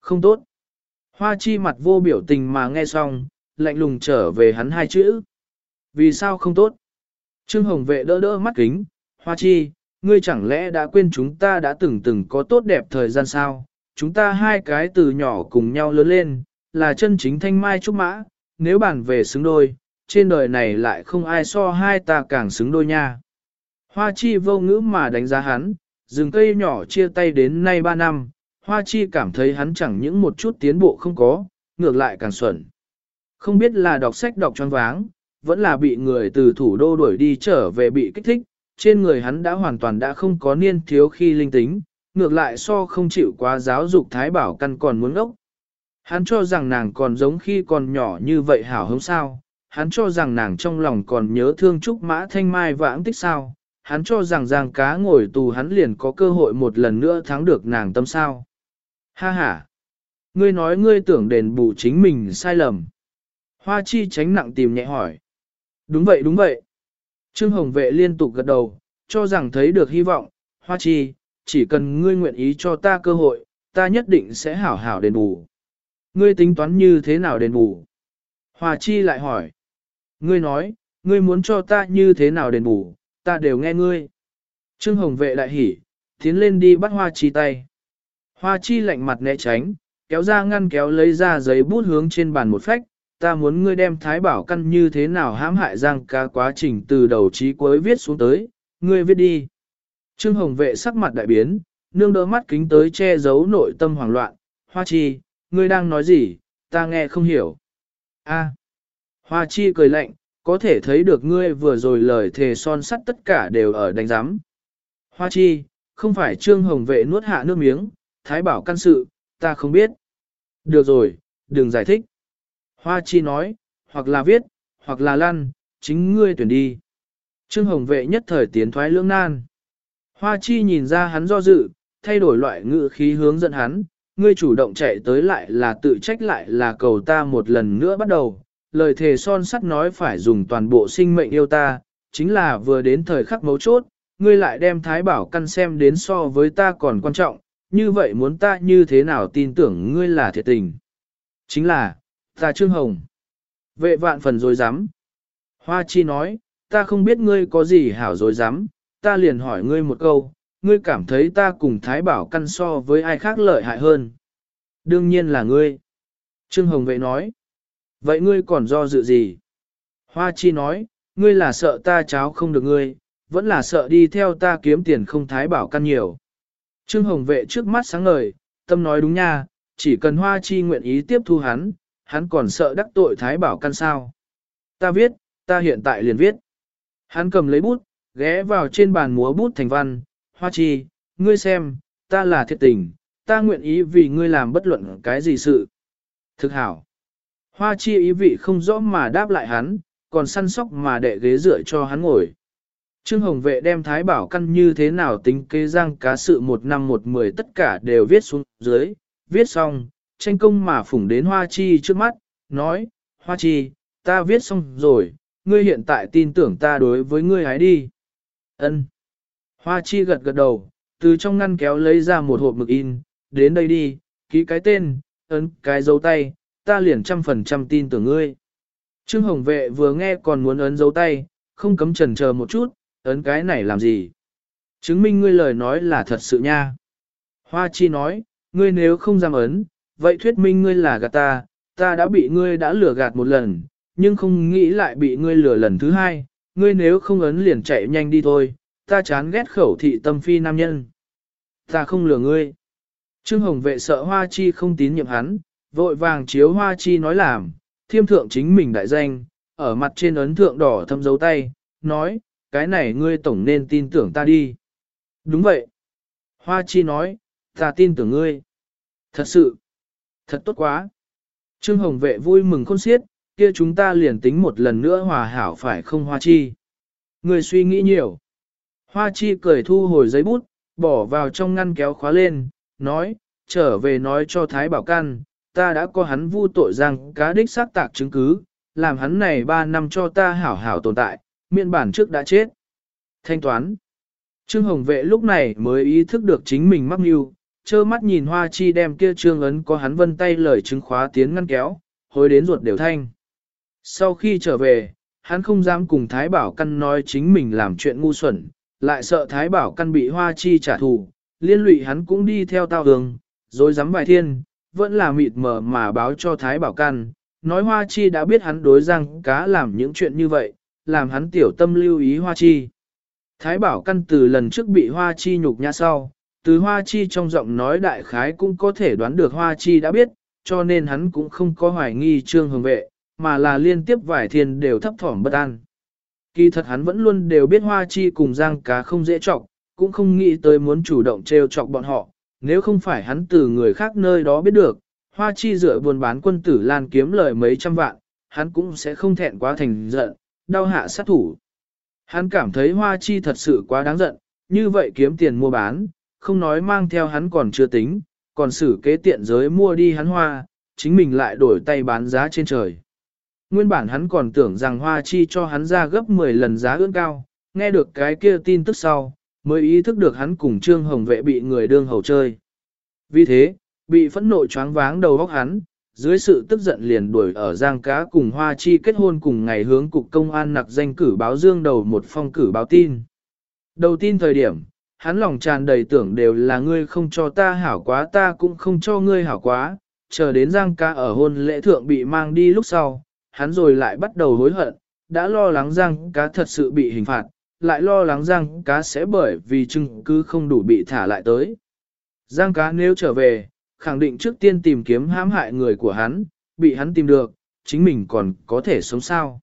Không tốt. Hoa chi mặt vô biểu tình mà nghe xong, lạnh lùng trở về hắn hai chữ. Vì sao không tốt? Trương Hồng vệ đỡ đỡ mắt kính, Hoa chi, ngươi chẳng lẽ đã quên chúng ta đã từng từng có tốt đẹp thời gian sao? Chúng ta hai cái từ nhỏ cùng nhau lớn lên, là chân chính thanh mai trúc mã, nếu bàn về xứng đôi, trên đời này lại không ai so hai ta càng xứng đôi nha. Hoa chi vô ngữ mà đánh giá hắn, rừng cây nhỏ chia tay đến nay ba năm, Hoa chi cảm thấy hắn chẳng những một chút tiến bộ không có, ngược lại càng xuẩn. Không biết là đọc sách đọc choáng váng, vẫn là bị người từ thủ đô đuổi đi trở về bị kích thích, trên người hắn đã hoàn toàn đã không có niên thiếu khi linh tính, ngược lại so không chịu quá giáo dục thái bảo căn còn muốn ốc. Hắn cho rằng nàng còn giống khi còn nhỏ như vậy hảo hứng sao, hắn cho rằng nàng trong lòng còn nhớ thương trúc mã thanh mai vãng tích sao, hắn cho rằng giang cá ngồi tù hắn liền có cơ hội một lần nữa thắng được nàng tâm sao. Ha ha! Ngươi nói ngươi tưởng đền bù chính mình sai lầm. Hoa chi tránh nặng tìm nhẹ hỏi. Đúng vậy đúng vậy. Trương Hồng Vệ liên tục gật đầu, cho rằng thấy được hy vọng, Hoa chi, chỉ cần ngươi nguyện ý cho ta cơ hội, ta nhất định sẽ hảo hảo đền bù. Ngươi tính toán như thế nào đền bù? Hoa chi lại hỏi. Ngươi nói, ngươi muốn cho ta như thế nào đền bù, ta đều nghe ngươi. Trương Hồng Vệ lại hỉ, tiến lên đi bắt Hoa chi tay. Hoa chi lạnh mặt né tránh, kéo ra ngăn kéo lấy ra giấy bút hướng trên bàn một phách, ta muốn ngươi đem thái bảo căn như thế nào hãm hại giang ca quá trình từ đầu chí cuối viết xuống tới, ngươi viết đi. Trương Hồng vệ sắc mặt đại biến, nương đỡ mắt kính tới che giấu nội tâm hoảng loạn, Hoa Chi, ngươi đang nói gì, ta nghe không hiểu. A. Hoa Chi cười lạnh, có thể thấy được ngươi vừa rồi lời thề son sắt tất cả đều ở đánh giám. Hoa Chi, không phải Trương Hồng vệ nuốt hạ nước miếng, thái bảo căn sự, ta không biết. Được rồi, đừng giải thích. Hoa chi nói, hoặc là viết, hoặc là lăn, chính ngươi tuyển đi. Trương Hồng vệ nhất thời tiến thoái lưỡng nan. Hoa chi nhìn ra hắn do dự, thay đổi loại ngữ khí hướng dẫn hắn, ngươi chủ động chạy tới lại là tự trách lại là cầu ta một lần nữa bắt đầu. Lời thề son sắt nói phải dùng toàn bộ sinh mệnh yêu ta, chính là vừa đến thời khắc mấu chốt, ngươi lại đem thái bảo căn xem đến so với ta còn quan trọng, như vậy muốn ta như thế nào tin tưởng ngươi là thiệt tình. Chính là, ta Trương Hồng. Vệ vạn phần dối rắm Hoa Chi nói, ta không biết ngươi có gì hảo dối rắm ta liền hỏi ngươi một câu, ngươi cảm thấy ta cùng Thái Bảo căn so với ai khác lợi hại hơn. Đương nhiên là ngươi. Trương Hồng vệ nói, vậy ngươi còn do dự gì? Hoa Chi nói, ngươi là sợ ta cháo không được ngươi, vẫn là sợ đi theo ta kiếm tiền không Thái Bảo căn nhiều. Trương Hồng vệ trước mắt sáng ngời, tâm nói đúng nha, chỉ cần Hoa Chi nguyện ý tiếp thu hắn, hắn còn sợ đắc tội Thái Bảo căn sao. Ta viết, ta hiện tại liền viết. Hắn cầm lấy bút, ghé vào trên bàn múa bút thành văn, Hoa Chi, ngươi xem, ta là thiệt tình, ta nguyện ý vì ngươi làm bất luận cái gì sự. Thực hảo. Hoa Chi ý vị không rõ mà đáp lại hắn, còn săn sóc mà đệ ghế dựa cho hắn ngồi. Trương Hồng Vệ đem Thái Bảo căn như thế nào tính kế giang cá sự một năm một mười tất cả đều viết xuống dưới, viết xong, tranh công mà phủng đến Hoa Chi trước mắt, nói, Hoa Chi, ta viết xong rồi, ngươi hiện tại tin tưởng ta đối với ngươi hái đi. Ân. Hoa Chi gật gật đầu, từ trong ngăn kéo lấy ra một hộp mực in, đến đây đi, ký cái tên, ấn cái dấu tay, ta liền trăm phần trăm tin tưởng ngươi. Trương Hồng Vệ vừa nghe còn muốn ấn dấu tay, không cấm chần chờ một chút, ấn cái này làm gì? Chứng minh ngươi lời nói là thật sự nha. Hoa Chi nói, ngươi nếu không dám ấn, vậy thuyết minh ngươi là gạt ta, ta đã bị ngươi đã lừa gạt một lần, nhưng không nghĩ lại bị ngươi lừa lần thứ hai, ngươi nếu không ấn liền chạy nhanh đi thôi, ta chán ghét khẩu thị tâm phi nam nhân. Ta không lừa ngươi. Trương Hồng vệ sợ Hoa Chi không tín nhiệm hắn, vội vàng chiếu Hoa Chi nói làm, thiêm thượng chính mình đại danh, ở mặt trên ấn thượng đỏ thâm dấu tay, nói, cái này ngươi tổng nên tin tưởng ta đi. Đúng vậy. Hoa Chi nói, ta tin tưởng ngươi. Thật sự, thật tốt quá. Trương Hồng vệ vui mừng khôn xiết, kia chúng ta liền tính một lần nữa hòa hảo phải không Hoa Chi. Ngươi suy nghĩ nhiều. Hoa Chi cười thu hồi giấy bút, bỏ vào trong ngăn kéo khóa lên, nói, trở về nói cho Thái Bảo Căn, ta đã có hắn vu tội rằng cá đích xác tạc chứng cứ, làm hắn này 3 năm cho ta hảo hảo tồn tại, Miễn bản trước đã chết. Thanh toán. Trương Hồng Vệ lúc này mới ý thức được chính mình mắc mưu, trơ mắt nhìn Hoa Chi đem kia trương ấn có hắn vân tay lời chứng khóa tiến ngăn kéo, hối đến ruột đều thanh. Sau khi trở về, hắn không dám cùng Thái Bảo Căn nói chính mình làm chuyện ngu xuẩn, lại sợ Thái Bảo Căn bị Hoa Chi trả thù, liên lụy hắn cũng đi theo tao đường, rồi dám bài thiên, vẫn là mịt mờ mà báo cho Thái Bảo Căn, nói Hoa Chi đã biết hắn đối răng cá làm những chuyện như vậy, làm hắn tiểu tâm lưu ý Hoa Chi. Thái Bảo Căn từ lần trước bị Hoa Chi nhục nhã sau, từ Hoa Chi trong giọng nói đại khái cũng có thể đoán được Hoa Chi đã biết, cho nên hắn cũng không có hoài nghi Trương Hồng Vệ, mà là liên tiếp vài thiên đều thấp thỏm bất an. Kỳ thật hắn vẫn luôn đều biết Hoa Chi cùng Giang cá không dễ trọng, cũng không nghĩ tới muốn chủ động trêu chọc bọn họ, nếu không phải hắn từ người khác nơi đó biết được, Hoa Chi dựa buôn bán quân tử lan kiếm lời mấy trăm vạn, hắn cũng sẽ không thẹn quá thành giận, đau hạ sát thủ. Hắn cảm thấy Hoa Chi thật sự quá đáng giận, như vậy kiếm tiền mua bán, không nói mang theo hắn còn chưa tính, còn xử kế tiện giới mua đi hắn hoa, chính mình lại đổi tay bán giá trên trời. Nguyên bản hắn còn tưởng rằng Hoa Chi cho hắn ra gấp 10 lần giá ưỡn cao, nghe được cái kia tin tức sau, mới ý thức được hắn cùng Trương Hồng Vệ bị người đương hầu chơi. Vì thế, bị phẫn nộ choáng váng đầu óc hắn, dưới sự tức giận liền đuổi ở Giang Cá cùng Hoa Chi kết hôn cùng ngày hướng cục công an nặc danh cử báo dương đầu một phong cử báo tin. Đầu tin thời điểm, hắn lòng tràn đầy tưởng đều là ngươi không cho ta hảo quá ta cũng không cho ngươi hảo quá, chờ đến Giang Cá ở hôn lễ thượng bị mang đi lúc sau, hắn rồi lại bắt đầu hối hận, đã lo lắng Giang Cá thật sự bị hình phạt, lại lo lắng Giang Cá sẽ bởi vì chứng cứ không đủ bị thả lại tới. Giang Cá nếu trở về, khẳng định trước tiên tìm kiếm hãm hại người của hắn, bị hắn tìm được, chính mình còn có thể sống sao.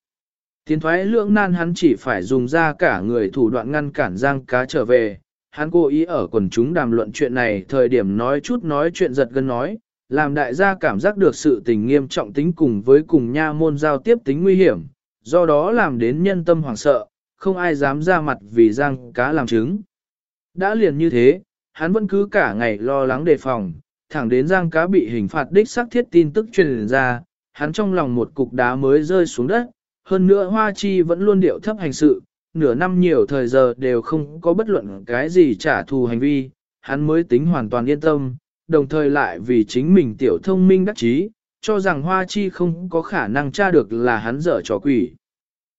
Tiến thoái lưỡng nan hắn chỉ phải dùng ra cả người thủ đoạn ngăn cản Giang cá trở về, hắn cố ý ở quần chúng đàm luận chuyện này thời điểm nói chút nói chuyện giật gân nói, làm đại gia cảm giác được sự tình nghiêm trọng tính cùng với cùng nha môn giao tiếp tính nguy hiểm, do đó làm đến nhân tâm hoảng sợ, không ai dám ra mặt vì Giang cá làm chứng. Đã liền như thế, hắn vẫn cứ cả ngày lo lắng đề phòng, thẳng đến giang cá bị hình phạt đích xác thiết tin tức truyền ra, hắn trong lòng một cục đá mới rơi xuống đất, hơn nữa Hoa Chi vẫn luôn điệu thấp hành sự, nửa năm nhiều thời giờ đều không có bất luận cái gì trả thù hành vi, hắn mới tính hoàn toàn yên tâm, đồng thời lại vì chính mình tiểu thông minh đắc chí, cho rằng Hoa Chi không có khả năng tra được là hắn dở trò quỷ.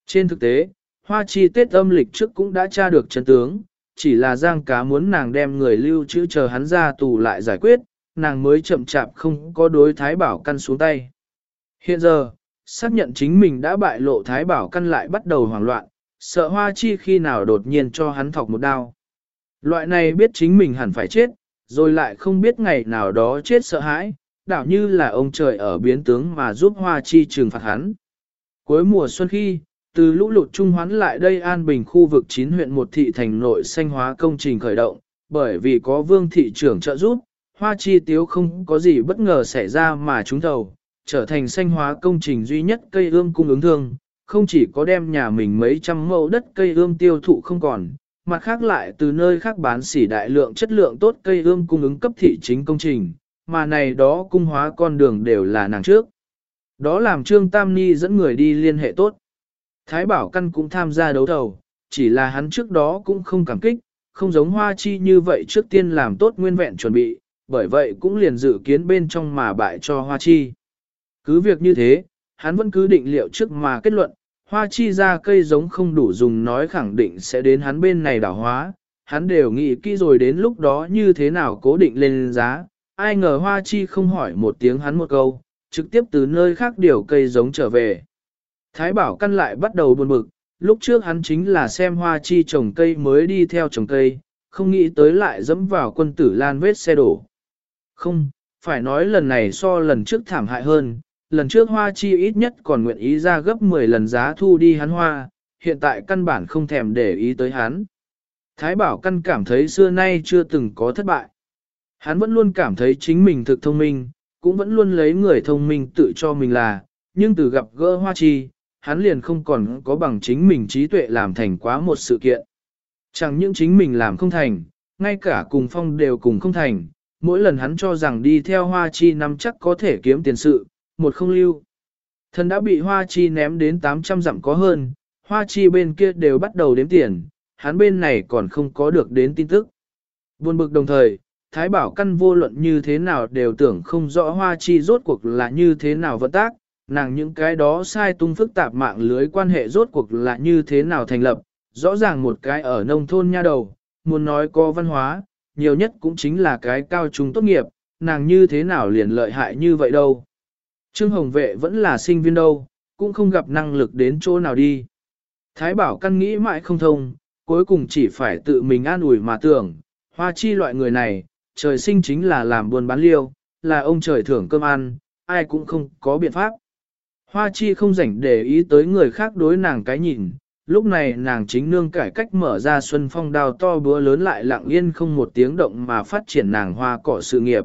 Trên thực tế, Hoa Chi Tết âm lịch trước cũng đã tra được chân tướng, chỉ là Giang Cá muốn nàng đem người lưu trữ chờ hắn ra tù lại giải quyết, nàng mới chậm chạp không có đối Thái Bảo Căn xuống tay. Hiện giờ, xác nhận chính mình đã bại lộ Thái Bảo Căn lại bắt đầu hoảng loạn, sợ Hoa Chi khi nào đột nhiên cho hắn thọc một đao. Loại này biết chính mình hẳn phải chết, rồi lại không biết ngày nào đó chết sợ hãi, đảo như là ông trời ở biến tướng mà giúp Hoa Chi trừng phạt hắn. Cuối mùa xuân khi, từ lũ lụt trung hoán lại đây an bình khu vực 9 huyện một thị thành nội xanh hóa công trình khởi động, bởi vì có vương thị trưởng trợ giúp, hoa chi tiếu không có gì bất ngờ xảy ra mà chúng thầu, trở thành xanh hóa công trình duy nhất cây ươm cung ứng thương, không chỉ có đem nhà mình mấy trăm mẫu đất cây ươm tiêu thụ không còn, mặt khác lại từ nơi khác bán xỉ đại lượng chất lượng tốt cây ươm cung ứng cấp thị chính công trình, mà này đó cung hóa con đường đều là nàng trước. Đó làm Trương Tam Ni dẫn người đi liên hệ tốt. Thái Bảo Căn cũng tham gia đấu thầu, chỉ là hắn trước đó cũng không cảm kích, không giống Hoa Chi như vậy trước tiên làm tốt nguyên vẹn chuẩn bị, bởi vậy cũng liền dự kiến bên trong mà bại cho Hoa Chi. Cứ việc như thế, hắn vẫn cứ định liệu trước mà kết luận, Hoa Chi ra cây giống không đủ dùng nói khẳng định sẽ đến hắn bên này đảo hóa, hắn đều nghĩ kỹ rồi đến lúc đó như thế nào cố định lên giá, ai ngờ Hoa Chi không hỏi một tiếng hắn một câu, trực tiếp từ nơi khác điều cây giống trở về. Thái bảo căn lại bắt đầu buồn bực, lúc trước hắn chính là xem hoa chi trồng cây mới đi theo trồng cây, không nghĩ tới lại dẫm vào quân tử lan vết xe đổ. Không, phải nói lần này so lần trước thảm hại hơn, lần trước hoa chi ít nhất còn nguyện ý ra gấp 10 lần giá thu đi hắn hoa, hiện tại căn bản không thèm để ý tới hắn. Thái bảo căn cảm thấy xưa nay chưa từng có thất bại. Hắn vẫn luôn cảm thấy chính mình thực thông minh, cũng vẫn luôn lấy người thông minh tự cho mình là, nhưng từ gặp gỡ hoa chi, hắn liền không còn có bằng chính mình trí tuệ làm thành quá một sự kiện. Chẳng những chính mình làm không thành, ngay cả cùng phong đều cùng không thành, mỗi lần hắn cho rằng đi theo hoa chi năm chắc có thể kiếm tiền sự, một không lưu. Thần đã bị hoa chi ném đến 800 dặm có hơn, hoa chi bên kia đều bắt đầu đếm tiền, hắn bên này còn không có được đến tin tức. Buồn bực đồng thời, Thái Bảo căn vô luận như thế nào đều tưởng không rõ hoa chi rốt cuộc là như thế nào vận tác, nàng những cái đó sai tung phức tạp mạng lưới quan hệ rốt cuộc là như thế nào thành lập, rõ ràng một cái ở nông thôn nha đầu, muốn nói có văn hóa, nhiều nhất cũng chính là cái cao trung tốt nghiệp, nàng như thế nào liền lợi hại như vậy đâu. Trương Hồng Vệ vẫn là sinh viên đâu, cũng không gặp năng lực đến chỗ nào đi. Thái Bảo căn nghĩ mãi không thông, cuối cùng chỉ phải tự mình an ủi mà tưởng, hoa chi loại người này, trời sinh chính là làm buôn bán liêu, là ông trời thưởng cơm ăn, ai cũng không có biện pháp. Hoa chi không rảnh để ý tới người khác đối nàng cái nhìn, lúc này nàng chính nương cải cách mở ra xuân phong đào to búa lớn lại lặng yên không một tiếng động mà phát triển nàng hoa cỏ sự nghiệp.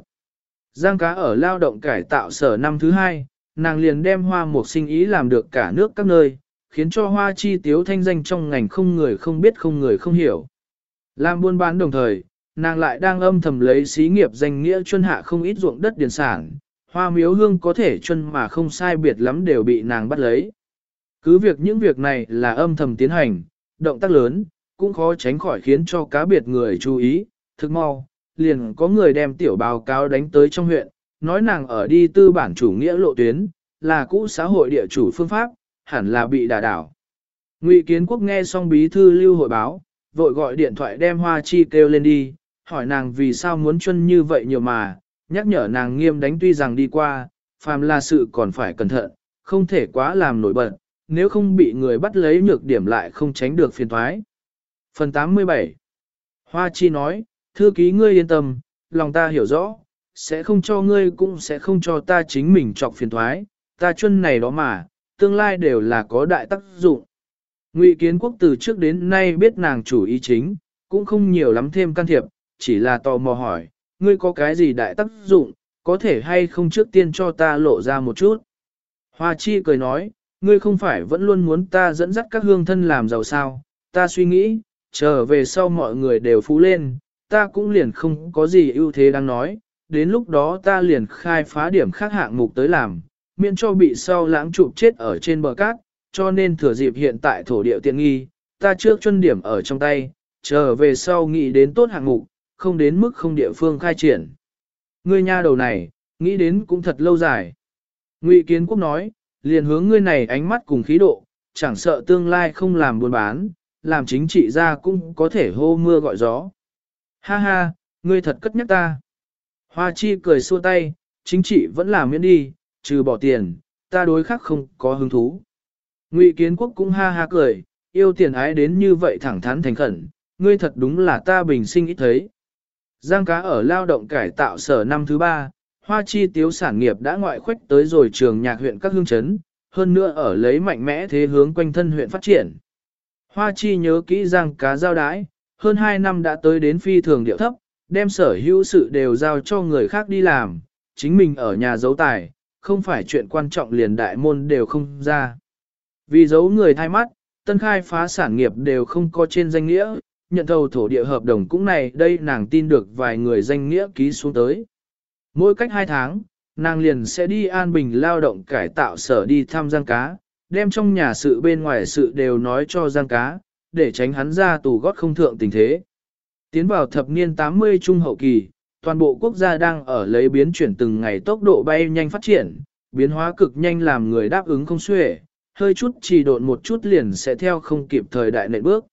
Giang cá ở lao động cải tạo sở năm thứ hai, nàng liền đem hoa một sinh ý làm được cả nước các nơi, khiến cho hoa chi tiếu thanh danh trong ngành không người không biết không người không hiểu. Làm buôn bán đồng thời, nàng lại đang âm thầm lấy xí nghiệp danh nghĩa chuân hạ không ít ruộng đất điền sản, hoa miếu hương có thể chuân mà không sai biệt lắm đều bị nàng bắt lấy. Cứ việc những việc này là âm thầm tiến hành, động tác lớn, cũng khó tránh khỏi khiến cho cá biệt người chú ý, thực mau, liền có người đem tiểu báo cáo đánh tới trong huyện, nói nàng ở đi tư bản chủ nghĩa lộ tuyến, là cũ xã hội địa chủ phương pháp, hẳn là bị đả đảo. Ngụy Kiến Quốc nghe xong bí thư lưu hội báo, vội gọi điện thoại đem Hoa Chi kêu lên đi, hỏi nàng vì sao muốn chân như vậy nhiều mà, nhắc nhở nàng nghiêm đánh tuy rằng đi qua, phàm là sự còn phải cẩn thận, không thể quá làm nổi bật, nếu không bị người bắt lấy nhược điểm lại không tránh được phiền thoái. Phần 87 Hoa Chi nói, thư ký ngươi yên tâm, lòng ta hiểu rõ, sẽ không cho ngươi cũng sẽ không cho ta chính mình trọc phiền thoái, ta chân này đó mà, tương lai đều là có đại tác dụng. Ngụy Kiến Quốc từ trước đến nay biết nàng chủ ý chính, cũng không nhiều lắm thêm can thiệp, chỉ là tò mò hỏi, ngươi có cái gì đại tác dụng, có thể hay không trước tiên cho ta lộ ra một chút. Hoa Chi cười nói, ngươi không phải vẫn luôn muốn ta dẫn dắt các hương thân làm giàu sao, ta suy nghĩ, trở về sau mọi người đều phú lên, ta cũng liền không có gì ưu thế đang nói, đến lúc đó ta liền khai phá điểm khác hạng mục tới làm, miễn cho bị sau lãng chụp chết ở trên bờ cát, cho nên thừa dịp hiện tại thổ địa tiện nghi, ta trước chân điểm ở trong tay, chờ về sau nghĩ đến tốt hạng mục, không đến mức không địa phương khai triển. Ngươi nha đầu này, nghĩ đến cũng thật lâu dài. Ngụy Kiến Quốc nói, liền hướng ngươi này ánh mắt cùng khí độ, chẳng sợ tương lai không làm buôn bán, làm chính trị ra cũng có thể hô mưa gọi gió. Ha ha, ngươi thật cất nhắc ta. Hoa chi cười xua tay, chính trị vẫn làm miễn đi, trừ bỏ tiền, ta đối khác không có hứng thú. Ngụy Kiến Quốc cũng ha ha cười, yêu tiền ái đến như vậy thẳng thắn thành khẩn, ngươi thật đúng là ta bình sinh ít thấy. Giang cá ở lao động cải tạo sở năm thứ ba, hoa chi tiếu sản nghiệp đã ngoại khuếch tới rồi trường nhạc huyện các hương chấn, hơn nữa ở lấy mạnh mẽ thế hướng quanh thân huyện phát triển. Hoa chi nhớ kỹ giang cá giao đái, hơn 2 năm đã tới đến phi thường điệu thấp, đem sở hữu sự đều giao cho người khác đi làm, chính mình ở nhà giấu tài, không phải chuyện quan trọng liền đại môn đều không ra. Vì giấu người thay mắt, tân khai phá sản nghiệp đều không có trên danh nghĩa, nhận thầu thổ địa hợp đồng cũng này đây nàng tin được vài người danh nghĩa ký xuống tới. Mỗi cách hai tháng, nàng liền sẽ đi an bình lao động cải tạo sở đi thăm giang cá, đem trong nhà sự bên ngoài sự đều nói cho giang cá, để tránh hắn ra tù gót không thượng tình thế. Tiến vào thập niên 80 trung hậu kỳ, toàn bộ quốc gia đang ở lấy biến chuyển từng ngày tốc độ bay nhanh phát triển, biến hóa cực nhanh làm người đáp ứng không xuể, hơi chút trì độn một chút liền sẽ theo không kịp thời đại nệ bước.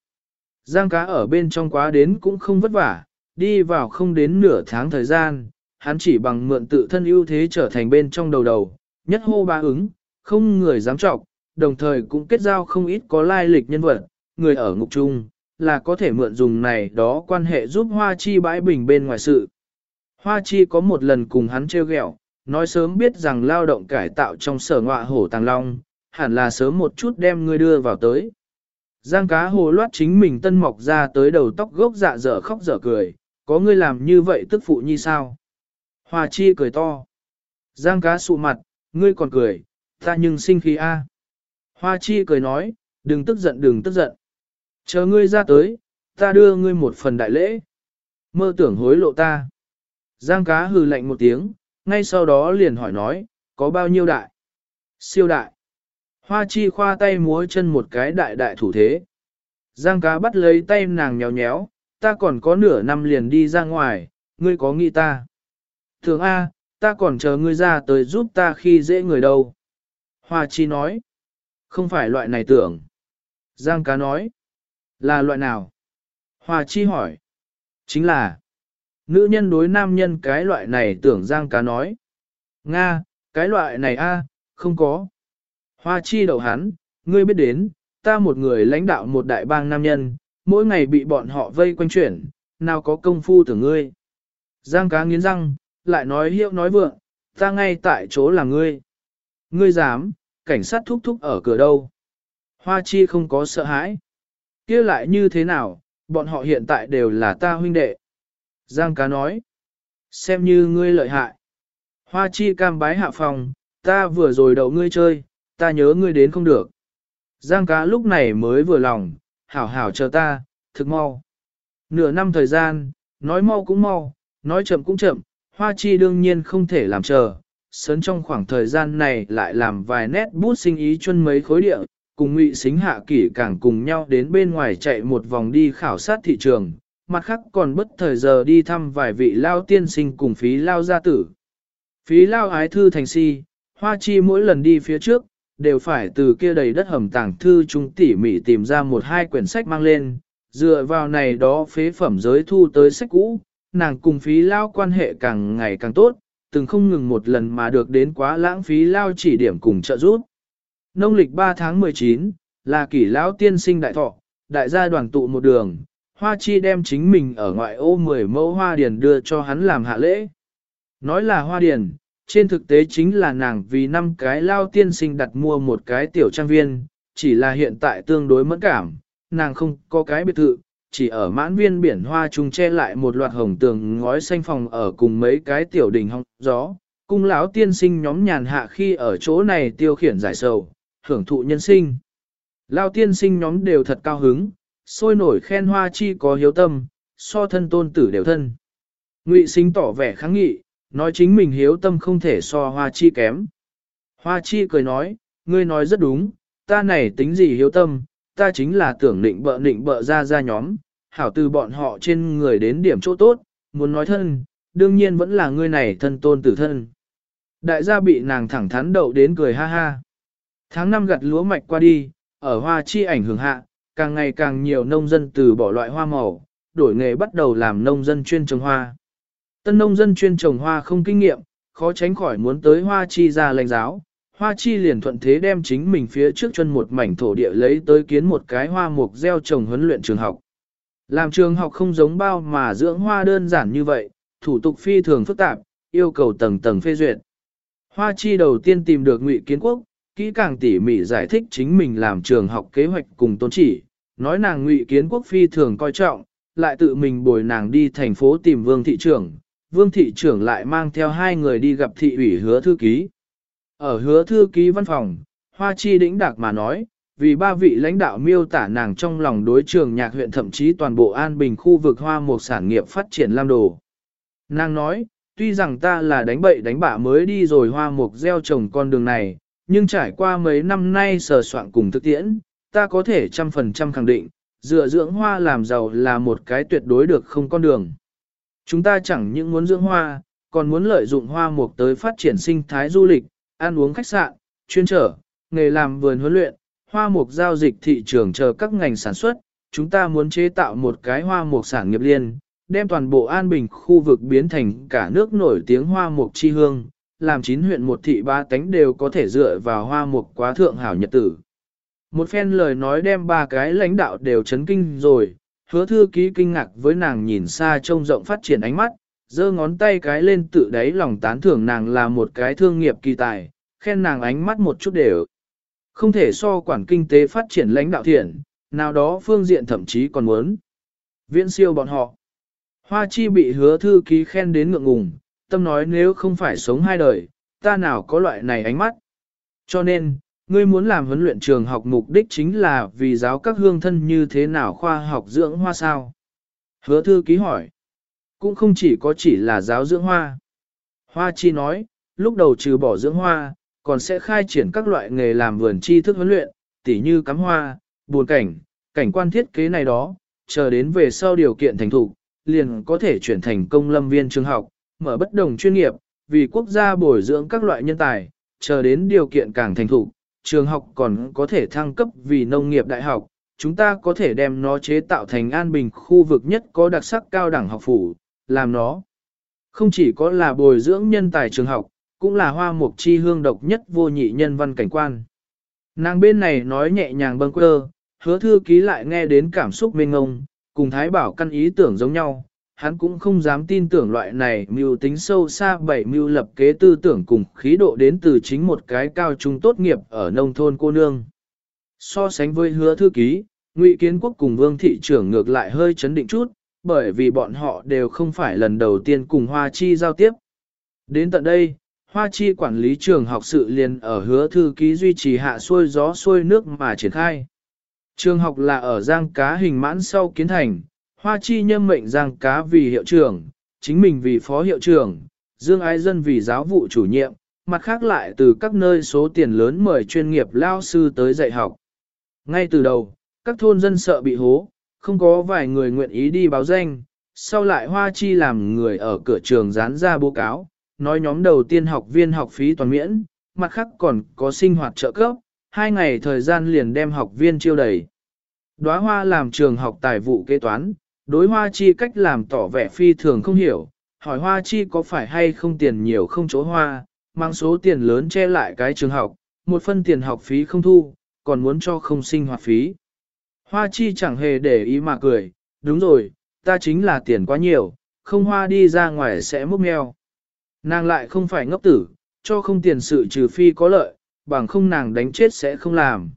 Giang cá ở bên trong quá đến cũng không vất vả, đi vào không đến nửa tháng thời gian, hắn chỉ bằng mượn tự thân ưu thế trở thành bên trong đầu đầu, nhất hô ba ứng, không người dám trọng, đồng thời cũng kết giao không ít có lai lịch nhân vật, người ở ngục chung, là có thể mượn dùng này đó quan hệ giúp Hoa Chi bãi bình bên ngoài sự. Hoa Chi có một lần cùng hắn trêu ghẹo, nói sớm biết rằng lao động cải tạo trong sở ngọa hổ tàng long, hẳn là sớm một chút đem ngươi đưa vào tới. Giang cá hồ loát chính mình tân mọc ra tới đầu tóc gốc dạ dở khóc dở cười, có ngươi làm như vậy tức phụ nhi sao? Hoa chi cười to. Giang cá sụ mặt, ngươi còn cười, ta nhưng sinh khí a. Hoa chi cười nói, đừng tức giận đừng tức giận. Chờ ngươi ra tới, ta đưa ngươi một phần đại lễ. Mơ tưởng hối lộ ta. Giang cá hừ lạnh một tiếng, ngay sau đó liền hỏi nói, có bao nhiêu đại? Siêu đại. Hoa chi khoa tay múa chân một cái đại đại thủ thế. Giang cá bắt lấy tay nàng nhéo nhéo, ta còn có nửa năm liền đi ra ngoài, ngươi có nghĩ ta? Thường A, ta còn chờ ngươi ra tới giúp ta khi dễ người đâu. Hoa chi nói, không phải loại này tưởng. Giang cá nói, là loại nào? Hoa chi hỏi, chính là, nữ nhân đối nam nhân cái loại này tưởng Giang cá nói. Nga, cái loại này A, không có. Hoa chi đầu hắn, ngươi biết đến, ta một người lãnh đạo một đại bang nam nhân, mỗi ngày bị bọn họ vây quanh chuyển, nào có công phu tưởng ngươi. Giang cá nghiến răng, lại nói hiệu nói vượng, ta ngay tại chỗ là ngươi. Ngươi dám, cảnh sát thúc thúc ở cửa đâu. Hoa chi không có sợ hãi kia lại như thế nào, bọn họ hiện tại đều là ta huynh đệ. Giang cá nói, xem như ngươi lợi hại. Hoa chi cam bái hạ phòng, ta vừa rồi đậu ngươi chơi, ta nhớ ngươi đến không được. Giang cá lúc này mới vừa lòng, hảo hảo chờ ta, thực mau. Nửa năm thời gian, nói mau cũng mau, nói chậm cũng chậm, hoa chi đương nhiên không thể làm chờ. Sớn trong khoảng thời gian này lại làm vài nét bút sinh ý chân mấy khối địa, cùng ngụy xính hạ kỷ càng cùng nhau đến bên ngoài chạy một vòng đi khảo sát thị trường, mặt khác còn bất thời giờ đi thăm vài vị lao tiên sinh cùng phí lao gia tử. Phí lao ái thư thành si, hoa chi mỗi lần đi phía trước, đều phải từ kia đầy đất hầm tàng thư chúng tỉ mỉ tìm ra một hai quyển sách mang lên, dựa vào này đó phế phẩm giới thu tới sách cũ, nàng cùng phí lao quan hệ càng ngày càng tốt, từng không ngừng một lần mà được đến quá lãng phí lao chỉ điểm cùng trợ giúp. Nông lịch 3 tháng 19, là kỷ lão tiên sinh đại thọ, đại gia đoàn tụ một đường, Hoa Chi đem chính mình ở ngoại ô 10 mẫu hoa điền đưa cho hắn làm hạ lễ. Nói là hoa điền, trên thực tế chính là nàng vì năm cái lao tiên sinh đặt mua một cái tiểu trang viên, chỉ là hiện tại tương đối mẫn cảm, nàng không có cái biệt thự, chỉ ở mãn viên biển hoa trùng che lại một loạt hồng tường ngói xanh phòng ở cùng mấy cái tiểu đình hong gió. Cung lão tiên sinh nhóm nhàn hạ khi ở chỗ này tiêu khiển giải sầu, hưởng thụ nhân sinh. Lao tiên sinh nhóm đều thật cao hứng, sôi nổi khen hoa chi có hiếu tâm, so thân tôn tử đều thân. Ngụy sinh tỏ vẻ kháng nghị, nói chính mình hiếu tâm không thể so hoa chi kém. Hoa chi cười nói, ngươi nói rất đúng, ta này tính gì hiếu tâm, ta chính là tưởng định bợ định bợ ra ra nhóm, hảo từ bọn họ trên người đến điểm chỗ tốt, muốn nói thân, đương nhiên vẫn là ngươi này thân tôn tử thân. Đại gia bị nàng thẳng thắn đậu đến cười ha ha. Tháng năm gặt lúa mạch qua đi, ở hoa chi ảnh hưởng hạ, càng ngày càng nhiều nông dân từ bỏ loại hoa màu, đổi nghề bắt đầu làm nông dân chuyên trồng hoa. Tân nông dân chuyên trồng hoa không kinh nghiệm, khó tránh khỏi muốn tới hoa chi ra lãnh giáo. Hoa chi liền thuận thế đem chính mình phía trước chân một mảnh thổ địa lấy tới kiến một cái hoa mục gieo trồng huấn luyện trường học. Làm trường học không giống bao mà dưỡng hoa đơn giản như vậy, thủ tục phi thường phức tạp, yêu cầu tầng tầng phê duyệt. Hoa chi đầu tiên tìm được Ngụy Kiến Quốc, kỹ càng tỉ mỉ giải thích chính mình làm trường học kế hoạch cùng tôn chỉ, nói nàng Ngụy Kiến Quốc phi thường coi trọng, lại tự mình bồi nàng đi thành phố tìm Vương thị trưởng, vương thị trưởng lại mang theo hai người đi gặp thị ủy hứa thư ký. Ở hứa thư ký văn phòng, Hoa Chi đĩnh đạc mà nói, vì ba vị lãnh đạo miêu tả nàng trong lòng đối trường nhạc huyện thậm chí toàn bộ an bình khu vực hoa một sản nghiệp phát triển lam đồ. Nàng nói, tuy rằng ta là đánh bậy đánh bạ mới đi rồi hoa mục gieo trồng con đường này, nhưng trải qua mấy năm nay sờ soạn cùng thực tiễn, ta có thể trăm phần trăm khẳng định, dựa dưỡng hoa làm giàu là một cái tuyệt đối được không con đường. Chúng ta chẳng những muốn dưỡng hoa, còn muốn lợi dụng hoa mục tới phát triển sinh thái du lịch, ăn uống khách sạn, chuyên trở, nghề làm vườn huấn luyện, hoa mục giao dịch thị trường chờ các ngành sản xuất. Chúng ta muốn chế tạo một cái hoa mục sản nghiệp liên, đem toàn bộ an bình khu vực biến thành cả nước nổi tiếng hoa mục chi hương, làm chín huyện một thị ba tánh đều có thể dựa vào hoa mục quá thượng hảo nhật tử, Một phen lời nói đem ba cái lãnh đạo đều chấn kinh rồi, hứa thư ký kinh ngạc với nàng nhìn xa trông rộng phát triển ánh mắt, giơ ngón tay cái lên tự đáy lòng tán thưởng nàng là một cái thương nghiệp kỳ tài, khen nàng ánh mắt một chút đều. Không thể so quản kinh tế phát triển lãnh đạo thiện, nào đó phương diện thậm chí còn muốn. Viễn siêu bọn họ. Hoa chi bị hứa thư ký khen đến ngượng ngùng, tâm nói nếu không phải sống hai đời, ta nào có loại này ánh mắt. Cho nên, ngươi muốn làm huấn luyện trường học mục đích chính là vì giáo các hương thân như thế nào khoa học dưỡng hoa sao. Hứa thư ký hỏi. Cũng không chỉ có chỉ là giáo dưỡng hoa. Hoa chi nói, lúc đầu trừ bỏ dưỡng hoa, còn sẽ khai triển các loại nghề làm vườn tri thức huấn luyện, tỉ như cắm hoa, buồn cảnh, cảnh quan thiết kế này đó, chờ đến về sau điều kiện thành thủ, liền có thể chuyển thành công lâm viên trường học, mở bất đồng chuyên nghiệp, vì quốc gia bồi dưỡng các loại nhân tài, chờ đến điều kiện càng thành thục trường học còn có thể thăng cấp vì nông nghiệp đại học, chúng ta có thể đem nó chế tạo thành an bình khu vực nhất có đặc sắc cao đẳng học phủ, làm nó không chỉ có là bồi dưỡng nhân tài trường học, cũng là hoa mục chi hương độc nhất vô nhị nhân văn cảnh quan. Nàng bên này nói nhẹ nhàng bâng quơ, hứa thư ký lại nghe đến cảm xúc mênh ngông, cùng thái bảo căn ý tưởng giống nhau, hắn cũng không dám tin tưởng loại này mưu tính sâu xa bảy mưu lập kế tư tưởng cùng khí độ đến từ chính một cái cao trung tốt nghiệp ở nông thôn cô nương. So sánh với hứa thư ký, Ngụy Kiến Quốc cùng Vương thị trưởng ngược lại hơi chấn định chút, bởi vì bọn họ đều không phải lần đầu tiên cùng Hoa Chi giao tiếp. Đến tận đây, Hoa Chi quản lý trường học sự liền ở hứa thư ký duy trì hạ xuôi gió xuôi nước mà triển khai. Trường học là ở Giang Cá hình mãn sau kiến thành, Hoa Chi nhâm mệnh Giang Cá vì hiệu trưởng, chính mình vì phó hiệu trưởng, Dương Ái Dân vì giáo vụ chủ nhiệm, mặt khác lại từ các nơi số tiền lớn mời chuyên nghiệp lao sư tới dạy học. Ngay từ đầu, các thôn dân sợ bị hố, không có vài người nguyện ý đi báo danh, sau lại Hoa Chi làm người ở cửa trường dán ra báo cáo, nói nhóm đầu tiên học viên học phí toàn miễn, mặt khác còn có sinh hoạt trợ cấp, hai ngày thời gian liền đem học viên chiêu đầy. Đóa hoa làm trường học tài vụ kế toán, đối hoa chi cách làm tỏ vẻ phi thường không hiểu, hỏi hoa chi có phải hay không tiền nhiều không chỗ hoa, mang số tiền lớn che lại cái trường học, một phân tiền học phí không thu, còn muốn cho không sinh hoạt phí. Hoa chi chẳng hề để ý mà cười, đúng rồi, ta chính là tiền quá nhiều, không hoa đi ra ngoài sẽ múc mèo. Nàng lại không phải ngốc tử, cho không tiền sự trừ phi có lợi, bằng không nàng đánh chết sẽ không làm.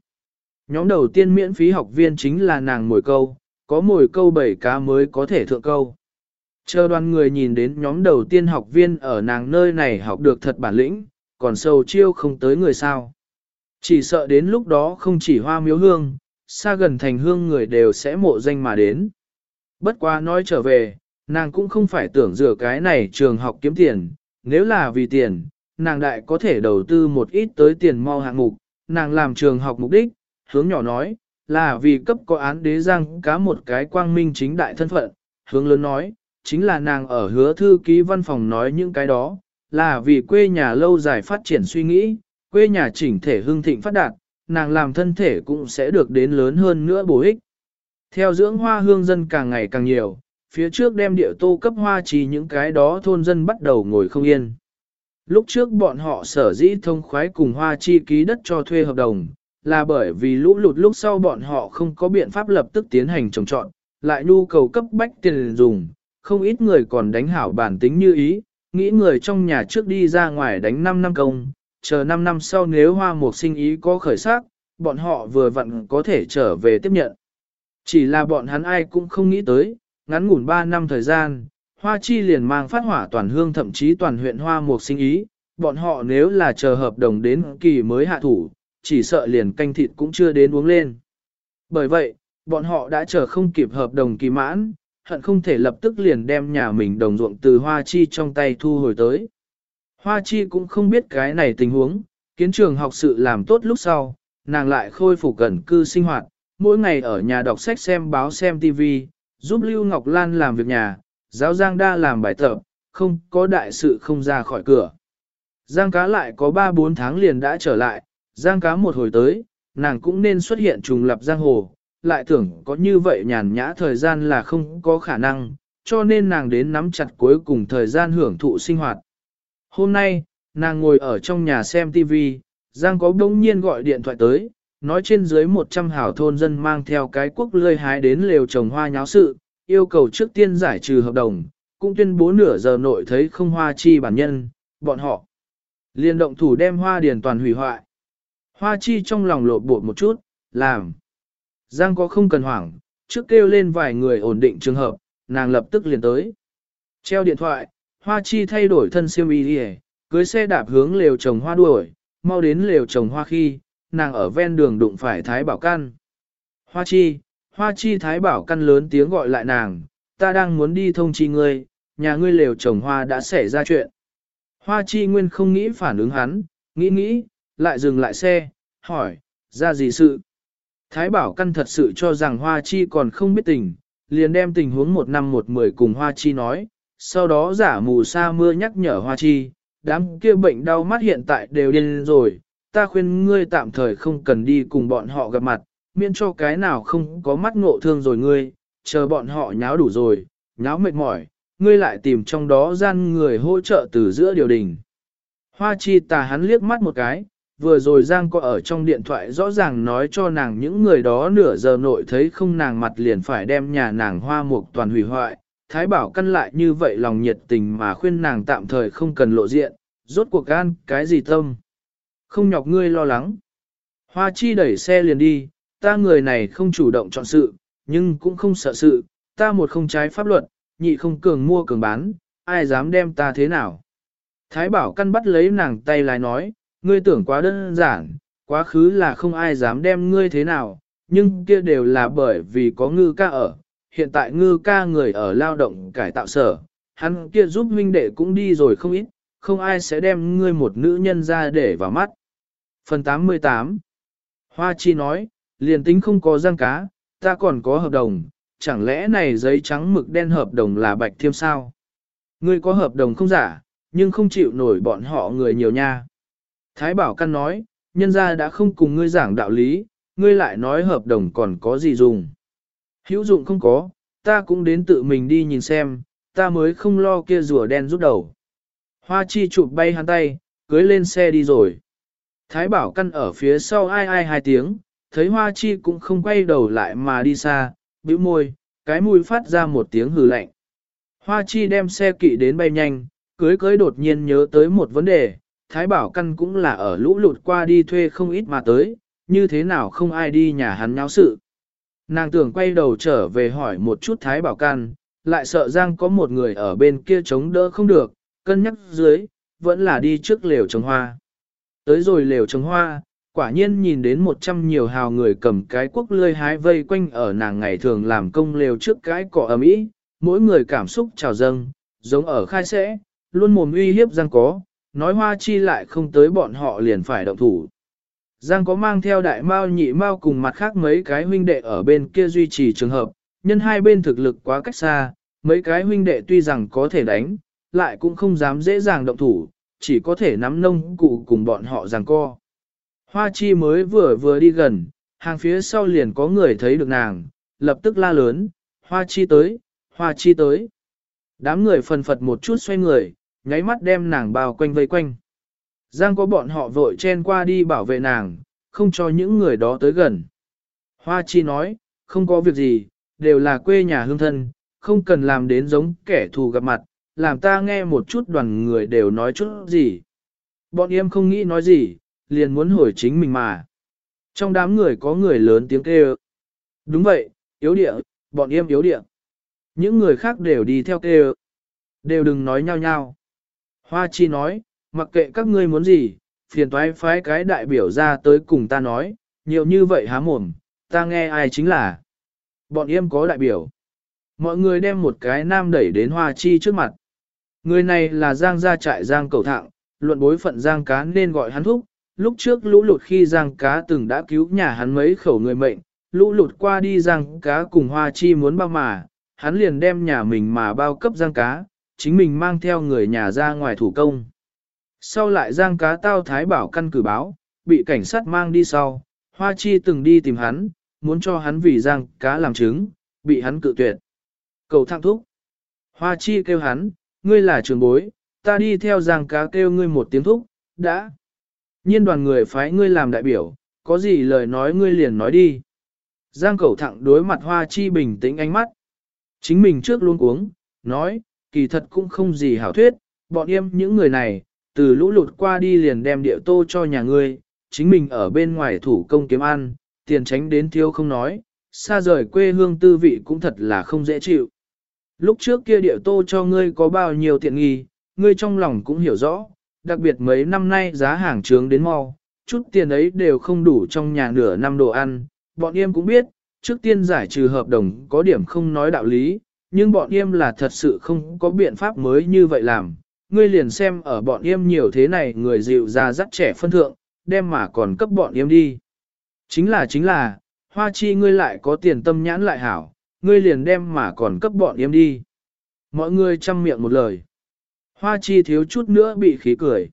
Nhóm đầu tiên miễn phí học viên chính là nàng mồi câu, có mồi câu bảy cá mới có thể thượng câu. Chờ đoàn người nhìn đến nhóm đầu tiên học viên ở nàng nơi này học được thật bản lĩnh, còn sâu chiêu không tới người sao. Chỉ sợ đến lúc đó không chỉ hoa miếu hương, xa gần thành hương người đều sẽ mộ danh mà đến. Bất quá nói trở về, nàng cũng không phải tưởng rửa cái này trường học kiếm tiền, nếu là vì tiền, nàng đại có thể đầu tư một ít tới tiền mau hạng mục, nàng làm trường học mục đích, hướng nhỏ nói, là vì cấp có án đế giang cá một cái quang minh chính đại thân phận, hướng lớn nói, chính là nàng ở hứa thư ký văn phòng nói những cái đó, là vì quê nhà lâu dài phát triển suy nghĩ, quê nhà chỉnh thể hương thịnh phát đạt, nàng làm thân thể cũng sẽ được đến lớn hơn nữa bổ ích. Theo dưỡng hoa hương dân càng ngày càng nhiều, phía trước đem địa tô cấp hoa chỉ những cái đó thôn dân bắt đầu ngồi không yên. Lúc trước bọn họ sở dĩ thông khoái cùng hoa chi ký đất cho thuê hợp đồng, là bởi vì lũ lụt lúc sau bọn họ không có biện pháp lập tức tiến hành trồng trọn, lại nhu cầu cấp bách tiền dùng, không ít người còn đánh hảo bản tính như ý, nghĩ người trong nhà trước đi ra ngoài đánh 5 năm công, chờ 5 năm sau nếu hoa mục sinh ý có khởi sắc, bọn họ vừa vặn có thể trở về tiếp nhận. Chỉ là bọn hắn ai cũng không nghĩ tới, ngắn ngủn 3 năm thời gian, Hoa Chi liền mang phát hỏa toàn hương thậm chí toàn huyện Hoa Mục sinh ý, bọn họ nếu là chờ hợp đồng đến kỳ mới hạ thủ, chỉ sợ liền canh thịt cũng chưa đến uống lên. Bởi vậy, bọn họ đã chờ không kịp hợp đồng kỳ mãn, hận không thể lập tức liền đem nhà mình đồng ruộng từ Hoa Chi trong tay thu hồi tới. Hoa Chi cũng không biết cái này tình huống, kiến trường học sự làm tốt lúc sau, nàng lại khôi phục gần cư sinh hoạt, mỗi ngày ở nhà đọc sách xem báo xem TV, giúp Lưu Ngọc Lan làm việc nhà, giáo Giang Đa làm bài tập, không có đại sự không ra khỏi cửa. Giang cá lại có 3-4 tháng liền đã trở lại, Giang cá một hồi tới, nàng cũng nên xuất hiện trùng lập giang hồ, lại tưởng có như vậy nhàn nhã thời gian là không có khả năng, cho nên nàng đến nắm chặt cuối cùng thời gian hưởng thụ sinh hoạt. Hôm nay, nàng ngồi ở trong nhà xem TV, Giang có bỗng nhiên gọi điện thoại tới, nói trên dưới 100 hảo thôn dân mang theo cái quốc lươi hái đến lều trồng hoa nháo sự, yêu cầu trước tiên giải trừ hợp đồng, cũng tuyên bố nửa giờ nội thấy không hoa chi bản nhân, bọn họ. Liên động thủ đem hoa điền toàn hủy hoại. Hoa chi trong lòng lộ bột một chút, làm. Giang có không cần hoảng, trước kêu lên vài người ổn định trường hợp, nàng lập tức liền tới. Treo điện thoại, hoa chi thay đổi thân siêu y đi cưới xe đạp hướng lều trồng hoa đuổi, mau đến lều trồng hoa khi, nàng ở ven đường đụng phải Thái Bảo Căn. Hoa chi, hoa chi Thái Bảo Căn lớn tiếng gọi lại nàng, ta đang muốn đi thông chi ngươi, nhà ngươi lều trồng hoa đã xảy ra chuyện. Hoa chi nguyên không nghĩ phản ứng hắn, nghĩ nghĩ, lại dừng lại xe, hỏi, ra gì sự? Thái Bảo Căn thật sự cho rằng Hoa Chi còn không biết tình, liền đem tình huống một năm một mười cùng Hoa Chi nói, sau đó giả mù sa mưa nhắc nhở Hoa Chi, đám kia bệnh đau mắt hiện tại đều điên rồi, ta khuyên ngươi tạm thời không cần đi cùng bọn họ gặp mặt, miễn cho cái nào không có mắt ngộ thương rồi ngươi, chờ bọn họ nháo đủ rồi, nháo mệt mỏi, ngươi lại tìm trong đó gian người hỗ trợ từ giữa điều đình. Hoa chi tà hắn liếc mắt một cái, vừa rồi Giang có ở trong điện thoại rõ ràng nói cho nàng những người đó nửa giờ nội thấy không nàng mặt liền phải đem nhà nàng hoa mục toàn hủy hoại. Thái bảo căn lại như vậy lòng nhiệt tình mà khuyên nàng tạm thời không cần lộ diện, rốt cuộc gan cái gì tâm. Không nhọc ngươi lo lắng. Hoa chi đẩy xe liền đi, ta người này không chủ động chọn sự, nhưng cũng không sợ sự, ta một không trái pháp luật, nhị không cường mua cường bán, ai dám đem ta thế nào. Thái bảo căn bắt lấy nàng tay lại nói, ngươi tưởng quá đơn giản, quá khứ là không ai dám đem ngươi thế nào, nhưng kia đều là bởi vì có ngư ca ở. Hiện tại ngư ca người ở lao động cải tạo sở, hắn kia giúp huynh đệ cũng đi rồi không ít, không ai sẽ đem ngươi một nữ nhân ra để vào mắt. Phần 88 Hoa Chi nói, liền tính không có răng cá, ta còn có hợp đồng, chẳng lẽ này giấy trắng mực đen hợp đồng là bạch thiêm sao? Ngươi có hợp đồng không giả, nhưng không chịu nổi bọn họ người nhiều nha. Thái Bảo Căn nói, nhân gia đã không cùng ngươi giảng đạo lý, ngươi lại nói hợp đồng còn có gì dùng. Hữu dụng không có, ta cũng đến tự mình đi nhìn xem, ta mới không lo kia rùa đen rút đầu. Hoa chi chụp bay hắn tay, cưới lên xe đi rồi. Thái Bảo Căn ở phía sau ai ai hai tiếng, thấy Hoa chi cũng không quay đầu lại mà đi xa, bĩu môi, cái mùi phát ra một tiếng hừ lạnh. Hoa chi đem xe kỵ đến bay nhanh, cưới cưới đột nhiên nhớ tới một vấn đề, Thái Bảo Căn cũng là ở lũ lụt qua đi thuê không ít mà tới, như thế nào không ai đi nhà hắn nháo sự. Nàng tưởng quay đầu trở về hỏi một chút Thái Bảo Căn, lại sợ Giang có một người ở bên kia chống đỡ không được, cân nhắc dưới, vẫn là đi trước lều trồng hoa. Tới rồi lều trồng hoa, quả nhiên nhìn đến một trăm nhiều hào người cầm cái quốc lươi hái vây quanh ở nàng ngày thường làm công lều trước cái cỏ ấm ý, mỗi người cảm xúc trào dâng, giống ở khai sẽ, luôn mồm uy hiếp Giang có, nói hoa chi lại không tới bọn họ liền phải động thủ. Giang có mang theo đại mao nhị mao cùng mặt khác mấy cái huynh đệ ở bên kia duy trì trường hợp, nhân hai bên thực lực quá cách xa, mấy cái huynh đệ tuy rằng có thể đánh, lại cũng không dám dễ dàng động thủ, chỉ có thể nắm nông cụ cùng bọn họ giằng co. Hoa chi mới vừa vừa đi gần, hàng phía sau liền có người thấy được nàng, lập tức la lớn, hoa chi tới, hoa chi tới. Đám người phần phật một chút xoay người, nháy mắt đem nàng bao quanh vây quanh. Giang có bọn họ vội chen qua đi bảo vệ nàng, không cho những người đó tới gần. Hoa chi nói, không có việc gì, đều là quê nhà hương thân, không cần làm đến giống kẻ thù gặp mặt, làm ta nghe một chút đoàn người đều nói chút gì. Bọn em không nghĩ nói gì, liền muốn hồi chính mình mà. Trong đám người có người lớn tiếng kêu. Đúng vậy, yếu địa, bọn em yếu địa. Những người khác đều đi theo kêu. Đều đừng nói nhau nhau. Hoa chi nói, mặc kệ các ngươi muốn gì, phiền toái phái cái đại biểu ra tới cùng ta nói, nhiều như vậy há mồm, ta nghe ai chính là. Bọn em có đại biểu. Mọi người đem một cái nam đẩy đến hoa chi trước mặt. Người này là Giang gia trại Giang cầu thạng, luận bối phận Giang cá nên gọi hắn thúc. Lúc trước lũ lụt khi Giang cá từng đã cứu nhà hắn mấy khẩu người mệnh, lũ lụt qua đi Giang cá cùng hoa chi muốn bao mà, hắn liền đem nhà mình mà bao cấp Giang cá, chính mình mang theo người nhà ra ngoài thủ công. Sau lại giang cá tao thái bảo căn cử báo, bị cảnh sát mang đi sau, Hoa Chi từng đi tìm hắn, muốn cho hắn vì giang cá làm chứng, bị hắn cự tuyệt. Cầu thăng thúc. Hoa Chi kêu hắn, ngươi là trường bối, ta đi theo giang cá kêu ngươi một tiếng thúc, đã. Nhiên đoàn người phái ngươi làm đại biểu, có gì lời nói ngươi liền nói đi. Giang cầu thẳng đối mặt hoa chi bình tĩnh ánh mắt. Chính mình trước luôn uống, nói, kỳ thật cũng không gì hảo thuyết, bọn em những người này, từ lũ lụt qua đi liền đem địa tô cho nhà ngươi, chính mình ở bên ngoài thủ công kiếm ăn, tiền tránh đến thiếu không nói, xa rời quê hương tư vị cũng thật là không dễ chịu. Lúc trước kia địa tô cho ngươi có bao nhiêu tiện nghi, ngươi trong lòng cũng hiểu rõ, đặc biệt mấy năm nay giá hàng trướng đến mau, chút tiền ấy đều không đủ trong nhà nửa năm đồ ăn, bọn em cũng biết, trước tiên giải trừ hợp đồng có điểm không nói đạo lý, nhưng bọn em là thật sự không có biện pháp mới như vậy làm. Ngươi liền xem ở bọn em nhiều thế này người dịu ra dắt trẻ phân thượng, đem mà còn cấp bọn em đi. Chính là chính là, hoa chi ngươi lại có tiền tâm nhãn lại hảo, ngươi liền đem mà còn cấp bọn em đi. Mọi người chăm miệng một lời. Hoa chi thiếu chút nữa bị khí cười.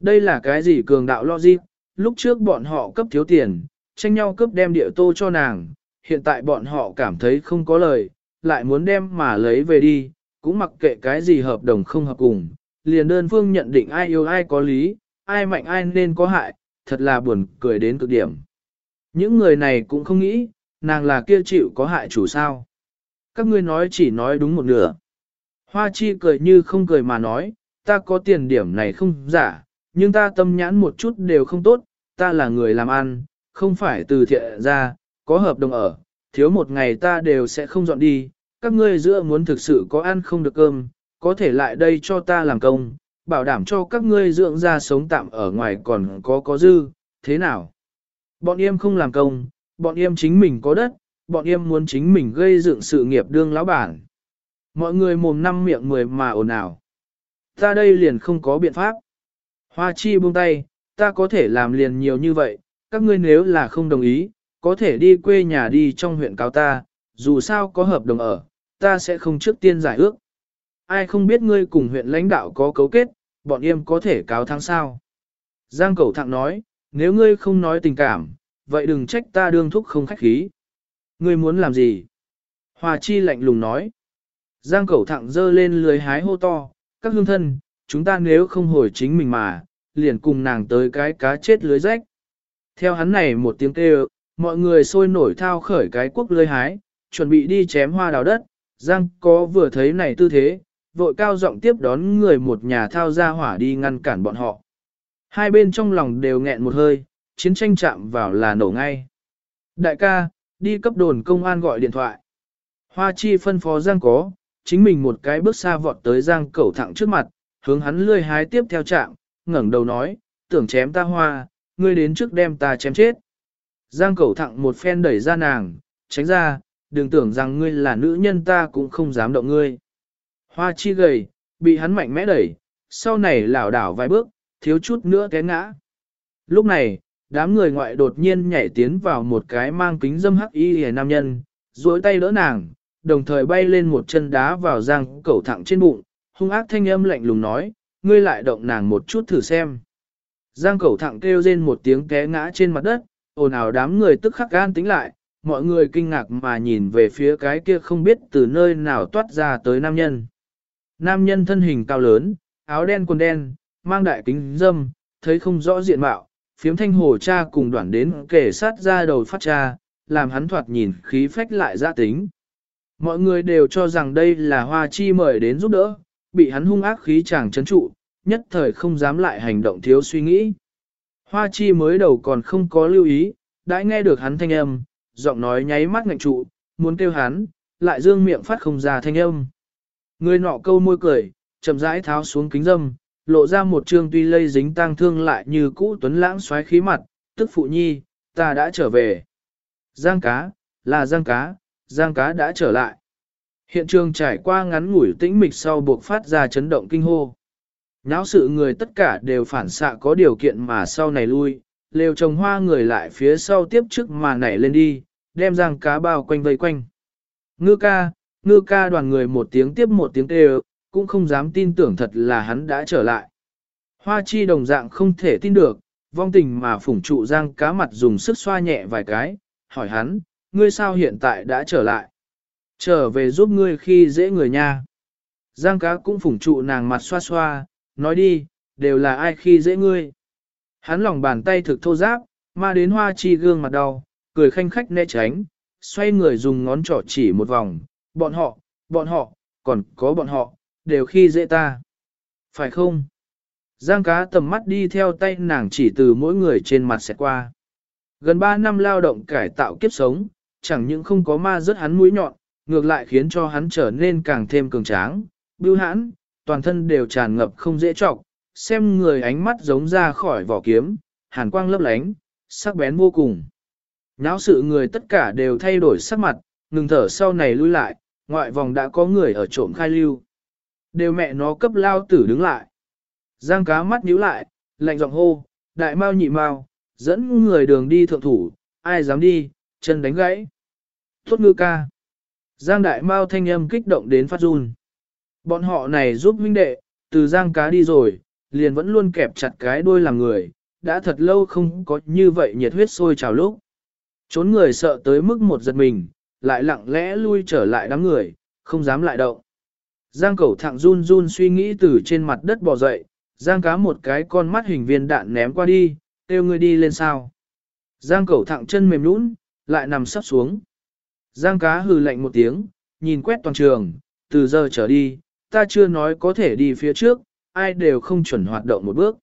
Đây là cái gì cường đạo logic, lúc trước bọn họ cấp thiếu tiền, tranh nhau cấp đem địa tô cho nàng, hiện tại bọn họ cảm thấy không có lời, lại muốn đem mà lấy về đi, cũng mặc kệ cái gì hợp đồng không hợp cùng, liền đơn phương nhận định ai yêu ai có lý, ai mạnh ai nên có hại, thật là buồn cười đến cực điểm. Những người này cũng không nghĩ, nàng là kia chịu có hại chủ sao. Các ngươi nói chỉ nói đúng một nửa. Hoa chi cười như không cười mà nói, ta có tiền điểm này không giả, nhưng ta tâm nhãn một chút đều không tốt, ta là người làm ăn, không phải từ thiện ra, có hợp đồng ở, thiếu một ngày ta đều sẽ không dọn đi, các ngươi giữa muốn thực sự có ăn không được cơm, có thể lại đây cho ta làm công, bảo đảm cho các ngươi dưỡng ra sống tạm ở ngoài còn có có dư, thế nào? Bọn em không làm công, bọn em chính mình có đất, bọn em muốn chính mình gây dựng sự nghiệp đương lão bản. Mọi người mồm năm miệng mười mà ồn ào. Ta đây liền không có biện pháp. Hoa chi buông tay, ta có thể làm liền nhiều như vậy, các ngươi nếu là không đồng ý, có thể đi quê nhà đi trong huyện cáo ta, dù sao có hợp đồng ở, ta sẽ không trước tiên giải ước. Ai không biết ngươi cùng huyện lãnh đạo có cấu kết, bọn em có thể cáo thắng sao. Giang Cẩu Thẳng nói, nếu ngươi không nói tình cảm, vậy đừng trách ta đương thúc không khách khí. Ngươi muốn làm gì? Hòa Chi lạnh lùng nói. Giang Cẩu Thẳng dơ lên lưới hái hô to, các hương thân, chúng ta nếu không hồi chính mình mà, liền cùng nàng tới cái cá chết lưới rách. Theo hắn này một tiếng kêu, mọi người sôi nổi thao khởi cái quốc lưới hái, chuẩn bị đi chém hoa đào đất, Giang có vừa thấy này tư thế, vội cao giọng tiếp đón người một nhà thao ra hỏa đi ngăn cản bọn họ. Hai bên trong lòng đều nghẹn một hơi, chiến tranh chạm vào là nổ ngay. Đại ca, đi cấp đồn công an gọi điện thoại. Hoa chi phân phó Giang có, chính mình một cái bước xa vọt tới Giang cẩu thẳng trước mặt, hướng hắn lươi hái tiếp theo chạm, ngẩng đầu nói, tưởng chém ta hoa, ngươi đến trước đem ta chém chết. Giang cẩu thẳng một phen đẩy ra nàng, tránh ra, đừng tưởng rằng ngươi là nữ nhân ta cũng không dám động ngươi. Hoa chi gầy, bị hắn mạnh mẽ đẩy, sau này lảo đảo vài bước, thiếu chút nữa té ngã. Lúc này, đám người ngoại đột nhiên nhảy tiến vào một cái mang kính dâm hắc y hề nam nhân, duỗi tay đỡ nàng, đồng thời bay lên một chân đá vào giang cẩu thẳng trên bụng, hung ác thanh âm lạnh lùng nói, ngươi lại động nàng một chút thử xem. Giang cẩu thẳng kêu rên một tiếng té ngã trên mặt đất, ồn ào đám người tức khắc gan tính lại, mọi người kinh ngạc mà nhìn về phía cái kia không biết từ nơi nào toát ra tới nam nhân. Nam nhân thân hình cao lớn, áo đen quần đen, mang đại kính dâm, thấy không rõ diện mạo, phiếm thanh hồ cha cùng đoạn đến kể sát ra đầu phát cha, làm hắn thoạt nhìn khí phách lại ra tính. Mọi người đều cho rằng đây là hoa chi mời đến giúp đỡ, bị hắn hung ác khí chàng chấn trụ, nhất thời không dám lại hành động thiếu suy nghĩ. Hoa chi mới đầu còn không có lưu ý, đã nghe được hắn thanh âm, giọng nói nháy mắt ngạnh trụ, muốn kêu hắn, lại dương miệng phát không ra thanh âm. Người nọ câu môi cười, chậm rãi tháo xuống kính dâm, lộ ra một trương tuy lây dính tang thương lại như cũ tuấn lãng xoáy khí mặt, tức phụ nhi, ta đã trở về. Giang cá, là giang cá, giang cá đã trở lại. Hiện trường trải qua ngắn ngủi tĩnh mịch sau buộc phát ra chấn động kinh hô. Náo sự người tất cả đều phản xạ có điều kiện mà sau này lui, lều trồng hoa người lại phía sau tiếp trước mà nảy lên đi, đem giang cá bao quanh vây quanh. Ngư ca, ngư ca đoàn người một tiếng tiếp một tiếng kêu, cũng không dám tin tưởng thật là hắn đã trở lại. Hoa chi đồng dạng không thể tin được, vong tình mà phủng trụ giang cá mặt dùng sức xoa nhẹ vài cái, hỏi hắn, ngươi sao hiện tại đã trở lại? Trở về giúp ngươi khi dễ người nha. Giang cá cũng phủng trụ nàng mặt xoa xoa, nói đi, đều là ai khi dễ ngươi. Hắn lòng bàn tay thực thô giáp, ma đến hoa chi gương mặt đau, cười khanh khách né tránh, xoay người dùng ngón trỏ chỉ một vòng, bọn họ, bọn họ, còn có bọn họ, đều khi dễ ta. Phải không? Giang cá tầm mắt đi theo tay nàng chỉ từ mỗi người trên mặt sẽ qua. Gần 3 năm lao động cải tạo kiếp sống, chẳng những không có ma rớt hắn mũi nhọn, ngược lại khiến cho hắn trở nên càng thêm cường tráng, bưu hãn, toàn thân đều tràn ngập không dễ trọc, xem người ánh mắt giống ra khỏi vỏ kiếm, hàn quang lấp lánh, sắc bén vô cùng. Náo sự người tất cả đều thay đổi sắc mặt, ngừng thở sau này lui lại, ngoại vòng đã có người ở trộm khai lưu. Đều mẹ nó cấp lao tử đứng lại. Giang cá mắt nhíu lại, lạnh giọng hô, đại mau nhị mau, dẫn người đường đi thượng thủ, ai dám đi, chân đánh gãy. thốt ngư ca. Giang đại mau thanh âm kích động đến phát run. Bọn họ này giúp huynh đệ, từ giang cá đi rồi, liền vẫn luôn kẹp chặt cái đuôi làm người, đã thật lâu không có như vậy nhiệt huyết sôi trào lúc. Trốn người sợ tới mức một giật mình, lại lặng lẽ lui trở lại đám người, không dám lại động. Giang cẩu thẳng run run suy nghĩ từ trên mặt đất bò dậy, giang cá một cái con mắt hình viên đạn ném qua đi, kêu người đi lên sao. Giang cẩu thẳng chân mềm nũng, lại nằm sắp xuống. Giang cá hừ lạnh một tiếng, nhìn quét toàn trường, từ giờ trở đi, ta chưa nói có thể đi phía trước, ai đều không chuẩn hoạt động một bước.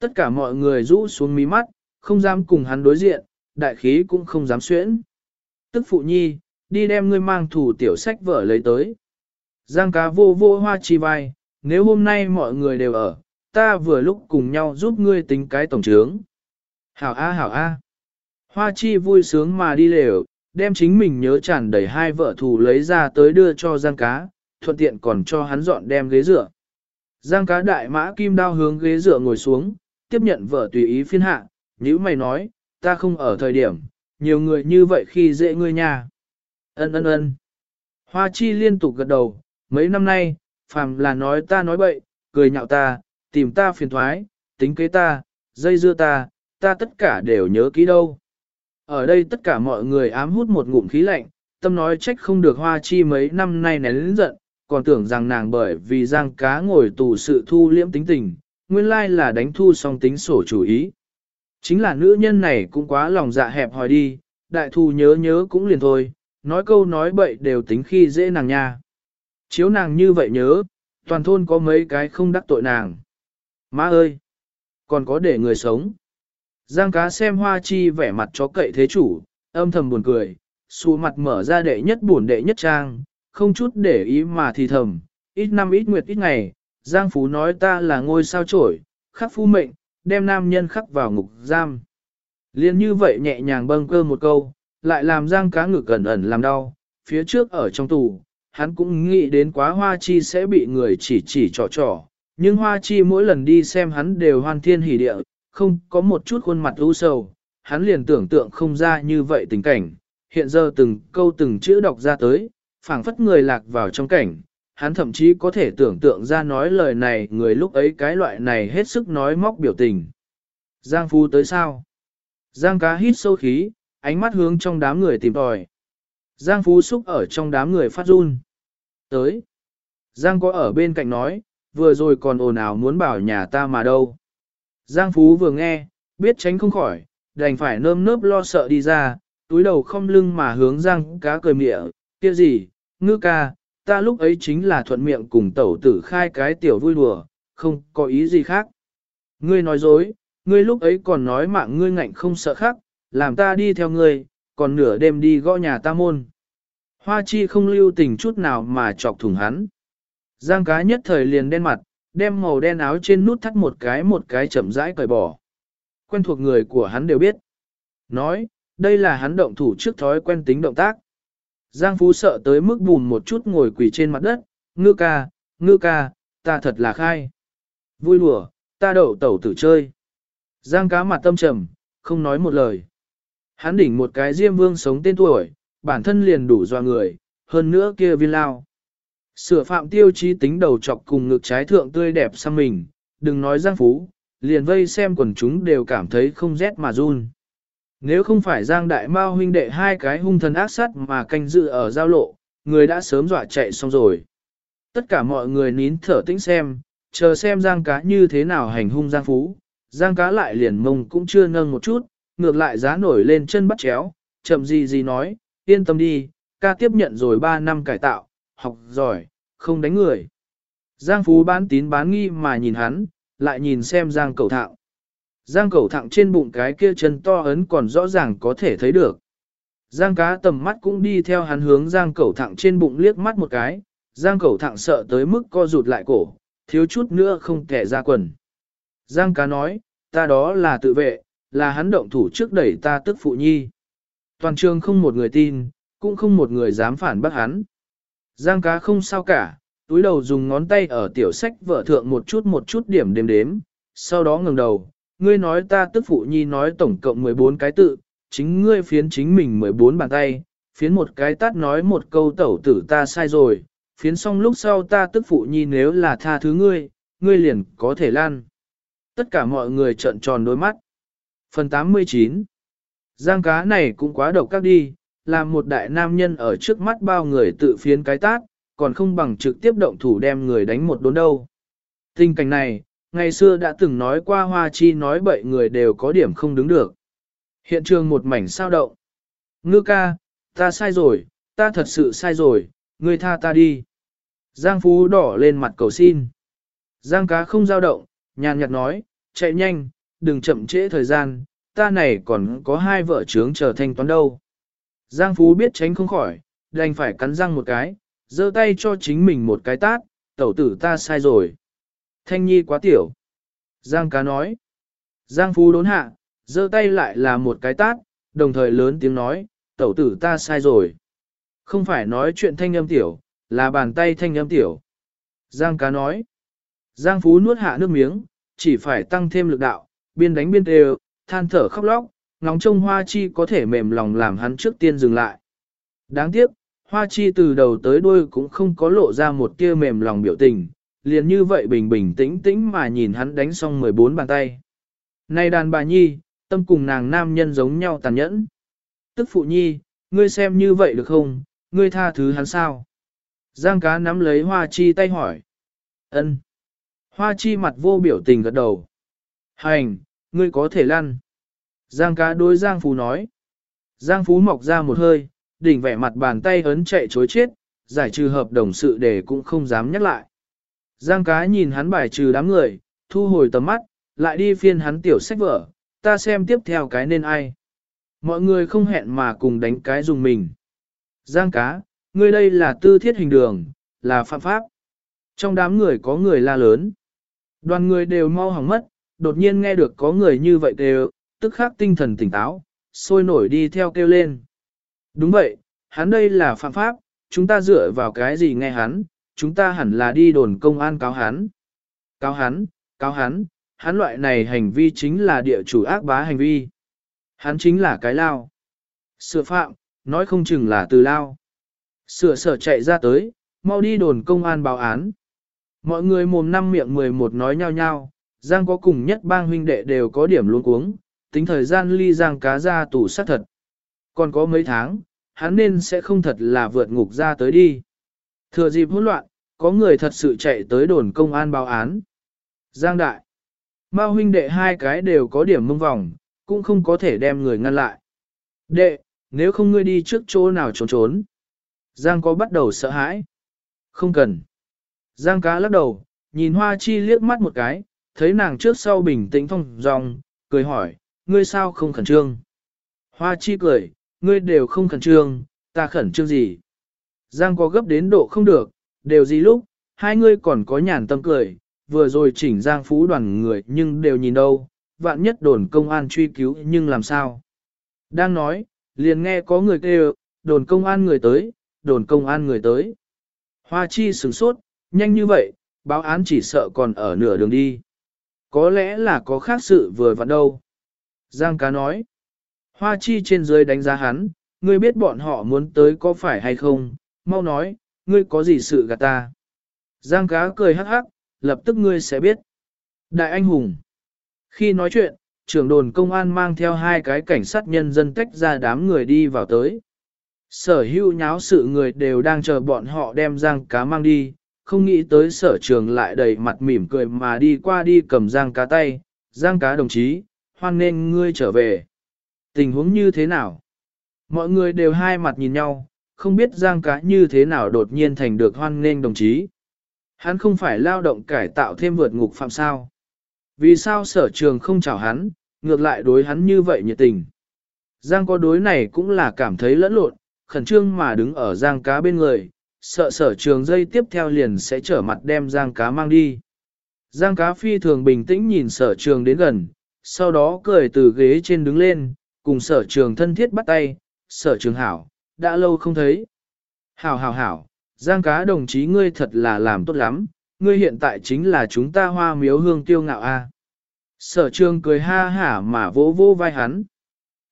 Tất cả mọi người rũ xuống mí mắt, không dám cùng hắn đối diện, đại khí cũng không dám xuyễn. Tức phụ nhi, đi đem ngươi mang thủ tiểu sách vở lấy tới. Giang cá vô vô hoa chi vai, nếu hôm nay mọi người đều ở, ta vừa lúc cùng nhau giúp ngươi tính cái tổng trướng. Hảo A hảo A. Hoa chi vui sướng mà đi lều, đem chính mình nhớ tràn đầy hai vợ thủ lấy ra tới đưa cho Giang cá, thuận tiện còn cho hắn dọn đem ghế dựa. Giang cá đại mã kim đao hướng ghế dựa ngồi xuống, tiếp nhận vợ tùy ý phiên hạ, như mày nói, ta không ở thời điểm, nhiều người như vậy khi dễ ngươi nhà. Ân ân ân. Hoa chi liên tục gật đầu, mấy năm nay, phàm là nói ta nói bậy, cười nhạo ta, tìm ta phiền thoái, tính kế ta, dây dưa ta, ta tất cả đều nhớ kỹ đâu. Ở đây tất cả mọi người ám hút một ngụm khí lạnh, tâm nói trách không được hoa chi mấy năm nay nén lĩnh giận, còn tưởng rằng nàng bởi vì giang cá ngồi tù sự thu liễm tính tình, nguyên lai là đánh thu song tính sổ chủ ý. Chính là nữ nhân này cũng quá lòng dạ hẹp hòi đi, đại thù nhớ nhớ cũng liền thôi, nói câu nói bậy đều tính khi dễ nàng nha. Chiếu nàng như vậy nhớ, toàn thôn có mấy cái không đắc tội nàng. Má ơi! Còn có để người sống. Giang cá xem hoa chi vẻ mặt chó cậy thế chủ, âm thầm buồn cười, xù mặt mở ra đệ nhất buồn đệ nhất trang, không chút để ý mà thì thầm, ít năm ít nguyệt ít ngày, Giang Phú nói ta là ngôi sao trổi, khắc phu mệnh, đem nam nhân khắc vào ngục giam. Liên như vậy nhẹ nhàng bâng cơ một câu, lại làm Giang cá ngực ẩn ẩn làm đau, phía trước ở trong tù, hắn cũng nghĩ đến quá hoa chi sẽ bị người chỉ chỉ trò trò, nhưng hoa chi mỗi lần đi xem hắn đều hoan thiên hỉ địa, không có một chút khuôn mặt u sầu, hắn liền tưởng tượng không ra như vậy tình cảnh, hiện giờ từng câu từng chữ đọc ra tới, phảng phất người lạc vào trong cảnh, hắn thậm chí có thể tưởng tượng ra nói lời này người lúc ấy cái loại này hết sức nói móc biểu tình. Giang Phu tới sao? Giang cá hít sâu khí, ánh mắt hướng trong đám người tìm tòi. Giang Phú xúc ở trong đám người phát run. Tới. Giang có ở bên cạnh nói, vừa rồi còn ồn ào muốn bảo nhà ta mà đâu. Giang Phú vừa nghe, biết tránh không khỏi, đành phải nơm nớp lo sợ đi ra, túi đầu không lưng mà hướng Giang cá cười mịa, kia gì, ngư ca, ta lúc ấy chính là thuận miệng cùng tẩu tử khai cái tiểu vui đùa, không có ý gì khác. Ngươi nói dối, ngươi lúc ấy còn nói mạng ngươi ngạnh không sợ khác, làm ta đi theo ngươi, còn nửa đêm đi gõ nhà ta môn. Hoa chi không lưu tình chút nào mà chọc thủng hắn. Giang cá nhất thời liền đen mặt, đem màu đen áo trên nút thắt một cái một cái chậm rãi cởi bỏ. Quen thuộc người của hắn đều biết. Nói, đây là hắn động thủ trước thói quen tính động tác. Giang Phú sợ tới mức bùn một chút ngồi quỳ trên mặt đất, ngư ca, ngư ca, ta thật là khai. Vui lùa, ta đậu tẩu tử chơi. Giang cá mặt tâm trầm, không nói một lời. Hắn đỉnh một cái diêm vương sống tên tuổi, bản thân liền đủ doa người, hơn nữa kia viên lao. Sửa phạm tiêu chí tính đầu chọc cùng ngực trái thượng tươi đẹp sang mình, đừng nói Giang Phú, liền vây xem quần chúng đều cảm thấy không rét mà run. Nếu không phải Giang Đại Mao huynh đệ hai cái hung thần ác sát mà canh dự ở giao lộ, người đã sớm dọa chạy xong rồi. Tất cả mọi người nín thở tĩnh xem, chờ xem Giang cá như thế nào hành hung Giang Phú. Giang cá lại liền mông cũng chưa nâng một chút, ngược lại giá nổi lên chân bắt chéo, chậm gì gì nói, yên tâm đi, ca tiếp nhận rồi 3 năm cải tạo, học giỏi, không đánh người. Giang Phú bán tín bán nghi mà nhìn hắn, lại nhìn xem Giang Cầu thạo Giang Cẩu thẳng trên bụng cái kia chân to ấn còn rõ ràng có thể thấy được. Giang cá tầm mắt cũng đi theo hắn hướng Giang Cẩu thẳng trên bụng liếc mắt một cái, Giang cẩu thẳng sợ tới mức co rụt lại cổ, thiếu chút nữa không kẻ ra quần. Giang cá nói, ta đó là tự vệ, là hắn động thủ trước đẩy ta tức phụ nhi. Toàn trường không một người tin, cũng không một người dám phản bác hắn. Giang cá không sao cả, túi đầu dùng ngón tay ở tiểu sách vợ thượng một chút một chút điểm đếm đếm, sau đó ngừng đầu, ngươi nói ta tức phụ nhi nói tổng cộng 14 cái tự, chính ngươi phiến chính mình 14 bàn tay, phiến một cái tát nói một câu tẩu tử ta sai rồi, phiến xong lúc sau ta tức phụ nhi nếu là tha thứ ngươi, ngươi liền có thể lan. Tất cả mọi người trợn tròn đôi mắt. Phần 89 Giang cá này cũng quá độc các đi, là một đại nam nhân ở trước mắt bao người tự phiến cái tát, còn không bằng trực tiếp động thủ đem người đánh một đốn đâu. Tình cảnh này, ngày xưa đã từng nói qua hoa chi nói bậy người đều có điểm không đứng được. Hiện trường một mảnh sao động. Ngư ca, ta sai rồi, ta thật sự sai rồi, ngươi tha ta đi. Giang Phú đỏ lên mặt cầu xin. Giang cá không dao động, nhàn nhạt nói, chạy nhanh, đừng chậm trễ thời gian, ta này còn có hai vợ trướng chờ thanh toán đâu. Giang Phú biết tránh không khỏi, đành phải cắn răng một cái, giơ tay cho chính mình một cái tát, tẩu tử ta sai rồi. Thanh nhi quá tiểu. Giang cá nói. Giang Phú đốn hạ, giơ tay lại là một cái tát, đồng thời lớn tiếng nói, tẩu tử ta sai rồi. Không phải nói chuyện thanh âm tiểu, là bàn tay thanh âm tiểu. Giang cá nói. Giang Phú nuốt hạ nước miếng, chỉ phải tăng thêm lực đạo, biên đánh biên đều, than thở khóc lóc, ngóng trông hoa chi có thể mềm lòng làm hắn trước tiên dừng lại. Đáng tiếc, hoa chi từ đầu tới đuôi cũng không có lộ ra một tia mềm lòng biểu tình, liền như vậy bình bình tĩnh tĩnh mà nhìn hắn đánh xong 14 bàn tay. Này đàn bà nhi, tâm cùng nàng nam nhân giống nhau tàn nhẫn. Tức phụ nhi, ngươi xem như vậy được không, ngươi tha thứ hắn sao? Giang cá nắm lấy hoa chi tay hỏi. ân. Hoa chi mặt vô biểu tình gật đầu. Hành, ngươi có thể lăn. Giang cá đối Giang Phú nói. Giang Phú mọc ra một hơi, đỉnh vẻ mặt bàn tay ấn chạy chối chết, giải trừ hợp đồng sự để cũng không dám nhắc lại. Giang cá nhìn hắn bài trừ đám người, thu hồi tầm mắt, lại đi phiên hắn tiểu sách vở, ta xem tiếp theo cái nên ai. Mọi người không hẹn mà cùng đánh cái dùng mình. Giang cá, ngươi đây là tư thiết hình đường, là phạm pháp. Trong đám người có người la lớn. Đoàn người đều mau hỏng mất, đột nhiên nghe được có người như vậy đều, tức khắc tinh thần tỉnh táo, sôi nổi đi theo kêu lên. Đúng vậy, hắn đây là phạm pháp, chúng ta dựa vào cái gì nghe hắn, chúng ta hẳn là đi đồn công an cáo hắn. Cáo hắn, cáo hắn, hắn loại này hành vi chính là địa chủ ác bá hành vi. Hắn chính là cái lao. Sửa phạm, nói không chừng là từ lao. Sửa sở chạy ra tới, mau đi đồn công an báo án. Mọi người mồm năm miệng mười một nói nhau nhau, Giang có cùng nhất bang huynh đệ đều có điểm luôn cuống, tính thời gian ly Giang cá ra tủ sát thật. Còn có mấy tháng, hắn nên sẽ không thật là vượt ngục ra tới đi. Thừa dịp hỗn loạn, có người thật sự chạy tới đồn công an báo án. Giang đại. Mao huynh đệ hai cái đều có điểm mông vòng, cũng không có thể đem người ngăn lại. Đệ, nếu không ngươi đi trước chỗ nào trốn trốn. Giang có bắt đầu sợ hãi. Không cần. Giang cá lắc đầu, nhìn hoa chi liếc mắt một cái, thấy nàng trước sau bình tĩnh phong dòng, cười hỏi, ngươi sao không khẩn trương? Hoa chi cười, ngươi đều không khẩn trương, ta khẩn trương gì? Giang có gấp đến độ không được, đều gì lúc, hai ngươi còn có nhàn tâm cười, vừa rồi chỉnh Giang Phú đoàn người nhưng đều nhìn đâu, vạn nhất đồn công an truy cứu nhưng làm sao? Đang nói, liền nghe có người kêu, đồn công an người tới, đồn công an người tới. Hoa chi sửng sốt, nhanh như vậy, báo án chỉ sợ còn ở nửa đường đi. Có lẽ là có khác sự vừa vặn đâu. Giang cá nói. Hoa chi trên dưới đánh giá hắn, ngươi biết bọn họ muốn tới có phải hay không, mau nói, ngươi có gì sự gạt ta. Giang cá cười hắc hắc, lập tức ngươi sẽ biết. Đại anh hùng. Khi nói chuyện, trưởng đồn công an mang theo hai cái cảnh sát nhân dân tách ra đám người đi vào tới. Sở hữu nháo sự người đều đang chờ bọn họ đem giang cá mang đi, không nghĩ tới sở trường lại đầy mặt mỉm cười mà đi qua đi cầm giang cá tay, giang cá đồng chí, hoan nên ngươi trở về. Tình huống như thế nào? Mọi người đều hai mặt nhìn nhau, không biết Giang Cá như thế nào đột nhiên thành được hoan nghênh đồng chí. Hắn không phải lao động cải tạo thêm vượt ngục phạm sao. Vì sao sở trường không chào hắn, ngược lại đối hắn như vậy nhiệt tình. Giang có đối này cũng là cảm thấy lẫn lộn, khẩn trương mà đứng ở Giang cá bên người, sợ sở trường dây tiếp theo liền sẽ trở mặt đem Giang cá mang đi. Giang cá phi thường bình tĩnh nhìn sở trường đến gần, sau đó cười từ ghế trên đứng lên, cùng sở trường thân thiết bắt tay, sở trường hảo, đã lâu không thấy. Hảo hảo hảo, Giang cá đồng chí ngươi thật là làm tốt lắm, ngươi hiện tại chính là chúng ta hoa miếu hương tiêu ngạo a. Sở trường cười ha hả mà vỗ vỗ vai hắn.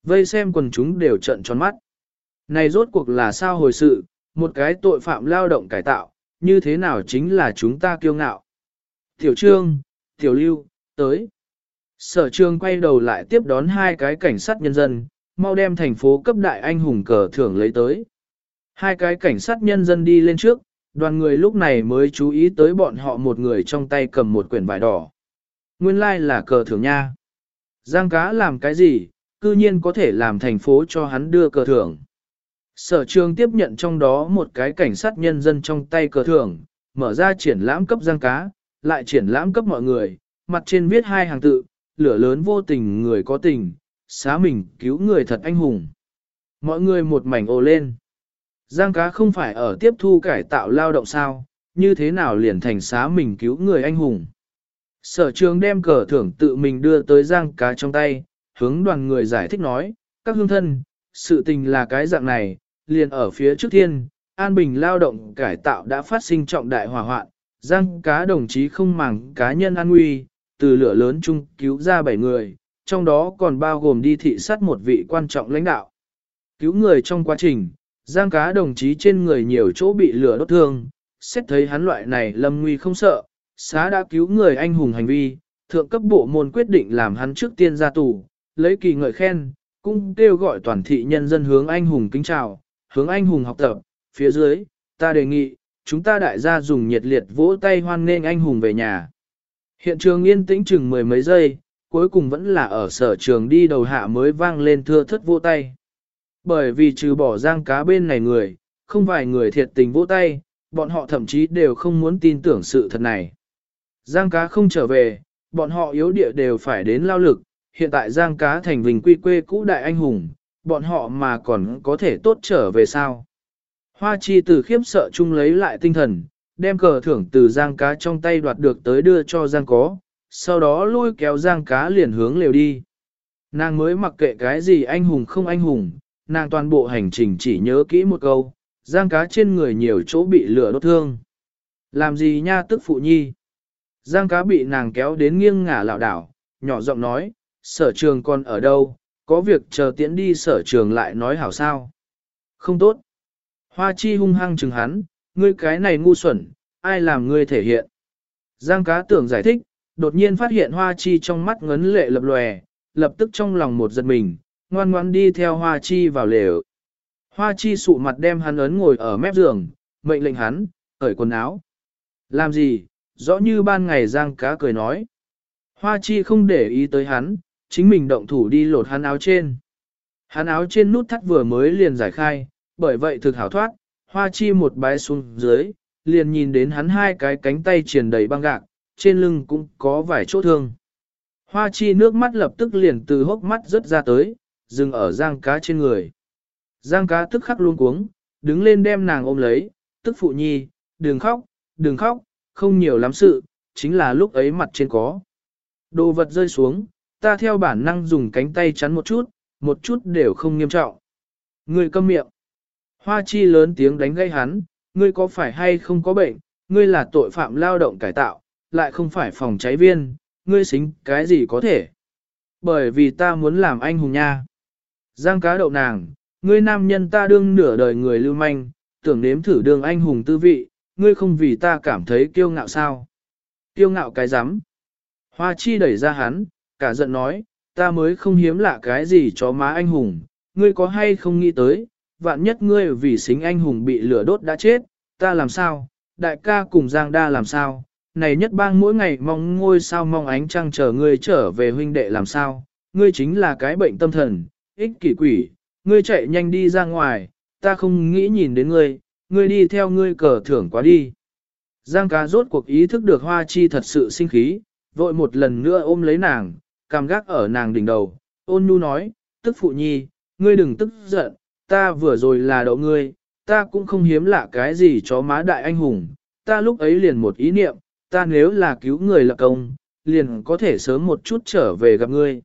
Vây xem quần chúng đều trận tròn mắt. Này rốt cuộc là sao hồi sự, một cái tội phạm lao động cải tạo, như thế nào chính là chúng ta kiêu ngạo. Tiểu trương, tiểu lưu, tới. Sở trường quay đầu lại tiếp đón hai cái cảnh sát nhân dân, mau đem thành phố cấp đại anh hùng cờ thưởng lấy tới. Hai cái cảnh sát nhân dân đi lên trước, đoàn người lúc này mới chú ý tới bọn họ một người trong tay cầm một quyển vải đỏ. Nguyên lai like là cờ thưởng nha. Giang cá làm cái gì, cư nhiên có thể làm thành phố cho hắn đưa cờ thưởng. Sở trường tiếp nhận trong đó một cái cảnh sát nhân dân trong tay cờ thưởng, mở ra triển lãm cấp giang cá, lại triển lãm cấp mọi người, mặt trên viết hai hàng tự, lửa lớn vô tình người có tình, xá mình cứu người thật anh hùng. Mọi người một mảnh ồ lên. Giang cá không phải ở tiếp thu cải tạo lao động sao, như thế nào liền thành xá mình cứu người anh hùng. Sở trường đem cờ thưởng tự mình đưa tới giang cá trong tay, hướng đoàn người giải thích nói, các hương thân, sự tình là cái dạng này, liền ở phía trước thiên, an bình lao động cải tạo đã phát sinh trọng đại hỏa hoạn, giang cá đồng chí không màng cá nhân an nguy, từ lửa lớn chung cứu ra bảy người, trong đó còn bao gồm đi thị sát một vị quan trọng lãnh đạo. Cứu người trong quá trình, giang cá đồng chí trên người nhiều chỗ bị lửa đốt thương, xét thấy hắn loại này lâm nguy không sợ, xá đã cứu người anh hùng hành vi, thượng cấp bộ môn quyết định làm hắn trước tiên ra tù, lấy kỳ ngợi khen, cũng kêu gọi toàn thị nhân dân hướng anh hùng kính chào, hướng anh hùng học tập, phía dưới, ta đề nghị, chúng ta đại gia dùng nhiệt liệt vỗ tay hoan nghênh anh hùng về nhà. Hiện trường yên tĩnh chừng mười mấy giây, cuối cùng vẫn là ở sở trường đi đầu hạ mới vang lên thưa thất vỗ tay. Bởi vì trừ bỏ giang cá bên này người, không vài người thiệt tình vỗ tay, bọn họ thậm chí đều không muốn tin tưởng sự thật này. Giang cá không trở về, bọn họ yếu địa đều phải đến lao lực, hiện tại giang cá thành vinh quy quê cũ đại anh hùng, bọn họ mà còn có thể tốt trở về sao. Hoa chi từ khiếp sợ chung lấy lại tinh thần, đem cờ thưởng từ giang cá trong tay đoạt được tới đưa cho giang có, sau đó lôi kéo giang cá liền hướng lều đi. Nàng mới mặc kệ cái gì anh hùng không anh hùng, nàng toàn bộ hành trình chỉ nhớ kỹ một câu, giang cá trên người nhiều chỗ bị lửa đốt thương. Làm gì nha tức phụ nhi? Giang cá bị nàng kéo đến nghiêng ngả lảo đảo, nhỏ giọng nói, sở trường còn ở đâu, có việc chờ tiễn đi sở trường lại nói hảo sao. Không tốt. Hoa chi hung hăng chừng hắn, ngươi cái này ngu xuẩn, ai làm ngươi thể hiện. Giang cá tưởng giải thích, đột nhiên phát hiện hoa chi trong mắt ngấn lệ lập lòe, lập tức trong lòng một giật mình, ngoan ngoan đi theo hoa chi vào lều. Hoa chi sụ mặt đem hắn ấn ngồi ở mép giường, mệnh lệnh hắn, cởi quần áo. Làm gì, rõ như ban ngày giang cá cười nói. Hoa chi không để ý tới hắn, chính mình động thủ đi lột hắn áo trên. Hắn áo trên nút thắt vừa mới liền giải khai, bởi vậy thực hảo thoát, hoa chi một bái xuống dưới, liền nhìn đến hắn hai cái cánh tay triển đầy băng gạc, trên lưng cũng có vài chỗ thương. Hoa chi nước mắt lập tức liền từ hốc mắt rớt ra tới, dừng ở giang cá trên người. Giang cá tức khắc luôn cuống, đứng lên đem nàng ôm lấy, tức phụ nhi, đừng khóc, đừng khóc, không nhiều lắm sự, chính là lúc ấy mặt trên có. Đồ vật rơi xuống, ta theo bản năng dùng cánh tay chắn một chút, một chút đều không nghiêm trọng. Ngươi câm miệng. Hoa chi lớn tiếng đánh gây hắn, ngươi có phải hay không có bệnh, ngươi là tội phạm lao động cải tạo, lại không phải phòng cháy viên, ngươi xính cái gì có thể. Bởi vì ta muốn làm anh hùng nha. Giang cá đậu nàng, ngươi nam nhân ta đương nửa đời người lưu manh, tưởng nếm thử đương anh hùng tư vị, ngươi không vì ta cảm thấy kiêu ngạo sao. Kiêu ngạo cái rắm Hoa chi đẩy ra hắn, cả giận nói, ta mới không hiếm lạ cái gì cho má anh hùng, ngươi có hay không nghĩ tới, vạn nhất ngươi vì xính anh hùng bị lửa đốt đã chết, ta làm sao, đại ca cùng Giang Đa làm sao, này nhất bang mỗi ngày mong ngôi sao mong ánh trăng chờ ngươi trở về huynh đệ làm sao, ngươi chính là cái bệnh tâm thần, ích kỷ quỷ, ngươi chạy nhanh đi ra ngoài, ta không nghĩ nhìn đến ngươi, ngươi đi theo ngươi cờ thưởng quá đi. Giang cá rốt cuộc ý thức được hoa chi thật sự sinh khí, vội một lần nữa ôm lấy nàng, cảm gác ở nàng đỉnh đầu, ôn nhu nói, tức phụ nhi, ngươi đừng tức giận, ta vừa rồi là đậu ngươi, ta cũng không hiếm lạ cái gì chó má đại anh hùng, ta lúc ấy liền một ý niệm, ta nếu là cứu người lập công, liền có thể sớm một chút trở về gặp ngươi.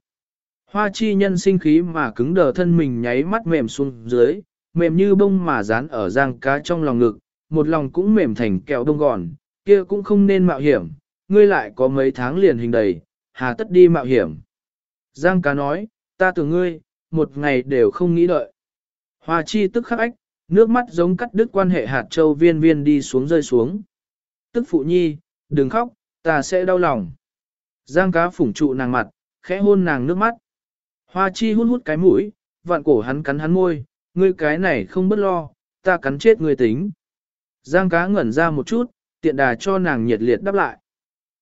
Hoa chi nhân sinh khí mà cứng đờ thân mình nháy mắt mềm xuống dưới, mềm như bông mà dán ở giang cá trong lòng ngực, một lòng cũng mềm thành kẹo đông gòn, kia cũng không nên mạo hiểm, ngươi lại có mấy tháng liền hình đầy, hà tất đi mạo hiểm. Giang cá nói, ta tưởng ngươi, một ngày đều không nghĩ đợi. Hoa chi tức khắc ách, nước mắt giống cắt đứt quan hệ hạt châu viên viên đi xuống rơi xuống. Tức phụ nhi, đừng khóc, ta sẽ đau lòng. Giang cá phủng trụ nàng mặt, khẽ hôn nàng nước mắt. Hoa chi hút hút cái mũi, vạn cổ hắn cắn hắn môi, ngươi cái này không bất lo, ta cắn chết ngươi tính. Giang cá ngẩn ra một chút, tiện đà cho nàng nhiệt liệt đáp lại.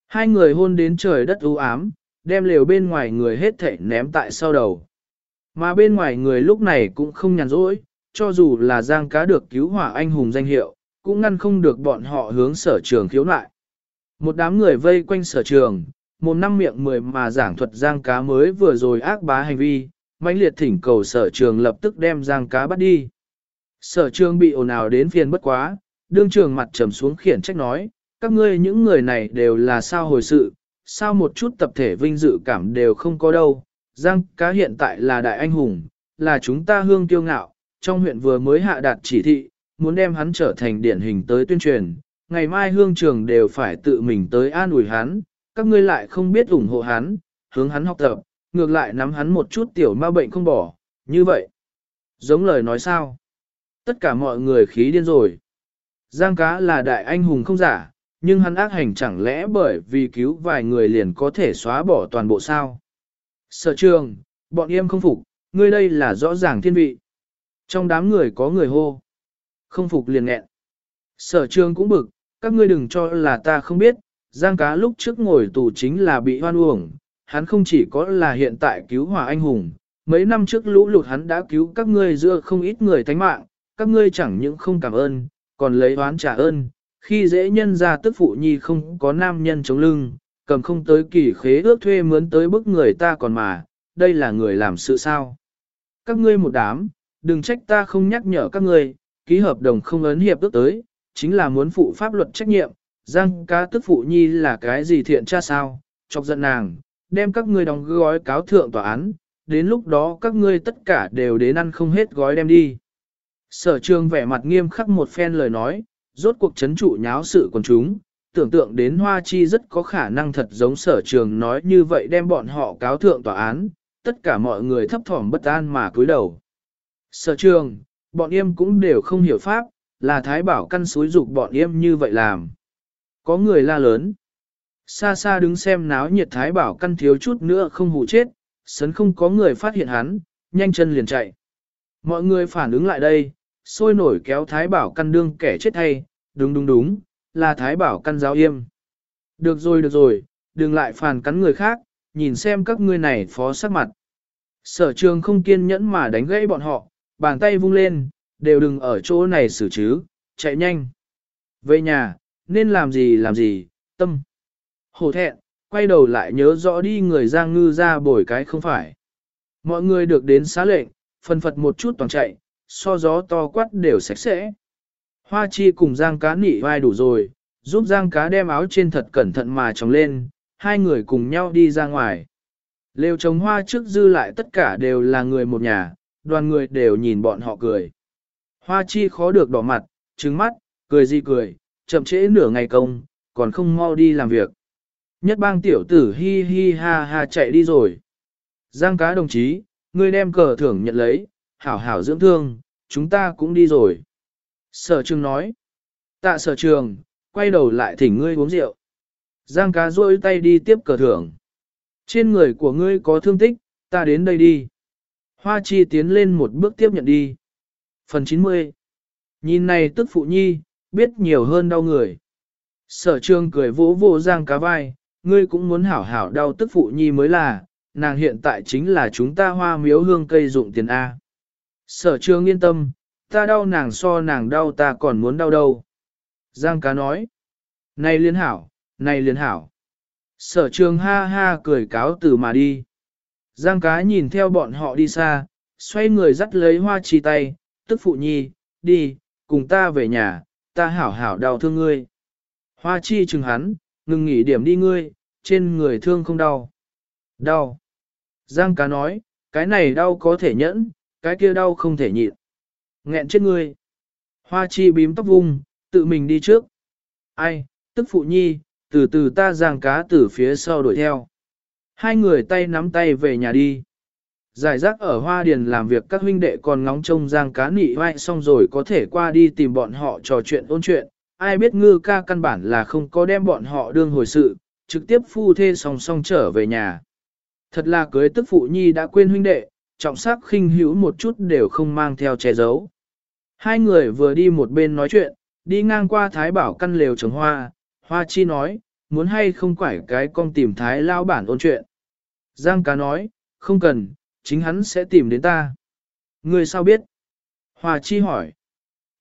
Hai người hôn đến trời đất u ám, đem lều bên ngoài người hết thảy ném tại sau đầu. Mà bên ngoài người lúc này cũng không nhàn rỗi, cho dù là giang cá được cứu hỏa anh hùng danh hiệu, cũng ngăn không được bọn họ hướng sở trường khiếu nại. Một đám người vây quanh sở trường, một năm miệng mười mà giảng thuật giang cá mới vừa rồi ác bá hành vi, mãnh liệt thỉnh cầu sở trường lập tức đem giang cá bắt đi. Sở trường bị ồn ào đến phiền bất quá, đương trường mặt trầm xuống khiển trách nói, các ngươi những người này đều là sao hồi sự, sao một chút tập thể vinh dự cảm đều không có đâu. Giang cá hiện tại là đại anh hùng, là chúng ta hương kiêu ngạo, trong huyện vừa mới hạ đạt chỉ thị, muốn đem hắn trở thành điển hình tới tuyên truyền, ngày mai hương trường đều phải tự mình tới an ủi hắn, các ngươi lại không biết ủng hộ hắn, hướng hắn học tập, ngược lại nắm hắn một chút tiểu ma bệnh không bỏ, như vậy. Giống lời nói sao? Tất cả mọi người khí điên rồi. Giang cá là đại anh hùng không giả, nhưng hắn ác hành chẳng lẽ bởi vì cứu vài người liền có thể xóa bỏ toàn bộ sao? Sở trường, bọn em không phục, ngươi đây là rõ ràng thiên vị. Trong đám người có người hô. Không phục liền nghẹn. Sở trường cũng bực, các ngươi đừng cho là ta không biết, Giang cá lúc trước ngồi tù chính là bị hoan uổng, hắn không chỉ có là hiện tại cứu hỏa anh hùng, mấy năm trước lũ lụt hắn đã cứu các ngươi giữa không ít người thánh mạng, các ngươi chẳng những không cảm ơn, còn lấy oán trả ơn, khi dễ nhân ra tức phụ nhi không có nam nhân chống lưng, cầm không tới kỳ khế ước thuê mướn tới bức người ta còn mà, đây là người làm sự sao. Các ngươi một đám, đừng trách ta không nhắc nhở các ngươi, ký hợp đồng không ấn hiệp ước tới, chính là muốn phụ pháp luật trách nhiệm, giang cá tức phụ nhi là cái gì thiện cha sao, chọc giận nàng, đem các ngươi đóng gói cáo thượng tòa án, đến lúc đó các ngươi tất cả đều đến ăn không hết gói đem đi. Sở trường vẻ mặt nghiêm khắc một phen lời nói, rốt cuộc chấn trụ nháo sự quần chúng, tưởng tượng đến Hoa Chi rất có khả năng thật giống sở trường nói như vậy đem bọn họ cáo thượng tòa án, tất cả mọi người thấp thỏm bất an mà cúi đầu. Sở trường, bọn em cũng đều không hiểu pháp, là Thái Bảo căn suối dục bọn em như vậy làm. Có người la lớn. Xa xa đứng xem náo nhiệt Thái Bảo căn thiếu chút nữa không hù chết, sấn không có người phát hiện hắn, nhanh chân liền chạy. Mọi người phản ứng lại đây, sôi nổi kéo Thái Bảo căn đương kẻ chết hay, đúng đúng đúng, là Thái Bảo căn giáo yêm. Được rồi được rồi, đừng lại phản cắn người khác, nhìn xem các ngươi này phó sắc mặt. Sở trường không kiên nhẫn mà đánh gãy bọn họ, bàn tay vung lên, đều đừng ở chỗ này xử chứ, chạy nhanh. Về nhà, nên làm gì làm gì, tâm. Hổ thẹn, quay đầu lại nhớ rõ đi người giang ngư ra bồi cái không phải. Mọi người được đến xá lệnh, phân phật một chút toàn chạy, so gió to quát đều sạch sẽ. Hoa chi cùng giang cá nị vai đủ rồi, giúp giang cá đem áo trên thật cẩn thận mà trồng lên, hai người cùng nhau đi ra ngoài. lều trồng hoa trước dư lại tất cả đều là người một nhà, đoàn người đều nhìn bọn họ cười. Hoa chi khó được đỏ mặt, trứng mắt, cười gì cười, chậm trễ nửa ngày công, còn không mau đi làm việc. Nhất bang tiểu tử hi hi ha ha chạy đi rồi. Giang cá đồng chí, ngươi đem cờ thưởng nhận lấy, hảo hảo dưỡng thương, chúng ta cũng đi rồi. Sở trường nói. Tạ sở trường, quay đầu lại thỉnh ngươi uống rượu. Giang cá rôi tay đi tiếp cờ thưởng. Trên người của ngươi có thương tích, ta đến đây đi. Hoa chi tiến lên một bước tiếp nhận đi. Phần 90 Nhìn này tức phụ nhi, biết nhiều hơn đau người. Sở trường cười vỗ vỗ giang cá vai, ngươi cũng muốn hảo hảo đau tức phụ nhi mới là, nàng hiện tại chính là chúng ta hoa miếu hương cây dụng tiền A. Sở trường yên tâm, ta đau nàng so nàng đau ta còn muốn đau đâu. Giang cá nói, này liên hảo, này liên hảo. Sở trường ha ha cười cáo từ mà đi. Giang cá nhìn theo bọn họ đi xa, xoay người dắt lấy hoa chi tay, tức phụ nhi, đi, cùng ta về nhà, ta hảo hảo đau thương ngươi. Hoa chi chừng hắn, ngừng nghỉ điểm đi ngươi, trên người thương không đau. Đau. Giang cá nói, cái này đau có thể nhẫn, cái kia đau không thể nhịn. Nghẹn chết ngươi. Hoa chi bím tóc vung, tự mình đi trước. Ai, tức phụ nhi, từ từ ta giang cá từ phía sau đuổi theo. Hai người tay nắm tay về nhà đi. Giải rác ở hoa điền làm việc các huynh đệ còn ngóng trông giang cá nị vai xong rồi có thể qua đi tìm bọn họ trò chuyện ôn chuyện. Ai biết ngư ca căn bản là không có đem bọn họ đương hồi sự, trực tiếp phu thê song song trở về nhà. Thật là cưới tức phụ nhi đã quên huynh đệ, trọng sắc khinh hữu một chút đều không mang theo che giấu. Hai người vừa đi một bên nói chuyện, đi ngang qua Thái Bảo căn lều trồng hoa, Hoa Chi nói, muốn hay không quải cái con tìm Thái lao bản ôn chuyện. Giang cá nói, không cần, chính hắn sẽ tìm đến ta. Người sao biết? Hoa Chi hỏi.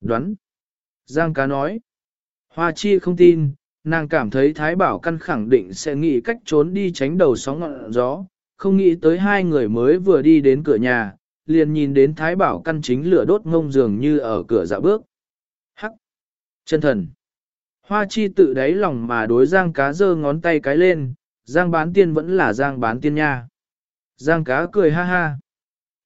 Đoán. Giang cá nói. Hoa Chi không tin, nàng cảm thấy Thái Bảo căn khẳng định sẽ nghĩ cách trốn đi tránh đầu sóng ngọn gió, không nghĩ tới hai người mới vừa đi đến cửa nhà, liền nhìn đến Thái Bảo căn chính lửa đốt ngông dường như ở cửa dạ bước. Hắc! Chân thần! Hoa chi tự đáy lòng mà đối giang cá giơ ngón tay cái lên, giang bán tiên vẫn là giang bán tiên nha. Giang cá cười ha ha.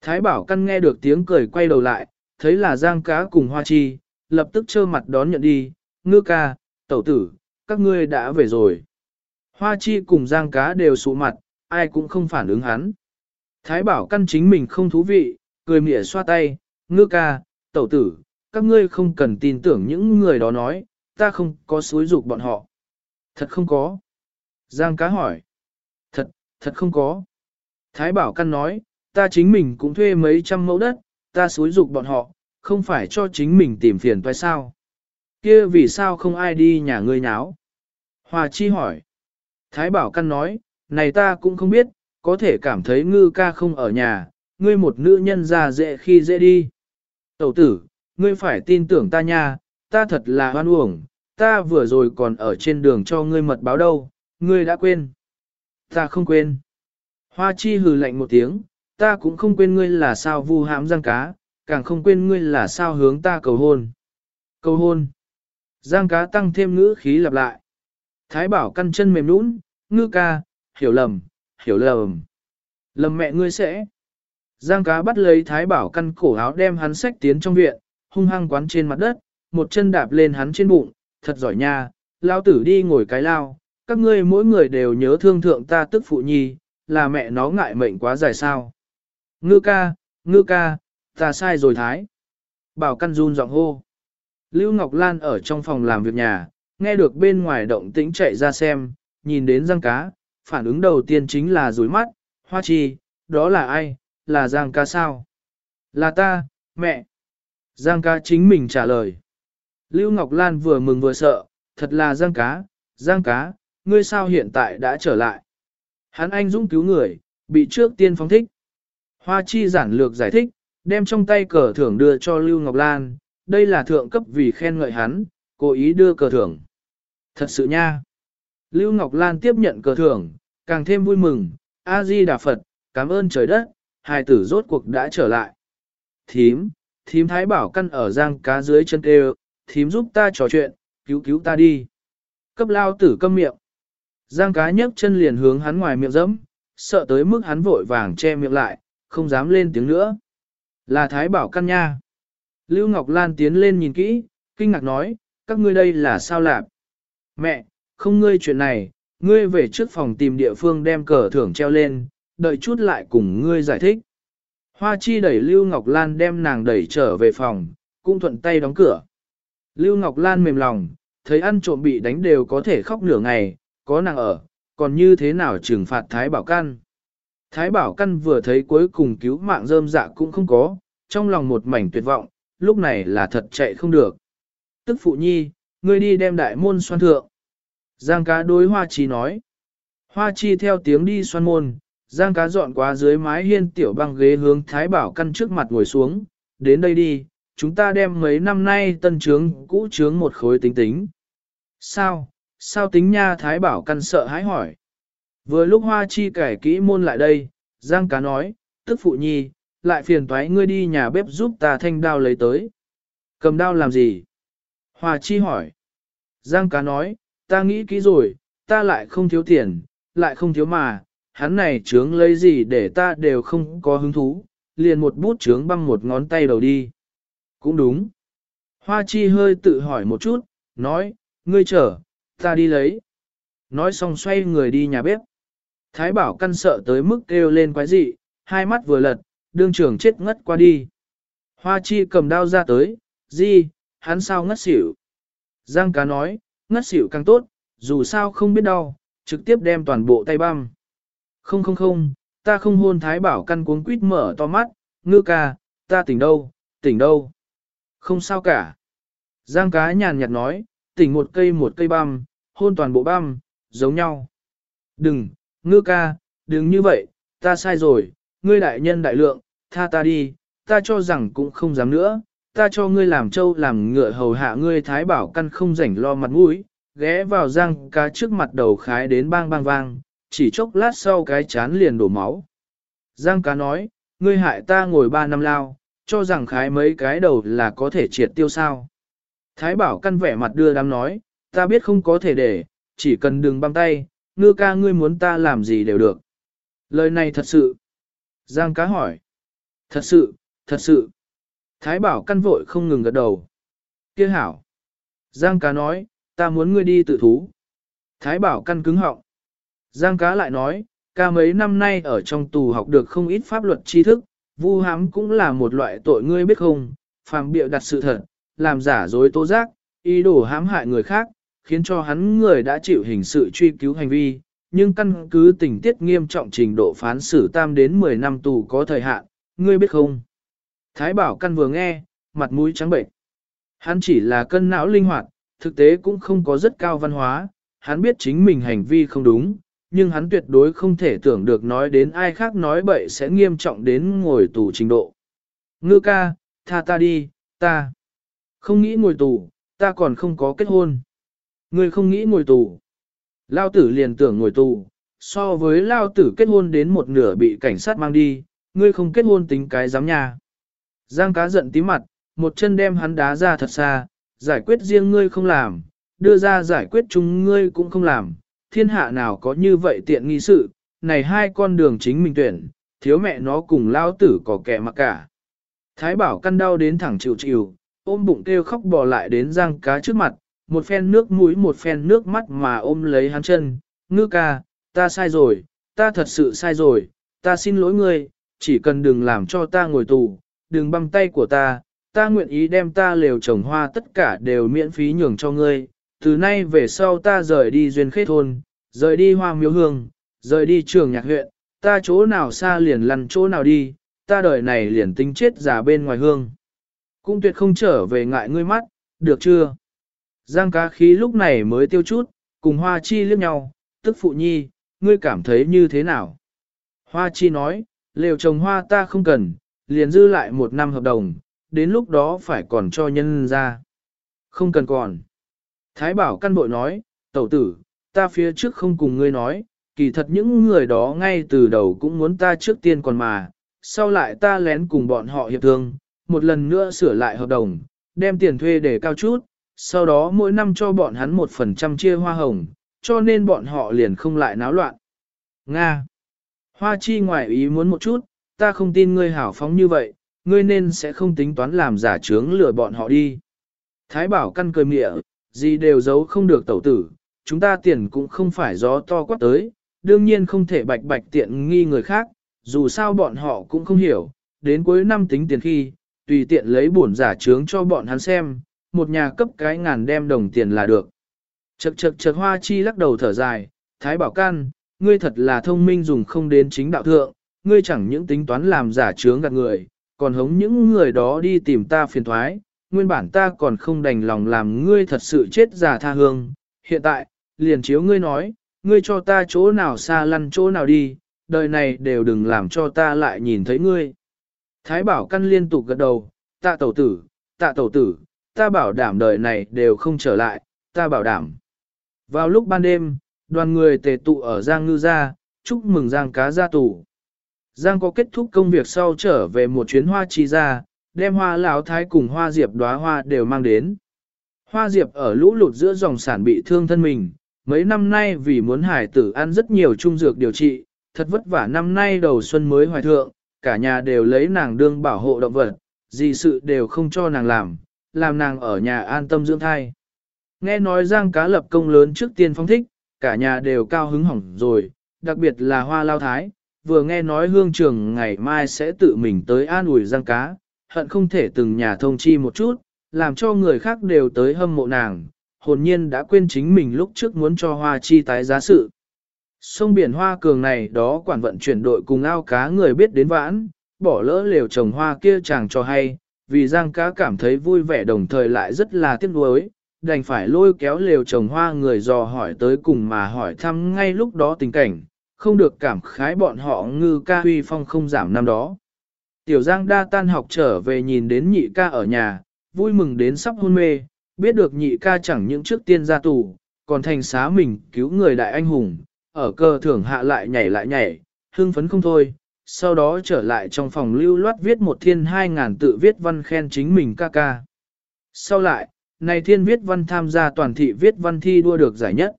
Thái bảo căn nghe được tiếng cười quay đầu lại, thấy là giang cá cùng hoa chi, lập tức trơ mặt đón nhận đi, ngư ca, tẩu tử, các ngươi đã về rồi. Hoa chi cùng giang cá đều sụ mặt, ai cũng không phản ứng hắn. Thái bảo căn chính mình không thú vị, cười mỉa xoa tay, ngư ca, tẩu tử, các ngươi không cần tin tưởng những người đó nói, ta không có xúi dục bọn họ. Thật không có. Giang cá hỏi. Thật, thật không có. Thái bảo căn nói, ta chính mình cũng thuê mấy trăm mẫu đất, ta xúi dục bọn họ, không phải cho chính mình tìm phiền phải sao. Kia vì sao không ai đi nhà ngươi nháo? Hòa chi hỏi. Thái bảo căn nói, này ta cũng không biết, có thể cảm thấy ngư ca không ở nhà, ngươi một nữ nhân già dễ khi dễ đi. Tẩu tử, ngươi phải tin tưởng ta nha, ta thật là hoan uổng, ta vừa rồi còn ở trên đường cho ngươi mật báo đâu, ngươi đã quên. Ta không quên. Hoa chi hừ lạnh một tiếng, ta cũng không quên ngươi là sao vu hãm giang cá, càng không quên ngươi là sao hướng ta cầu hôn. Cầu hôn. Giang cá tăng thêm ngữ khí lặp lại. Thái bảo căn chân mềm nũng, ngư ca, hiểu lầm, hiểu lầm. Lầm mẹ ngươi sẽ. Giang cá bắt lấy thái bảo căn cổ áo đem hắn sách tiến trong viện, hung hăng quán trên mặt đất, một chân đạp lên hắn trên bụng, thật giỏi nha, lao tử đi ngồi cái lao, các ngươi mỗi người đều nhớ thương thượng ta tức phụ nhi, là mẹ nó ngại mệnh quá dài sao. Ngư ca, ngư ca, ta sai rồi thái. Bảo căn run giọng hô. Lưu Ngọc Lan ở trong phòng làm việc nhà, nghe được bên ngoài động tĩnh chạy ra xem, nhìn đến răng cá, phản ứng đầu tiên chính là rối mắt, hoa chi, đó là ai, là Giang ca sao? Là ta, mẹ. Giang ca chính mình trả lời. Lưu Ngọc Lan vừa mừng vừa sợ, thật là Giang cá, Giang cá, ngươi sao hiện tại đã trở lại? Hắn anh dũng cứu người, bị trước tiên phóng thích. Hoa chi giản lược giải thích, đem trong tay cờ thưởng đưa cho Lưu Ngọc Lan, đây là thượng cấp vì khen ngợi hắn, cố ý đưa cờ thưởng. Thật sự nha. Lưu Ngọc Lan tiếp nhận cờ thưởng, càng thêm vui mừng, A-di Đà Phật, cảm ơn trời đất, hài tử rốt cuộc đã trở lại. Thím, thím thái bảo căn ở giang cá dưới chân tê thím giúp ta trò chuyện, cứu cứu ta đi. Cấp lao tử câm miệng. Giang cá nhấc chân liền hướng hắn ngoài miệng dẫm, sợ tới mức hắn vội vàng che miệng lại, không dám lên tiếng nữa. Là thái bảo căn nha. Lưu Ngọc Lan tiến lên nhìn kỹ, kinh ngạc nói, các ngươi đây là sao lạp? Mẹ, không ngươi chuyện này, ngươi về trước phòng tìm địa phương đem cờ thưởng treo lên, đợi chút lại cùng ngươi giải thích. Hoa chi đẩy Lưu Ngọc Lan đem nàng đẩy trở về phòng, cũng thuận tay đóng cửa. Lưu Ngọc Lan mềm lòng, thấy ăn trộm bị đánh đều có thể khóc nửa ngày, có nàng ở, còn như thế nào trừng phạt Thái Bảo Căn. Thái Bảo Căn vừa thấy cuối cùng cứu mạng rơm dạ cũng không có, trong lòng một mảnh tuyệt vọng, lúc này là thật chạy không được. Tức phụ nhi, ngươi đi đem đại môn xoan thượng. Giang cá đối Hoa Chi nói. Hoa Chi theo tiếng đi xoan môn, Giang cá dọn qua dưới mái hiên tiểu băng ghế hướng Thái Bảo căn trước mặt ngồi xuống, đến đây đi, chúng ta đem mấy năm nay tân trướng cũ trướng một khối tính tính. Sao, sao tính nha Thái Bảo căn sợ hãi hỏi. Vừa lúc hoa chi cải kỹ môn lại đây, Giang cá nói, tức phụ nhi, lại phiền toái ngươi đi nhà bếp giúp ta thanh đao lấy tới. Cầm đao làm gì? Hoa chi hỏi. Giang cá nói, ta nghĩ kỹ rồi, ta lại không thiếu tiền, lại không thiếu mà, hắn này trướng lấy gì để ta đều không có hứng thú, liền một bút trướng băng một ngón tay đầu đi. Cũng đúng. Hoa chi hơi tự hỏi một chút, nói, ngươi chờ, ta đi lấy. Nói xong xoay người đi nhà bếp. Thái bảo căn sợ tới mức kêu lên quái dị, hai mắt vừa lật, đương trưởng chết ngất qua đi. Hoa chi cầm đao ra tới, gì, hắn sao ngất xỉu. Giang cá nói, ngất xỉu càng tốt, dù sao không biết đau, trực tiếp đem toàn bộ tay băm. Không không không, ta không hôn thái bảo căn cuốn quýt mở to mắt, ngư ca, ta tỉnh đâu, tỉnh đâu. Không sao cả. Giang cá nhàn nhạt nói, tỉnh một cây một cây băm, hôn toàn bộ băm, giống nhau. Đừng, ngư ca, đừng như vậy, ta sai rồi, ngươi đại nhân đại lượng, tha ta đi, ta cho rằng cũng không dám nữa, ta cho ngươi làm trâu làm ngựa hầu hạ ngươi thái bảo căn không rảnh lo mặt mũi, ghé vào giang cá trước mặt đầu khái đến bang bang vang, chỉ chốc lát sau cái chán liền đổ máu. Giang cá nói, ngươi hại ta ngồi ba năm lao, cho rằng khái mấy cái đầu là có thể triệt tiêu sao. Thái bảo căn vẻ mặt đưa đám nói, ta biết không có thể để, chỉ cần đừng băng tay, ngư ca ngươi muốn ta làm gì đều được. Lời này thật sự. Giang cá hỏi. Thật sự, thật sự. Thái bảo căn vội không ngừng gật đầu. Kia hảo. Giang cá nói, ta muốn ngươi đi tự thú. Thái bảo căn cứng họng. Giang cá lại nói, ca mấy năm nay ở trong tù học được không ít pháp luật tri thức, vu hám cũng là một loại tội ngươi biết không, phàm bịa đặt sự thật, làm giả dối tố giác, ý đồ hãm hại người khác, khiến cho hắn người đã chịu hình sự truy cứu hành vi, nhưng căn cứ tình tiết nghiêm trọng trình độ phán xử tam đến 10 năm tù có thời hạn, ngươi biết không? Thái bảo căn vừa nghe, mặt mũi trắng bệnh. Hắn chỉ là cân não linh hoạt, thực tế cũng không có rất cao văn hóa, hắn biết chính mình hành vi không đúng, nhưng hắn tuyệt đối không thể tưởng được nói đến ai khác nói bậy sẽ nghiêm trọng đến ngồi tù trình độ. Ngư ca, tha ta đi, ta không nghĩ ngồi tù, ta còn không có kết hôn. Ngươi không nghĩ ngồi tù. Lao tử liền tưởng ngồi tù, so với Lao tử kết hôn đến một nửa bị cảnh sát mang đi, ngươi không kết hôn tính cái giám nhà. Giang cá giận tí mặt, một chân đem hắn đá ra thật xa, giải quyết riêng ngươi không làm, đưa ra giải quyết chúng ngươi cũng không làm, thiên hạ nào có như vậy tiện nghi sự, này hai con đường chính mình tuyển, thiếu mẹ nó cùng lao tử có kẻ mặc cả. Thái bảo căn đau đến thẳng chịu chịu, ôm bụng kêu khóc bò lại đến giang cá trước mặt, một phen nước mũi một phen nước mắt mà ôm lấy hắn chân, ngư ca, ta sai rồi, ta thật sự sai rồi, ta xin lỗi ngươi, chỉ cần đừng làm cho ta ngồi tù, đừng băm tay của ta, ta nguyện ý đem ta lều trồng hoa tất cả đều miễn phí nhường cho ngươi, từ nay về sau ta rời đi duyên khế thôn, rời đi hoa miếu hương, rời đi trường nhạc huyện, ta chỗ nào xa liền lăn chỗ nào đi, ta đời này liền tính chết già bên ngoài hương. Cũng tuyệt không trở về ngại ngươi mắt, được chưa? Giang cá khí lúc này mới tiêu chút, cùng Hoa Chi liếc nhau, tức phụ nhi, ngươi cảm thấy như thế nào? Hoa Chi nói, lều trồng hoa ta không cần, liền dư lại một năm hợp đồng, đến lúc đó phải còn cho nhân ra. Không cần còn. Thái bảo căn bội nói, tẩu tử, ta phía trước không cùng ngươi nói, kỳ thật những người đó ngay từ đầu cũng muốn ta trước tiên còn mà, sau lại ta lén cùng bọn họ hiệp thương, một lần nữa sửa lại hợp đồng, đem tiền thuê để cao chút, sau đó mỗi năm cho bọn hắn một phần trăm chia hoa hồng, cho nên bọn họ liền không lại náo loạn. Nga Hoa chi ngoại ý muốn một chút, ta không tin ngươi hảo phóng như vậy, ngươi nên sẽ không tính toán làm giả trướng lừa bọn họ đi. Thái bảo căn cười mịa, gì đều giấu không được tẩu tử, chúng ta tiền cũng không phải gió to quát tới, đương nhiên không thể bạch bạch tiện nghi người khác, dù sao bọn họ cũng không hiểu, đến cuối năm tính tiền khi, tùy tiện lấy bổn giả trướng cho bọn hắn xem, một nhà cấp cái ngàn đem đồng tiền là được. Chật chật chật hoa chi lắc đầu thở dài, thái bảo can, ngươi thật là thông minh dùng không đến chính đạo thượng, ngươi chẳng những tính toán làm giả trướng gạt người, còn hống những người đó đi tìm ta phiền thoái, nguyên bản ta còn không đành lòng làm ngươi thật sự chết giả tha hương, hiện tại, liền chiếu ngươi nói, ngươi cho ta chỗ nào xa lăn chỗ nào đi, đời này đều đừng làm cho ta lại nhìn thấy ngươi. Thái bảo căn liên tục gật đầu, tạ tẩu tử, tạ tẩu tử, ta bảo đảm đời này đều không trở lại, ta bảo đảm. Vào lúc ban đêm, đoàn người tề tụ ở Giang Ngư Gia, chúc mừng Giang cá gia tù. Giang có kết thúc công việc sau trở về một chuyến hoa chi ra, đem hoa lão thái cùng hoa diệp đóa hoa đều mang đến. Hoa diệp ở lũ lụt giữa dòng sản bị thương thân mình, mấy năm nay vì muốn hải tử ăn rất nhiều trung dược điều trị, thật vất vả năm nay đầu xuân mới hoài thượng, cả nhà đều lấy nàng đương bảo hộ động vật, gì sự đều không cho nàng làm, làm nàng ở nhà an tâm dưỡng thai. Nghe nói Giang cá lập công lớn trước tiên phong thích, cả nhà đều cao hứng hỏng rồi, đặc biệt là hoa lao thái, vừa nghe nói hương trường ngày mai sẽ tự mình tới an ủi Giang cá, hận không thể từng nhà thông chi một chút, làm cho người khác đều tới hâm mộ nàng, hồn nhiên đã quên chính mình lúc trước muốn cho hoa chi tái giá sự. Sông biển hoa cường này đó quản vận chuyển đội cùng ao cá người biết đến vãn, bỏ lỡ liều trồng hoa kia chàng cho hay, vì giang cá cảm thấy vui vẻ đồng thời lại rất là tiếc nuối, đành phải lôi kéo liều trồng hoa người dò hỏi tới cùng mà hỏi thăm ngay lúc đó tình cảnh, không được cảm khái bọn họ ngư ca huy phong không giảm năm đó. Tiểu Giang đa tan học trở về nhìn đến nhị ca ở nhà, vui mừng đến sắp hôn mê, biết được nhị ca chẳng những trước tiên ra tù, còn thành xá mình cứu người đại anh hùng, ở cơ thưởng hạ lại nhảy lại nhảy, hưng phấn không thôi, sau đó trở lại trong phòng lưu loát viết một thiên hai ngàn tự viết văn khen chính mình ca ca. Sau lại, này thiên viết văn tham gia toàn thị viết văn thi đua được giải nhất.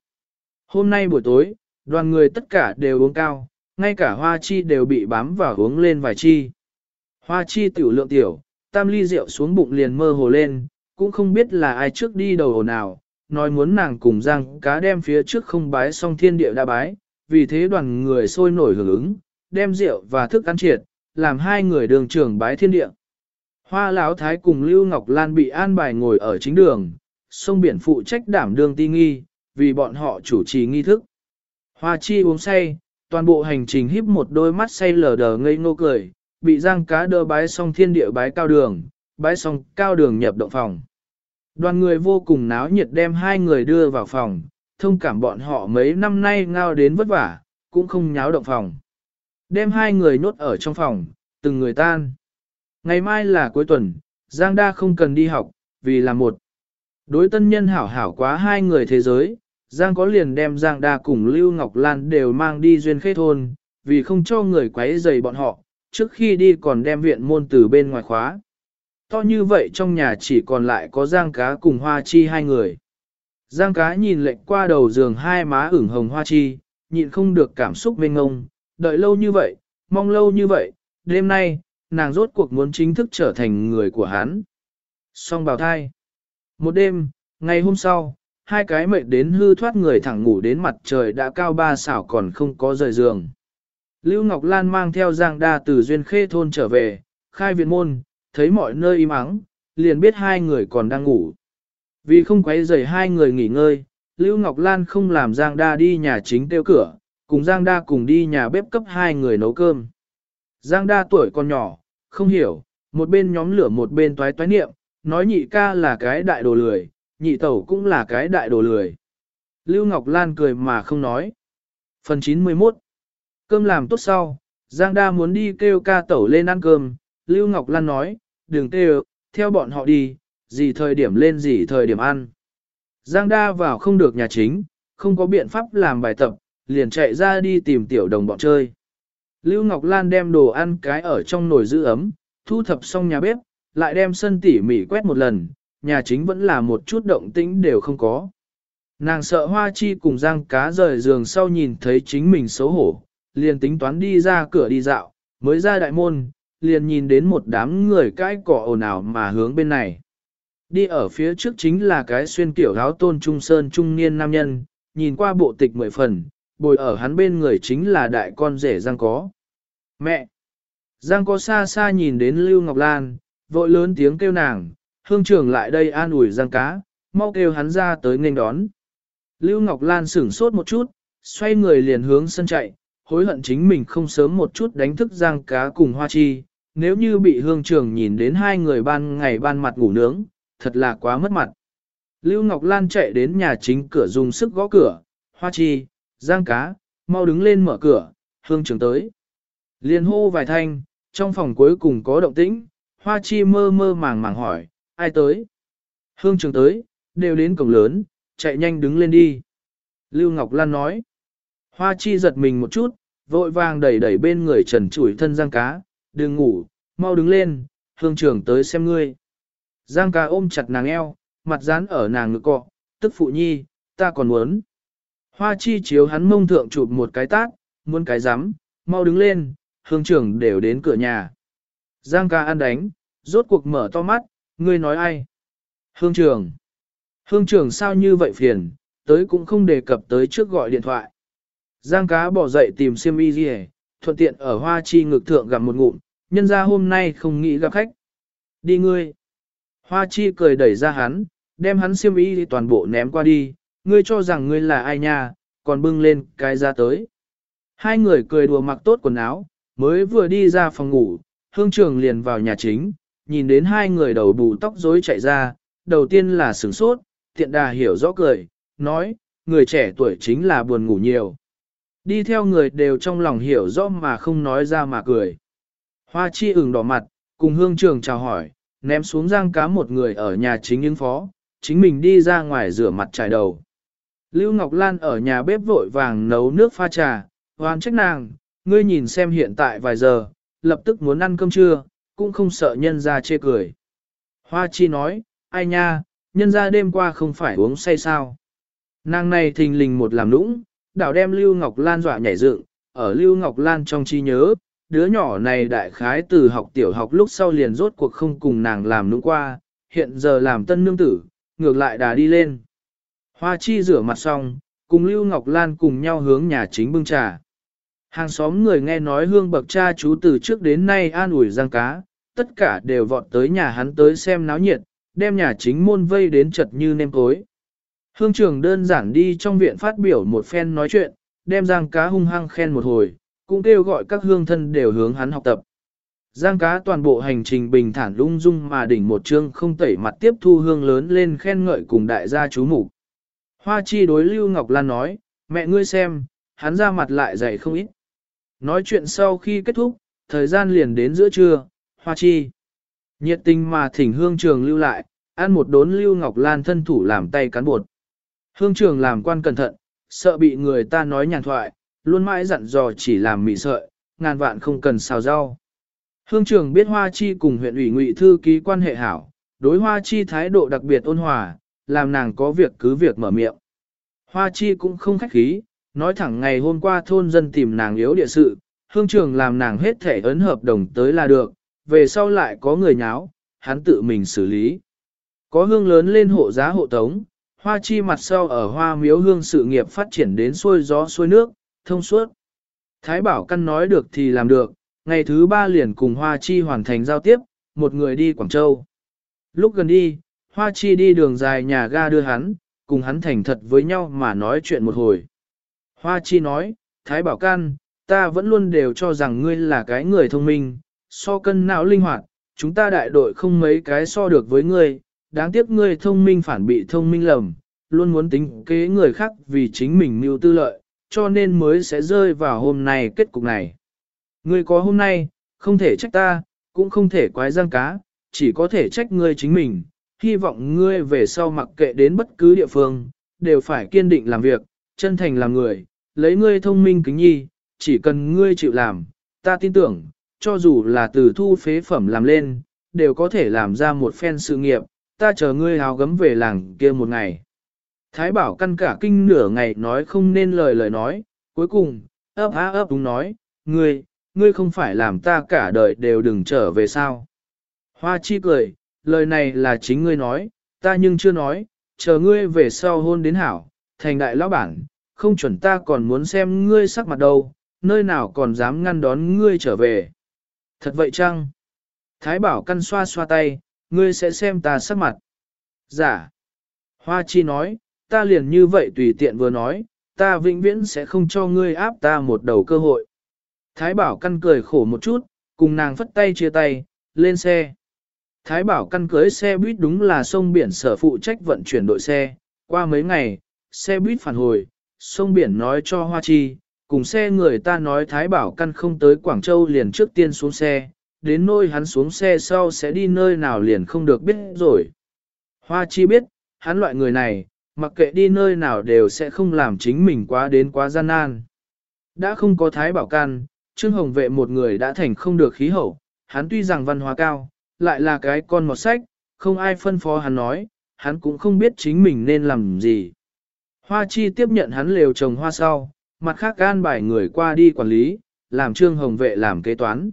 Hôm nay buổi tối, đoàn người tất cả đều uống cao, ngay cả hoa chi đều bị bám vào uống lên vài chi. Hoa chi tiểu lượng tiểu, tam ly rượu xuống bụng liền mơ hồ lên, cũng không biết là ai trước đi đầu ồn nào, nói muốn nàng cùng rằng cá đem phía trước không bái xong thiên địa đã bái, vì thế đoàn người sôi nổi hưởng ứng, đem rượu và thức ăn triệt, làm hai người đường trưởng bái thiên địa. Hoa Lão Thái cùng Lưu Ngọc Lan bị an bài ngồi ở chính đường, sông biển phụ trách đảm đương ti nghi, vì bọn họ chủ trì nghi thức. Hoa Chi uống say, toàn bộ hành trình híp một đôi mắt say lờ đờ ngây ngô cười, bị giang cá đơ bái xong thiên địa bái cao đường, bái xong cao đường nhập động phòng. Đoàn người vô cùng náo nhiệt đem hai người đưa vào phòng, thông cảm bọn họ mấy năm nay ngao đến vất vả, cũng không nháo động phòng. Đem hai người nhốt ở trong phòng, từng người tan. Ngày mai là cuối tuần, Giang Đa không cần đi học, vì là một. Đối tân nhân hảo hảo quá hai người thế giới, Giang có liền đem Giang Đa cùng Lưu Ngọc Lan đều mang đi duyên khê thôn, vì không cho người quấy rầy bọn họ, trước khi đi còn đem viện môn từ bên ngoài khóa. To như vậy trong nhà chỉ còn lại có Giang cá cùng Hoa Chi hai người. Giang cá nhìn lệnh qua đầu giường hai má ửng hồng Hoa Chi, nhịn không được cảm xúc mênh ngông, đợi lâu như vậy, mong lâu như vậy, đêm nay, nàng rốt cuộc muốn chính thức trở thành người của hắn. Song bào thai. Một đêm, ngày hôm sau, hai cái mệt đến hư thoát người thẳng ngủ đến mặt trời đã cao ba xảo còn không có rời giường. Lưu Ngọc Lan mang theo Giang Đa từ Duyên Khê thôn trở về, khai viện môn, thấy mọi nơi im ắng, liền biết hai người còn đang ngủ. Vì không quấy rầy hai người nghỉ ngơi, Lưu Ngọc Lan không làm Giang Đa đi nhà chính tiêu cửa, cùng Giang Đa cùng đi nhà bếp cấp hai người nấu cơm. Giang Đa tuổi còn nhỏ, không hiểu, một bên nhóm lửa một bên toái toái niệm, nói nhị ca là cái đại đồ lười, nhị tẩu cũng là cái đại đồ lười. Lưu Ngọc Lan cười mà không nói. Phần 91 Cơm làm tốt sau, Giang Đa muốn đi kêu ca tẩu lên ăn cơm, Lưu Ngọc Lan nói, đừng kêu, theo bọn họ đi, gì thời điểm lên gì thời điểm ăn. Giang Đa vào không được nhà chính, không có biện pháp làm bài tập, liền chạy ra đi tìm tiểu đồng bọn chơi. Lưu Ngọc Lan đem đồ ăn cái ở trong nồi giữ ấm, thu thập xong nhà bếp, lại đem sân tỉ mỉ quét một lần, nhà chính vẫn là một chút động tĩnh đều không có. Nàng sợ hoa chi cùng giang cá rời giường sau nhìn thấy chính mình xấu hổ, liền tính toán đi ra cửa đi dạo, mới ra đại môn, liền nhìn đến một đám người cái cỏ ồn ào mà hướng bên này. Đi ở phía trước chính là cái xuyên kiểu áo tôn trung sơn trung niên nam nhân, nhìn qua bộ tịch mười phần, bồi ở hắn bên người chính là đại con rể Giang có. Mẹ! Giang có xa xa nhìn đến Lưu Ngọc Lan, vội lớn tiếng kêu nàng, hương trưởng lại đây an ủi Giang cá, mau kêu hắn ra tới nghênh đón. Lưu Ngọc Lan sửng sốt một chút, xoay người liền hướng sân chạy, hối hận chính mình không sớm một chút đánh thức Giang cá cùng Hoa Chi, nếu như bị hương trưởng nhìn đến hai người ban ngày ban mặt ngủ nướng, thật là quá mất mặt. Lưu Ngọc Lan chạy đến nhà chính cửa dùng sức gõ cửa, Hoa Chi, Giang cá, mau đứng lên mở cửa, hương trường tới. Liên hô vài thanh, trong phòng cuối cùng có động tĩnh, hoa chi mơ mơ màng màng hỏi, ai tới? Hương trường tới, đều đến cổng lớn, chạy nhanh đứng lên đi. Lưu Ngọc Lan nói, hoa chi giật mình một chút, vội vàng đẩy đẩy bên người trần chủi thân giang cá, đừng ngủ, mau đứng lên, hương trường tới xem ngươi. Giang cá ôm chặt nàng eo, mặt dán ở nàng ngực cọ, tức phụ nhi, ta còn muốn. Hoa chi chiếu hắn mông thượng chụp một cái tát, muốn cái rắm mau đứng lên, hương trưởng đều đến cửa nhà. Giang ca ăn đánh, rốt cuộc mở to mắt, ngươi nói ai? Hương trưởng. Hương trưởng sao như vậy phiền, tới cũng không đề cập tới trước gọi điện thoại. Giang cá bỏ dậy tìm xiêm y gì thuận tiện ở hoa chi ngực thượng gặp một ngụm, nhân ra hôm nay không nghĩ gặp khách. Đi ngươi. Hoa chi cười đẩy ra hắn, đem hắn xiêm y toàn bộ ném qua đi, ngươi cho rằng ngươi là ai nha, còn bưng lên cái ra tới. Hai người cười đùa mặc tốt quần áo, mới vừa đi ra phòng ngủ, hương trường liền vào nhà chính, nhìn đến hai người đầu bù tóc rối chạy ra, đầu tiên là sửng sốt, tiện đà hiểu rõ cười, nói, người trẻ tuổi chính là buồn ngủ nhiều. Đi theo người đều trong lòng hiểu rõ mà không nói ra mà cười. Hoa chi ửng đỏ mặt, cùng hương trường chào hỏi, ném xuống giang cá một người ở nhà chính ứng phó, chính mình đi ra ngoài rửa mặt trải đầu. Lưu Ngọc Lan ở nhà bếp vội vàng nấu nước pha trà, hoan trách nàng, ngươi nhìn xem hiện tại vài giờ, lập tức muốn ăn cơm trưa, cũng không sợ nhân ra chê cười. Hoa chi nói, ai nha, nhân ra đêm qua không phải uống say sao. Nàng này thình lình một làm nũng, đảo đem Lưu Ngọc Lan dọa nhảy dựng, ở Lưu Ngọc Lan trong chi nhớ, đứa nhỏ này đại khái từ học tiểu học lúc sau liền rốt cuộc không cùng nàng làm nũng qua, hiện giờ làm tân nương tử, ngược lại đà đi lên. Hoa chi rửa mặt xong, cùng Lưu Ngọc Lan cùng nhau hướng nhà chính bưng trà. Hàng xóm người nghe nói hương bậc cha chú từ trước đến nay an ủi giang cá, tất cả đều vọt tới nhà hắn tới xem náo nhiệt, đem nhà chính môn vây đến chật như nêm cối. Hương trưởng đơn giản đi trong viện phát biểu một phen nói chuyện, đem giang cá hung hăng khen một hồi, cũng kêu gọi các hương thân đều hướng hắn học tập. Giang cá toàn bộ hành trình bình thản lung dung mà đỉnh một chương không tẩy mặt tiếp thu hương lớn lên khen ngợi cùng đại gia chú mục Hoa chi đối Lưu Ngọc Lan nói, mẹ ngươi xem, hắn ra mặt lại dày không ít. Nói chuyện sau khi kết thúc, thời gian liền đến giữa trưa, hoa chi. Nhiệt tình mà thỉnh hương trường lưu lại, ăn một đốn Lưu Ngọc Lan thân thủ làm tay cán bột. Hương trường làm quan cẩn thận, sợ bị người ta nói nhàn thoại, luôn mãi dặn dò chỉ làm mị sợi, ngàn vạn không cần xào rau. Hương trường biết Hoa Chi cùng huyện ủy ngụy thư ký quan hệ hảo, đối Hoa Chi thái độ đặc biệt ôn hòa, làm nàng có việc cứ việc mở miệng. Hoa chi cũng không khách khí, nói thẳng ngày hôm qua thôn dân tìm nàng yếu địa sự, hương trường làm nàng hết thể ấn hợp đồng tới là được, về sau lại có người nháo, hắn tự mình xử lý. Có hương lớn lên hộ giá hộ tống, hoa chi mặt sau ở hoa miếu hương sự nghiệp phát triển đến xuôi gió xuôi nước, thông suốt. Thái bảo căn nói được thì làm được, ngày thứ ba liền cùng hoa chi hoàn thành giao tiếp, một người đi Quảng Châu. Lúc gần đi, Hoa Chi đi đường dài nhà ga đưa hắn, cùng hắn thành thật với nhau mà nói chuyện một hồi. Hoa Chi nói, Thái Bảo Can, ta vẫn luôn đều cho rằng ngươi là cái người thông minh, so cân não linh hoạt, chúng ta đại đội không mấy cái so được với ngươi, đáng tiếc ngươi thông minh phản bị thông minh lầm, luôn muốn tính kế người khác vì chính mình mưu tư lợi, cho nên mới sẽ rơi vào hôm nay kết cục này. Ngươi có hôm nay, không thể trách ta, cũng không thể quái giang cá, chỉ có thể trách ngươi chính mình, hy vọng ngươi về sau mặc kệ đến bất cứ địa phương, đều phải kiên định làm việc, chân thành làm người, lấy ngươi thông minh kính nhi, chỉ cần ngươi chịu làm, ta tin tưởng, cho dù là từ thu phế phẩm làm lên, đều có thể làm ra một phen sự nghiệp, ta chờ ngươi hào gấm về làng kia một ngày. Thái bảo căn cả kinh nửa ngày nói không nên lời lời nói, cuối cùng, ấp á ấp đúng nói, ngươi, ngươi không phải làm ta cả đời đều đừng trở về sao. Hoa chi cười, lời này là chính ngươi nói, ta nhưng chưa nói, chờ ngươi về sau hôn đến hảo, thành đại lão bản, không chuẩn ta còn muốn xem ngươi sắc mặt đâu, nơi nào còn dám ngăn đón ngươi trở về. Thật vậy chăng? Thái bảo căn xoa xoa tay, ngươi sẽ xem ta sắc mặt. Giả. Dạ. Hoa chi nói, ta liền như vậy tùy tiện vừa nói, ta vĩnh viễn sẽ không cho ngươi áp ta một đầu cơ hội. Thái bảo căn cười khổ một chút, cùng nàng phất tay chia tay, lên xe. Thái bảo căn cưới xe buýt đúng là sông biển sở phụ trách vận chuyển đội xe, qua mấy ngày, xe buýt phản hồi, sông biển nói cho Hoa Chi, cùng xe người ta nói Thái Bảo căn không tới Quảng Châu liền trước tiên xuống xe, đến nơi hắn xuống xe sau sẽ đi nơi nào liền không được biết rồi. Hoa chi biết, hắn loại người này, mặc kệ đi nơi nào đều sẽ không làm chính mình quá đến quá gian nan. Đã không có Thái Bảo căn, Trương Hồng vệ một người đã thành không được khí hậu, hắn tuy rằng văn hóa cao, lại là cái con mọt sách, không ai phân phó hắn nói, hắn cũng không biết chính mình nên làm gì. Hoa chi tiếp nhận hắn lều trồng hoa sau, mặt khác gan bài người qua đi quản lý, làm Trương Hồng vệ làm kế toán.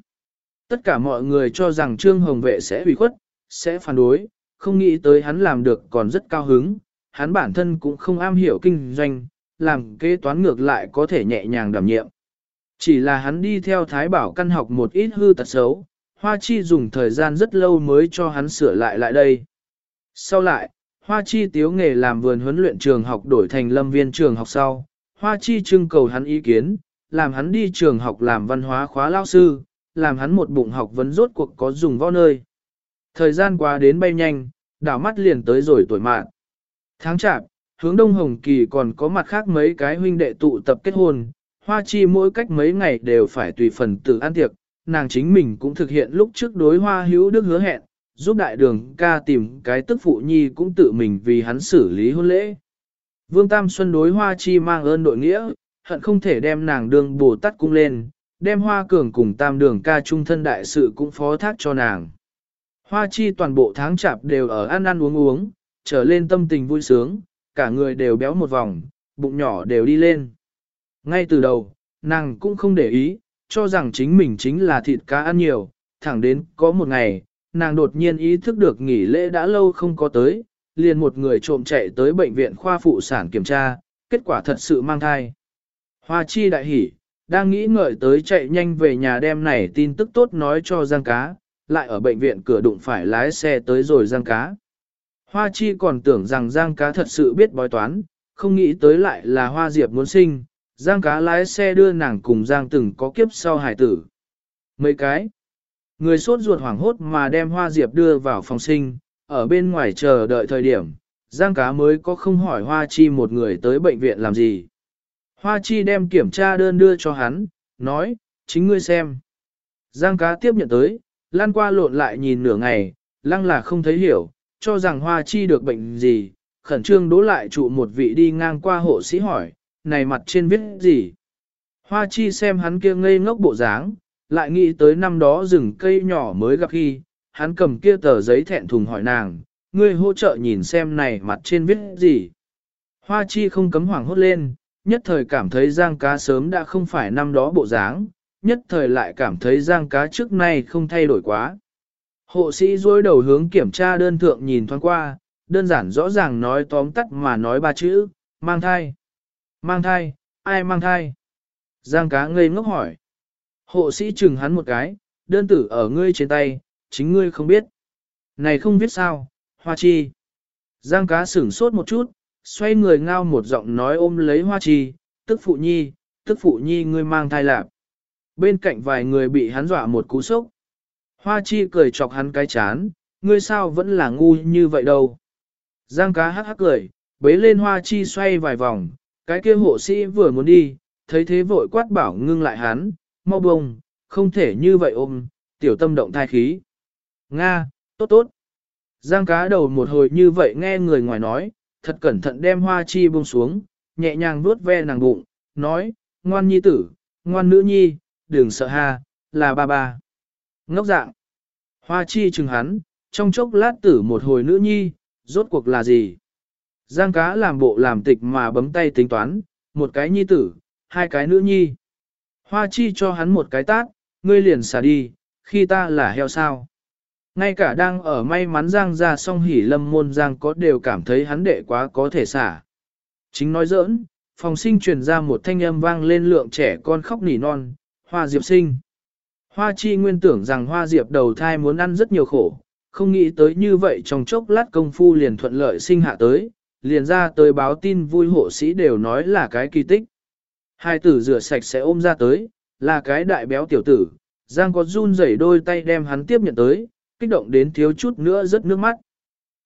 Tất cả mọi người cho rằng Trương Hồng vệ sẽ hủy khuất, sẽ phản đối, không nghĩ tới hắn làm được còn rất cao hứng, hắn bản thân cũng không am hiểu kinh doanh, làm kế toán ngược lại có thể nhẹ nhàng đảm nhiệm. Chỉ là hắn đi theo Thái Bảo căn học một ít hư tật xấu, Hoa Chi dùng thời gian rất lâu mới cho hắn sửa lại lại đây. Sau lại, Hoa Chi tiếu nghề làm vườn huấn luyện trường học đổi thành lâm viên trường học sau, Hoa Chi trưng cầu hắn ý kiến, làm hắn đi trường học làm văn hóa khóa lao sư, làm hắn một bụng học vấn rốt cuộc có dùng võ nơi. Thời gian qua đến bay nhanh, đảo mắt liền tới rồi tuổi mạng. Tháng chạp, hướng đông hồng kỳ còn có mặt khác mấy cái huynh đệ tụ tập kết hôn, hoa chi mỗi cách mấy ngày đều phải tùy phần tự ăn tiệc, nàng chính mình cũng thực hiện lúc trước đối hoa hữu đức hứa hẹn, giúp đại đường ca tìm cái tức phụ nhi cũng tự mình vì hắn xử lý hôn lễ. Vương Tam Xuân đối hoa chi mang ơn đội nghĩa, hận không thể đem nàng đường bồ tát cung lên, đem hoa cường cùng tam đường ca trung thân đại sự cũng phó thác cho nàng. Hoa chi toàn bộ tháng chạp đều ở ăn ăn uống uống, trở lên tâm tình vui sướng, cả người đều béo một vòng, bụng nhỏ đều đi lên. Ngay từ đầu, nàng cũng không để ý, cho rằng chính mình chính là thịt cá ăn nhiều, thẳng đến có một ngày, nàng đột nhiên ý thức được nghỉ lễ đã lâu không có tới, liền một người trộm chạy tới bệnh viện khoa phụ sản kiểm tra, kết quả thật sự mang thai. Hoa chi đại hỉ, đang nghĩ ngợi tới chạy nhanh về nhà đem này tin tức tốt nói cho Giang Cá, lại ở bệnh viện cửa đụng phải lái xe tới rồi Giang Cá. Hoa chi còn tưởng rằng Giang Cá thật sự biết bói toán, không nghĩ tới lại là Hoa Diệp muốn sinh, Giang Cá lái xe đưa nàng cùng Giang từng có kiếp sau hải tử. Mấy cái, người sốt ruột hoảng hốt mà đem Hoa Diệp đưa vào phòng sinh, ở bên ngoài chờ đợi thời điểm, Giang Cá mới có không hỏi Hoa Chi một người tới bệnh viện làm gì. Hoa Chi đem kiểm tra đơn đưa cho hắn, nói, chính ngươi xem. Giang Cá tiếp nhận tới, lan qua lộn lại nhìn nửa ngày, lăng là không thấy hiểu, cho rằng Hoa Chi được bệnh gì, khẩn trương đố lại trụ một vị đi ngang qua hộ sĩ hỏi, này mặt trên viết gì? Hoa Chi xem hắn kia ngây ngốc bộ dáng, lại nghĩ tới năm đó rừng cây nhỏ mới gặp khi, hắn cầm kia tờ giấy thẹn thùng hỏi nàng, ngươi hỗ trợ nhìn xem này mặt trên viết gì? Hoa Chi không cấm hoảng hốt lên, nhất thời cảm thấy giang cá sớm đã không phải năm đó bộ dáng, nhất thời lại cảm thấy giang cá trước nay không thay đổi quá. Hộ sĩ dối đầu hướng kiểm tra đơn thượng nhìn thoáng qua, đơn giản rõ ràng nói tóm tắt mà nói ba chữ, mang thai. Mang thai, ai mang thai? Giang cá ngây ngốc hỏi. Hộ sĩ chừng hắn một cái, đơn tử ở ngươi trên tay, chính ngươi không biết. Này không biết sao, hoa chi. Giang cá sửng sốt một chút, xoay người ngao một giọng nói ôm lấy hoa chi, tức phụ nhi, tức phụ nhi ngươi mang thai lạp. Bên cạnh vài người bị hắn dọa một cú sốc. Hoa chi cười chọc hắn cái chán, ngươi sao vẫn là ngu như vậy đâu. Giang cá hắc hắc cười, bế lên hoa chi xoay vài vòng, cái kia hộ sĩ vừa muốn đi, thấy thế vội quát bảo ngưng lại hắn, mau bông, không thể như vậy ôm, tiểu tâm động thai khí. Nga, tốt tốt. Giang cá đầu một hồi như vậy nghe người ngoài nói, thật cẩn thận đem hoa chi buông xuống, nhẹ nhàng vuốt ve nàng bụng, nói, ngoan nhi tử, ngoan nữ nhi, đừng sợ ha, là ba ba. Ngốc dạng. Hoa chi chừng hắn, trong chốc lát tử một hồi nữ nhi, rốt cuộc là gì? Giang cá làm bộ làm tịch mà bấm tay tính toán, một cái nhi tử, hai cái nữ nhi. Hoa chi cho hắn một cái tát, ngươi liền xả đi, khi ta là heo sao. Ngay cả đang ở may mắn Giang ra song hỉ lâm môn Giang có đều cảm thấy hắn đệ quá có thể xả. Chính nói giỡn, phòng sinh truyền ra một thanh âm vang lên lượng trẻ con khóc nỉ non, hoa diệp sinh. Hoa chi nguyên tưởng rằng hoa diệp đầu thai muốn ăn rất nhiều khổ, không nghĩ tới như vậy trong chốc lát công phu liền thuận lợi sinh hạ tới, liền ra tới báo tin vui hộ sĩ đều nói là cái kỳ tích. Hai tử rửa sạch sẽ ôm ra tới, là cái đại béo tiểu tử, Giang có run rẩy đôi tay đem hắn tiếp nhận tới, kích động đến thiếu chút nữa rất nước mắt.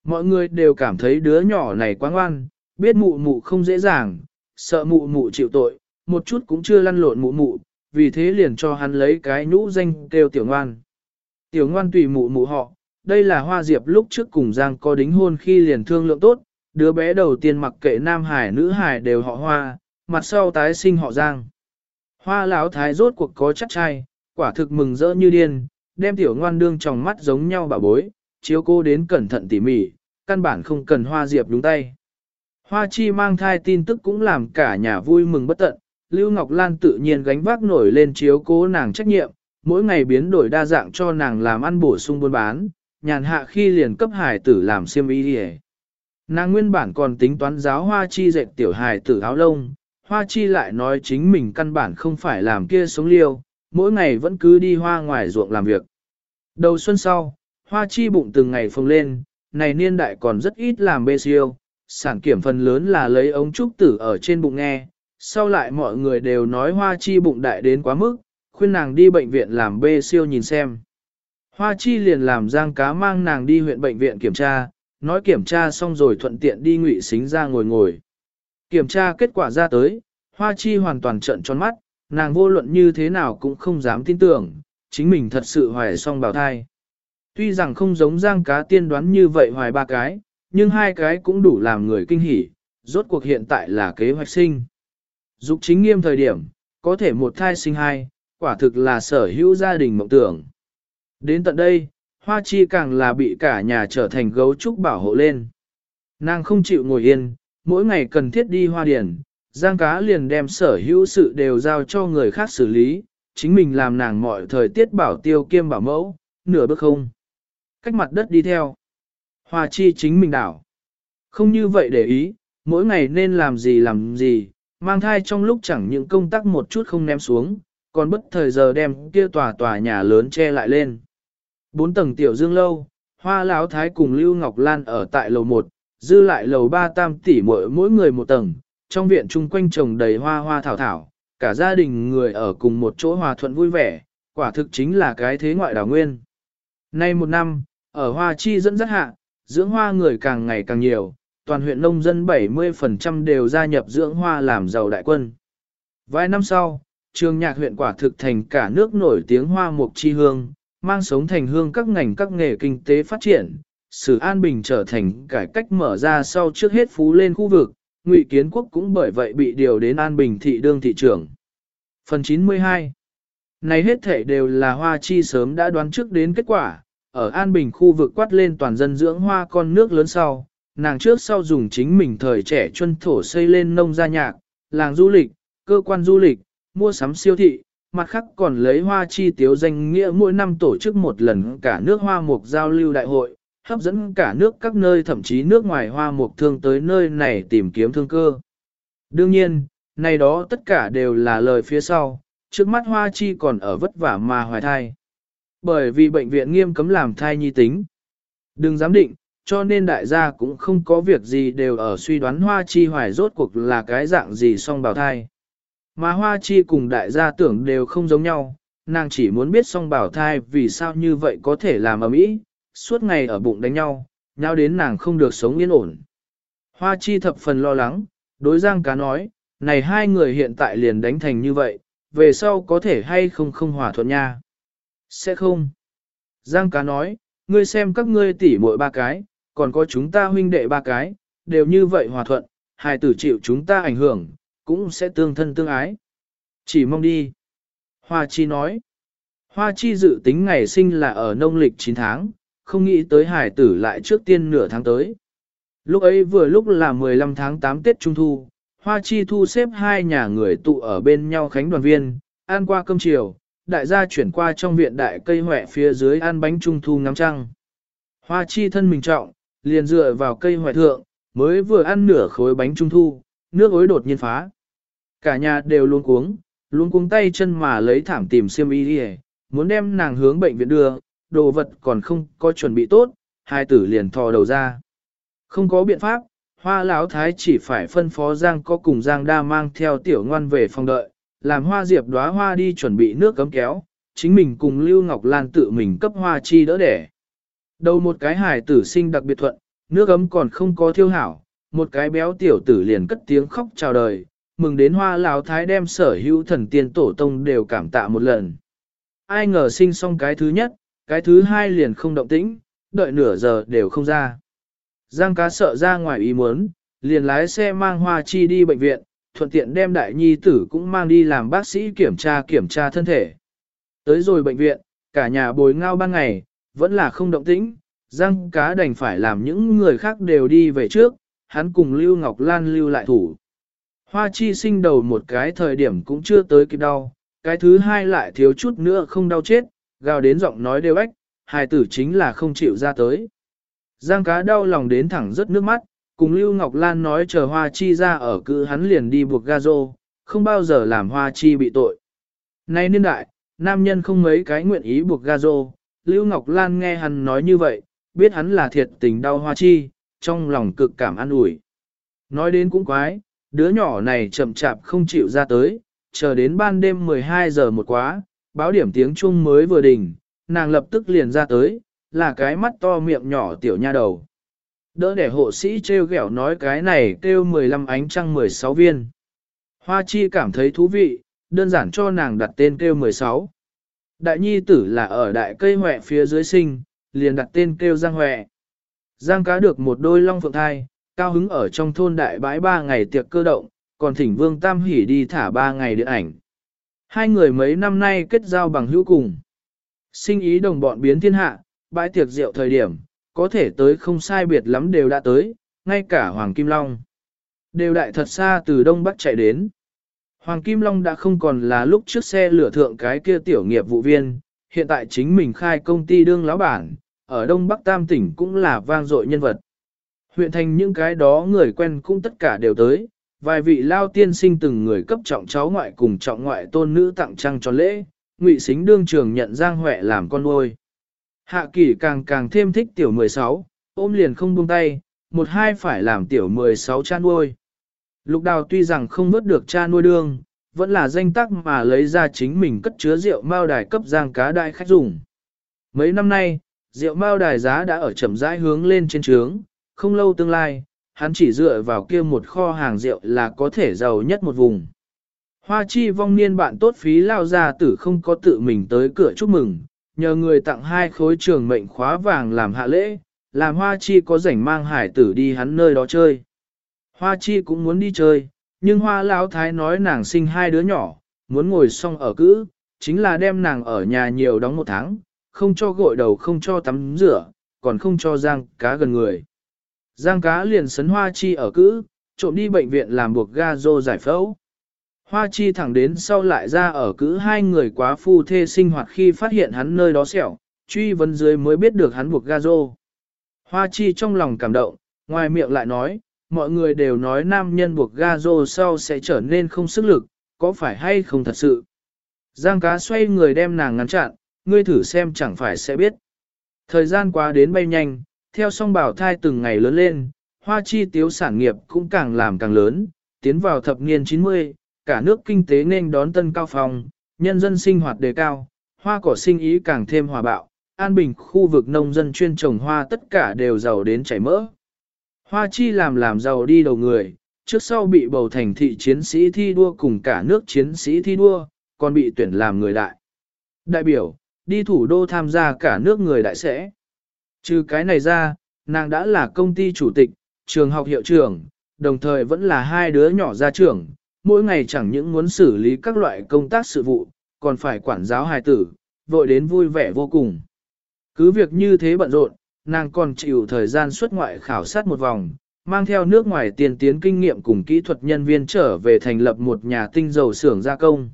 Mọi người đều cảm thấy đứa nhỏ này quá ngoan, biết mụ mụ không dễ dàng, sợ mụ mụ chịu tội, một chút cũng chưa lăn lộn mụ mụ, vì thế liền cho hắn lấy cái nhũ danh kêu tiểu ngoan. Tiểu ngoan tùy mụ mụ họ, đây là hoa diệp lúc trước cùng Giang có đính hôn khi liền thương lượng tốt, đứa bé đầu tiên mặc kệ nam hải nữ hải đều họ hoa, mặt sau tái sinh họ Giang. Hoa lão thái rốt cuộc có chắc trai, quả thực mừng rỡ như điên, đem tiểu ngoan đương trong mắt giống nhau bà bối, chiếu cô đến cẩn thận tỉ mỉ, căn bản không cần hoa diệp đúng tay. Hoa chi mang thai tin tức cũng làm cả nhà vui mừng bất tận, Lưu Ngọc Lan tự nhiên gánh vác nổi lên chiếu cố nàng trách nhiệm, mỗi ngày biến đổi đa dạng cho nàng làm ăn bổ sung buôn bán, nhàn hạ khi liền cấp hải tử làm xiêm y đi Nàng nguyên bản còn tính toán giáo hoa chi dệt tiểu hải tử áo lông, hoa chi lại nói chính mình căn bản không phải làm kia sống liêu, mỗi ngày vẫn cứ đi hoa ngoài ruộng làm việc. Đầu xuân sau, hoa chi bụng từng ngày phồng lên, này niên đại còn rất ít làm bê siêu, sản kiểm phần lớn là lấy ống trúc tử ở trên bụng nghe, sau lại mọi người đều nói hoa chi bụng đại đến quá mức, khuyên nàng đi bệnh viện làm bê siêu nhìn xem. Hoa chi liền làm giang cá mang nàng đi huyện bệnh viện kiểm tra, nói kiểm tra xong rồi thuận tiện đi ngụy xính ra ngồi ngồi. Kiểm tra kết quả ra tới, hoa chi hoàn toàn trợn tròn mắt, nàng vô luận như thế nào cũng không dám tin tưởng, chính mình thật sự hoài xong bào thai. Tuy rằng không giống giang cá tiên đoán như vậy hoài ba cái, nhưng hai cái cũng đủ làm người kinh hỉ, rốt cuộc hiện tại là kế hoạch sinh. Dục chính nghiêm thời điểm, có thể một thai sinh hai, quả thực là sở hữu gia đình mộng tưởng. Đến tận đây, Hoa Chi càng là bị cả nhà trở thành gấu trúc bảo hộ lên. Nàng không chịu ngồi yên, mỗi ngày cần thiết đi hoa điển, Giang cá liền đem sở hữu sự đều giao cho người khác xử lý, chính mình làm nàng mọi thời tiết bảo tiêu kiêm bảo mẫu, nửa bước không. Cách mặt đất đi theo. Hoa chi chính mình đảo. Không như vậy để ý, mỗi ngày nên làm gì làm gì, mang thai trong lúc chẳng những công tác một chút không ném xuống, còn bất thời giờ đem kia tòa tòa nhà lớn che lại lên. Bốn tầng tiểu dương lâu, hoa lão thái cùng Lưu Ngọc Lan ở tại lầu 1, dư lại lầu 3 tam tỷ mỗi mỗi người một tầng, trong viện chung quanh trồng đầy hoa hoa thảo thảo, cả gia đình người ở cùng một chỗ hòa thuận vui vẻ, quả thực chính là cái thế ngoại đảo nguyên. Nay một năm, ở Hoa Chi dẫn dắt hạ, dưỡng hoa người càng ngày càng nhiều, toàn huyện nông dân 70% đều gia nhập dưỡng hoa làm giàu đại quân. Vài năm sau, trường nhạc huyện quả thực thành cả nước nổi tiếng hoa mục chi hương, mang sống thành hương các ngành các nghề kinh tế phát triển, sử an bình trở thành cải cách mở ra sau trước hết phú lên khu vực, ngụy kiến quốc cũng bởi vậy bị điều đến an bình thị đương thị trưởng. Phần 92 Này hết thể đều là hoa chi sớm đã đoán trước đến kết quả, ở An Bình khu vực quát lên toàn dân dưỡng hoa con nước lớn sau, nàng trước sau dùng chính mình thời trẻ chuân thổ xây lên nông gia nhạc, làng du lịch, cơ quan du lịch, mua sắm siêu thị, mặt khác còn lấy hoa chi tiếu danh nghĩa mỗi năm tổ chức một lần cả nước hoa mục giao lưu đại hội, hấp dẫn cả nước các nơi thậm chí nước ngoài hoa mục thương tới nơi này tìm kiếm thương cơ. Đương nhiên, này đó tất cả đều là lời phía sau, trước mắt hoa chi còn ở vất vả mà hoài thai. Bởi vì bệnh viện nghiêm cấm làm thai nhi tính. Đừng giám định, cho nên đại gia cũng không có việc gì đều ở suy đoán hoa chi hoài rốt cuộc là cái dạng gì song bào thai. Mà hoa chi cùng đại gia tưởng đều không giống nhau, nàng chỉ muốn biết song Bảo thai vì sao như vậy có thể làm ở mỹ, suốt ngày ở bụng đánh nhau, nhau đến nàng không được sống yên ổn. Hoa chi thập phần lo lắng, đối giang cá nói, này hai người hiện tại liền đánh thành như vậy, về sau có thể hay không không hòa thuận nha. Sẽ không. Giang cá nói, ngươi xem các ngươi tỉ muội ba cái, còn có chúng ta huynh đệ ba cái, đều như vậy hòa thuận, hài tử chịu chúng ta ảnh hưởng, cũng sẽ tương thân tương ái. Chỉ mong đi. Hoa Chi nói. Hoa Chi dự tính ngày sinh là ở nông lịch 9 tháng, không nghĩ tới hải tử lại trước tiên nửa tháng tới. Lúc ấy vừa lúc là 15 tháng 8 Tết Trung Thu, Hoa Chi thu xếp hai nhà người tụ ở bên nhau khánh đoàn viên, ăn qua cơm chiều, đại gia chuyển qua trong viện đại cây hỏe phía dưới ăn bánh trung thu ngắm trăng. Hoa chi thân mình trọng, liền dựa vào cây hỏe thượng, mới vừa ăn nửa khối bánh trung thu, nước ối đột nhiên phá. Cả nhà đều luôn cuống, luôn cuống tay chân mà lấy thảm tìm siêm y đi muốn đem nàng hướng bệnh viện đưa, đồ vật còn không có chuẩn bị tốt, hai tử liền thò đầu ra. Không có biện pháp, hoa lão thái chỉ phải phân phó Giang có cùng Giang đa mang theo tiểu ngoan về phòng đợi, làm hoa diệp đóa hoa đi chuẩn bị nước cấm kéo, chính mình cùng Lưu Ngọc Lan tự mình cấp hoa chi đỡ đẻ. Đầu một cái hài tử sinh đặc biệt thuận, nước ấm còn không có thiêu hảo, một cái béo tiểu tử liền cất tiếng khóc chào đời, mừng đến hoa lão thái đem sở hữu thần tiên tổ tông đều cảm tạ một lần. Ai ngờ sinh xong cái thứ nhất, cái thứ hai liền không động tĩnh, đợi nửa giờ đều không ra. Giang cá sợ ra ngoài ý muốn, liền lái xe mang hoa chi đi bệnh viện, thuận tiện đem đại nhi tử cũng mang đi làm bác sĩ kiểm tra kiểm tra thân thể. Tới rồi bệnh viện, cả nhà bồi ngao ban ngày, vẫn là không động tĩnh, Giang cá đành phải làm những người khác đều đi về trước, hắn cùng Lưu Ngọc Lan lưu lại thủ. Hoa chi sinh đầu một cái thời điểm cũng chưa tới kịp đau, cái thứ hai lại thiếu chút nữa không đau chết, gào đến giọng nói đều ếch, hài tử chính là không chịu ra tới. Giang cá đau lòng đến thẳng rớt nước mắt, cùng Lưu Ngọc Lan nói chờ Hoa Chi ra ở cự hắn liền đi buộc ga rô, không bao giờ làm Hoa Chi bị tội. Nay niên đại, nam nhân không mấy cái nguyện ý buộc ga rô, Lưu Ngọc Lan nghe hắn nói như vậy, biết hắn là thiệt tình đau Hoa Chi, trong lòng cực cảm an ủi. Nói đến cũng quái, đứa nhỏ này chậm chạp không chịu ra tới, chờ đến ban đêm 12 giờ một quá, báo điểm tiếng chuông mới vừa đỉnh, nàng lập tức liền ra tới, là cái mắt to miệng nhỏ tiểu nha đầu. Đỡ để hộ sĩ treo ghẹo nói cái này kêu 15 ánh trăng 16 viên. Hoa chi cảm thấy thú vị, đơn giản cho nàng đặt tên kêu 16. Đại nhi tử là ở đại cây hòe phía dưới sinh, liền đặt tên kêu Giang hòe. Giang cá được một đôi long phượng thai, cao hứng ở trong thôn đại bãi ba ngày tiệc cơ động, còn thỉnh Vương Tam Hỷ đi thả ba ngày điện ảnh. Hai người mấy năm nay kết giao bằng hữu cùng. Sinh ý đồng bọn biến thiên hạ, bãi tiệc rượu thời điểm, có thể tới không sai biệt lắm đều đã tới, ngay cả Hoàng Kim Long. Đều đại thật xa từ Đông Bắc chạy đến. Hoàng Kim Long đã không còn là lúc trước xe lửa thượng cái kia tiểu nghiệp vụ viên, hiện tại chính mình khai công ty đương lão bản, ở Đông Bắc Tam tỉnh cũng là vang dội nhân vật. Huyện thành những cái đó người quen cũng tất cả đều tới, vài vị lao tiên sinh từng người cấp trọng cháu ngoại cùng trọng ngoại tôn nữ tặng trăng cho lễ, ngụy xính đương trường nhận Giang Huệ làm con nuôi. Hạ kỷ càng càng thêm thích tiểu 16, ôm liền không buông tay, một hai phải làm tiểu 16 cha nuôi. Lục đào tuy rằng không vớt được cha nuôi đương, vẫn là danh tắc mà lấy ra chính mình cất chứa rượu mao đài cấp giang cá đại khách dùng. Mấy năm nay, rượu mao đài giá đã ở chậm rãi hướng lên trên trướng, không lâu tương lai, hắn chỉ dựa vào kia một kho hàng rượu là có thể giàu nhất một vùng. Hoa chi vong niên bạn tốt phí lao ra tử không có tự mình tới cửa chúc mừng, nhờ người tặng hai khối trường mệnh khóa vàng làm hạ lễ, làm hoa chi có rảnh mang hải tử đi hắn nơi đó chơi. Hoa chi cũng muốn đi chơi, nhưng hoa lão thái nói nàng sinh hai đứa nhỏ, muốn ngồi xong ở cữ, chính là đem nàng ở nhà nhiều đóng một tháng, không cho gội đầu không cho tắm rửa, còn không cho giang cá gần người. Giang cá liền sấn hoa chi ở cữ, trộm đi bệnh viện làm buộc ga dô giải phẫu. Hoa chi thẳng đến sau lại ra ở cữ hai người quá phu thê sinh hoạt khi phát hiện hắn nơi đó sẹo, truy vấn dưới mới biết được hắn buộc ga dô. Hoa chi trong lòng cảm động, ngoài miệng lại nói, mọi người đều nói nam nhân buộc ga dô sau sẽ trở nên không sức lực, có phải hay không thật sự. Giang cá xoay người đem nàng ngăn chặn, ngươi thử xem chẳng phải sẽ biết. Thời gian qua đến bay nhanh, theo song bảo thai từng ngày lớn lên, hoa chi tiếu sản nghiệp cũng càng làm càng lớn, tiến vào thập niên 90, cả nước kinh tế nên đón tân cao phong, nhân dân sinh hoạt đề cao, hoa cỏ sinh ý càng thêm hòa bạo, an bình khu vực nông dân chuyên trồng hoa tất cả đều giàu đến chảy mỡ. Hoa chi làm làm giàu đi đầu người, trước sau bị bầu thành thị chiến sĩ thi đua cùng cả nước chiến sĩ thi đua, còn bị tuyển làm người đại. Đại biểu, đi thủ đô tham gia cả nước người đại sẽ. Trừ cái này ra, nàng đã là công ty chủ tịch, trường học hiệu trưởng, đồng thời vẫn là hai đứa nhỏ gia trưởng, mỗi ngày chẳng những muốn xử lý các loại công tác sự vụ, còn phải quản giáo hài tử, vội đến vui vẻ vô cùng. Cứ việc như thế bận rộn, nàng còn chịu thời gian xuất ngoại khảo sát một vòng, mang theo nước ngoài tiền tiến kinh nghiệm cùng kỹ thuật nhân viên trở về thành lập một nhà tinh dầu xưởng gia công.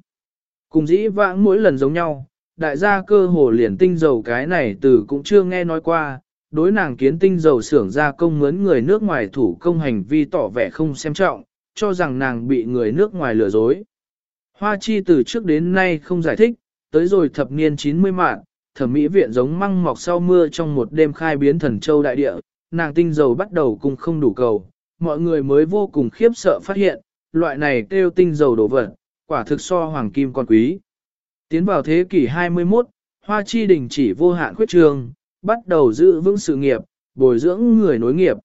Cùng dĩ vãng mỗi lần giống nhau, đại gia cơ hồ liền tinh dầu cái này từ cũng chưa nghe nói qua, đối nàng kiến tinh dầu xưởng gia công mướn người nước ngoài thủ công hành vi tỏ vẻ không xem trọng, cho rằng nàng bị người nước ngoài lừa dối. Hoa chi từ trước đến nay không giải thích, tới rồi thập niên 90 mạng, thẩm mỹ viện giống măng mọc sau mưa trong một đêm khai biến thần châu đại địa, nàng tinh dầu bắt đầu cùng không đủ cầu, mọi người mới vô cùng khiếp sợ phát hiện, loại này kêu tinh dầu đổ vật, quả thực so hoàng kim còn quý. Tiến vào thế kỷ 21, Hoa Chi đình chỉ vô hạn khuyết trường, bắt đầu giữ vững sự nghiệp, bồi dưỡng người nối nghiệp.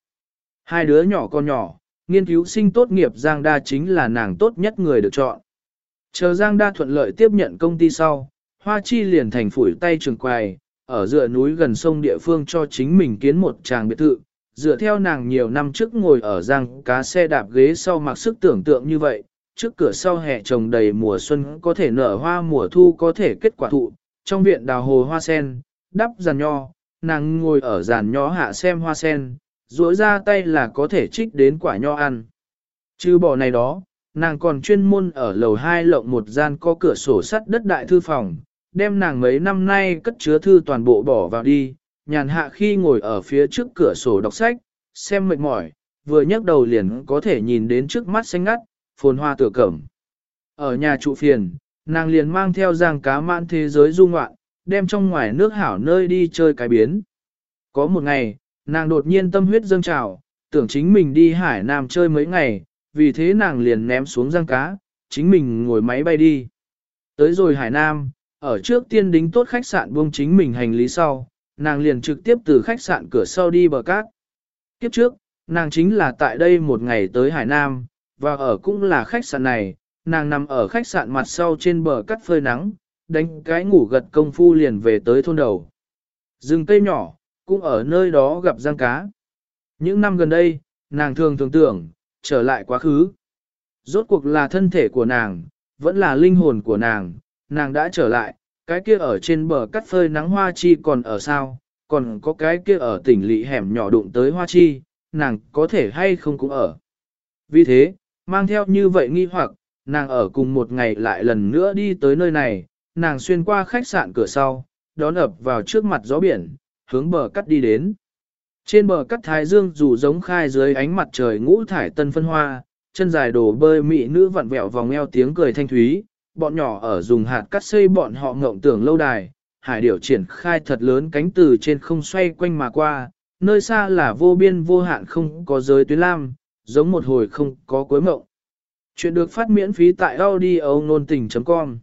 Hai đứa nhỏ con nhỏ, nghiên cứu sinh tốt nghiệp Giang Đa chính là nàng tốt nhất người được chọn. Chờ Giang Đa thuận lợi tiếp nhận công ty sau, Hoa Chi liền thành phủi tay trường quài, ở dựa núi gần sông địa phương cho chính mình kiến một tràng biệt thự, dựa theo nàng nhiều năm trước ngồi ở Giang cá xe đạp ghế sau mặc sức tưởng tượng như vậy, trước cửa sau hè trồng đầy mùa xuân có thể nở hoa mùa thu có thể kết quả thụ, trong viện đào hồ hoa sen, đắp giàn nho, nàng ngồi ở giàn nho hạ xem hoa sen, duỗi ra tay là có thể trích đến quả nho ăn. Chứ bỏ này đó, nàng còn chuyên môn ở lầu 2 lộng một gian có cửa sổ sắt đất đại thư phòng, đem nàng mấy năm nay cất chứa thư toàn bộ bỏ vào đi, nhàn hạ khi ngồi ở phía trước cửa sổ đọc sách, xem mệt mỏi, vừa nhấc đầu liền có thể nhìn đến trước mắt xanh ngắt, phồn hoa tựa cẩm. Ở nhà trụ phiền, nàng liền mang theo giang cá mãn thế giới du ngoạn, đem trong ngoài nước hảo nơi đi chơi cái biến. Có một ngày, nàng đột nhiên tâm huyết dâng trào, tưởng chính mình đi Hải Nam chơi mấy ngày, vì thế nàng liền ném xuống giang cá, chính mình ngồi máy bay đi. Tới rồi Hải Nam, ở trước tiên đính tốt khách sạn buông chính mình hành lý sau, nàng liền trực tiếp từ khách sạn cửa sau đi bờ cát. Kiếp trước, nàng chính là tại đây một ngày tới Hải Nam, và ở cũng là khách sạn này, nàng nằm ở khách sạn mặt sau trên bờ cắt phơi nắng, đánh cái ngủ gật công phu liền về tới thôn đầu. Rừng cây nhỏ, cũng ở nơi đó gặp giang cá. Những năm gần đây, nàng thường thường tưởng, trở lại quá khứ. Rốt cuộc là thân thể của nàng, vẫn là linh hồn của nàng, nàng đã trở lại, cái kia ở trên bờ cắt phơi nắng hoa chi còn ở sao, còn có cái kia ở tỉnh lỵ hẻm nhỏ đụng tới hoa chi, nàng có thể hay không cũng ở. Vì thế, mang theo như vậy nghi hoặc, nàng ở cùng một ngày lại lần nữa đi tới nơi này, nàng xuyên qua khách sạn cửa sau, đón ập vào trước mặt gió biển, hướng bờ cắt đi đến. Trên bờ cắt thái dương dù giống khai dưới ánh mặt trời ngũ thải tân phân hoa, chân dài đổ bơi mị nữ vặn vẹo vòng eo tiếng cười thanh thúy, bọn nhỏ ở dùng hạt cắt xây bọn họ ngộng tưởng lâu đài, hải điểu triển khai thật lớn cánh từ trên không xoay quanh mà qua, nơi xa là vô biên vô hạn không có giới tuyến lam, giống một hồi không có cuối mộng. Chuyện được phát miễn phí tại audio nôn tình.com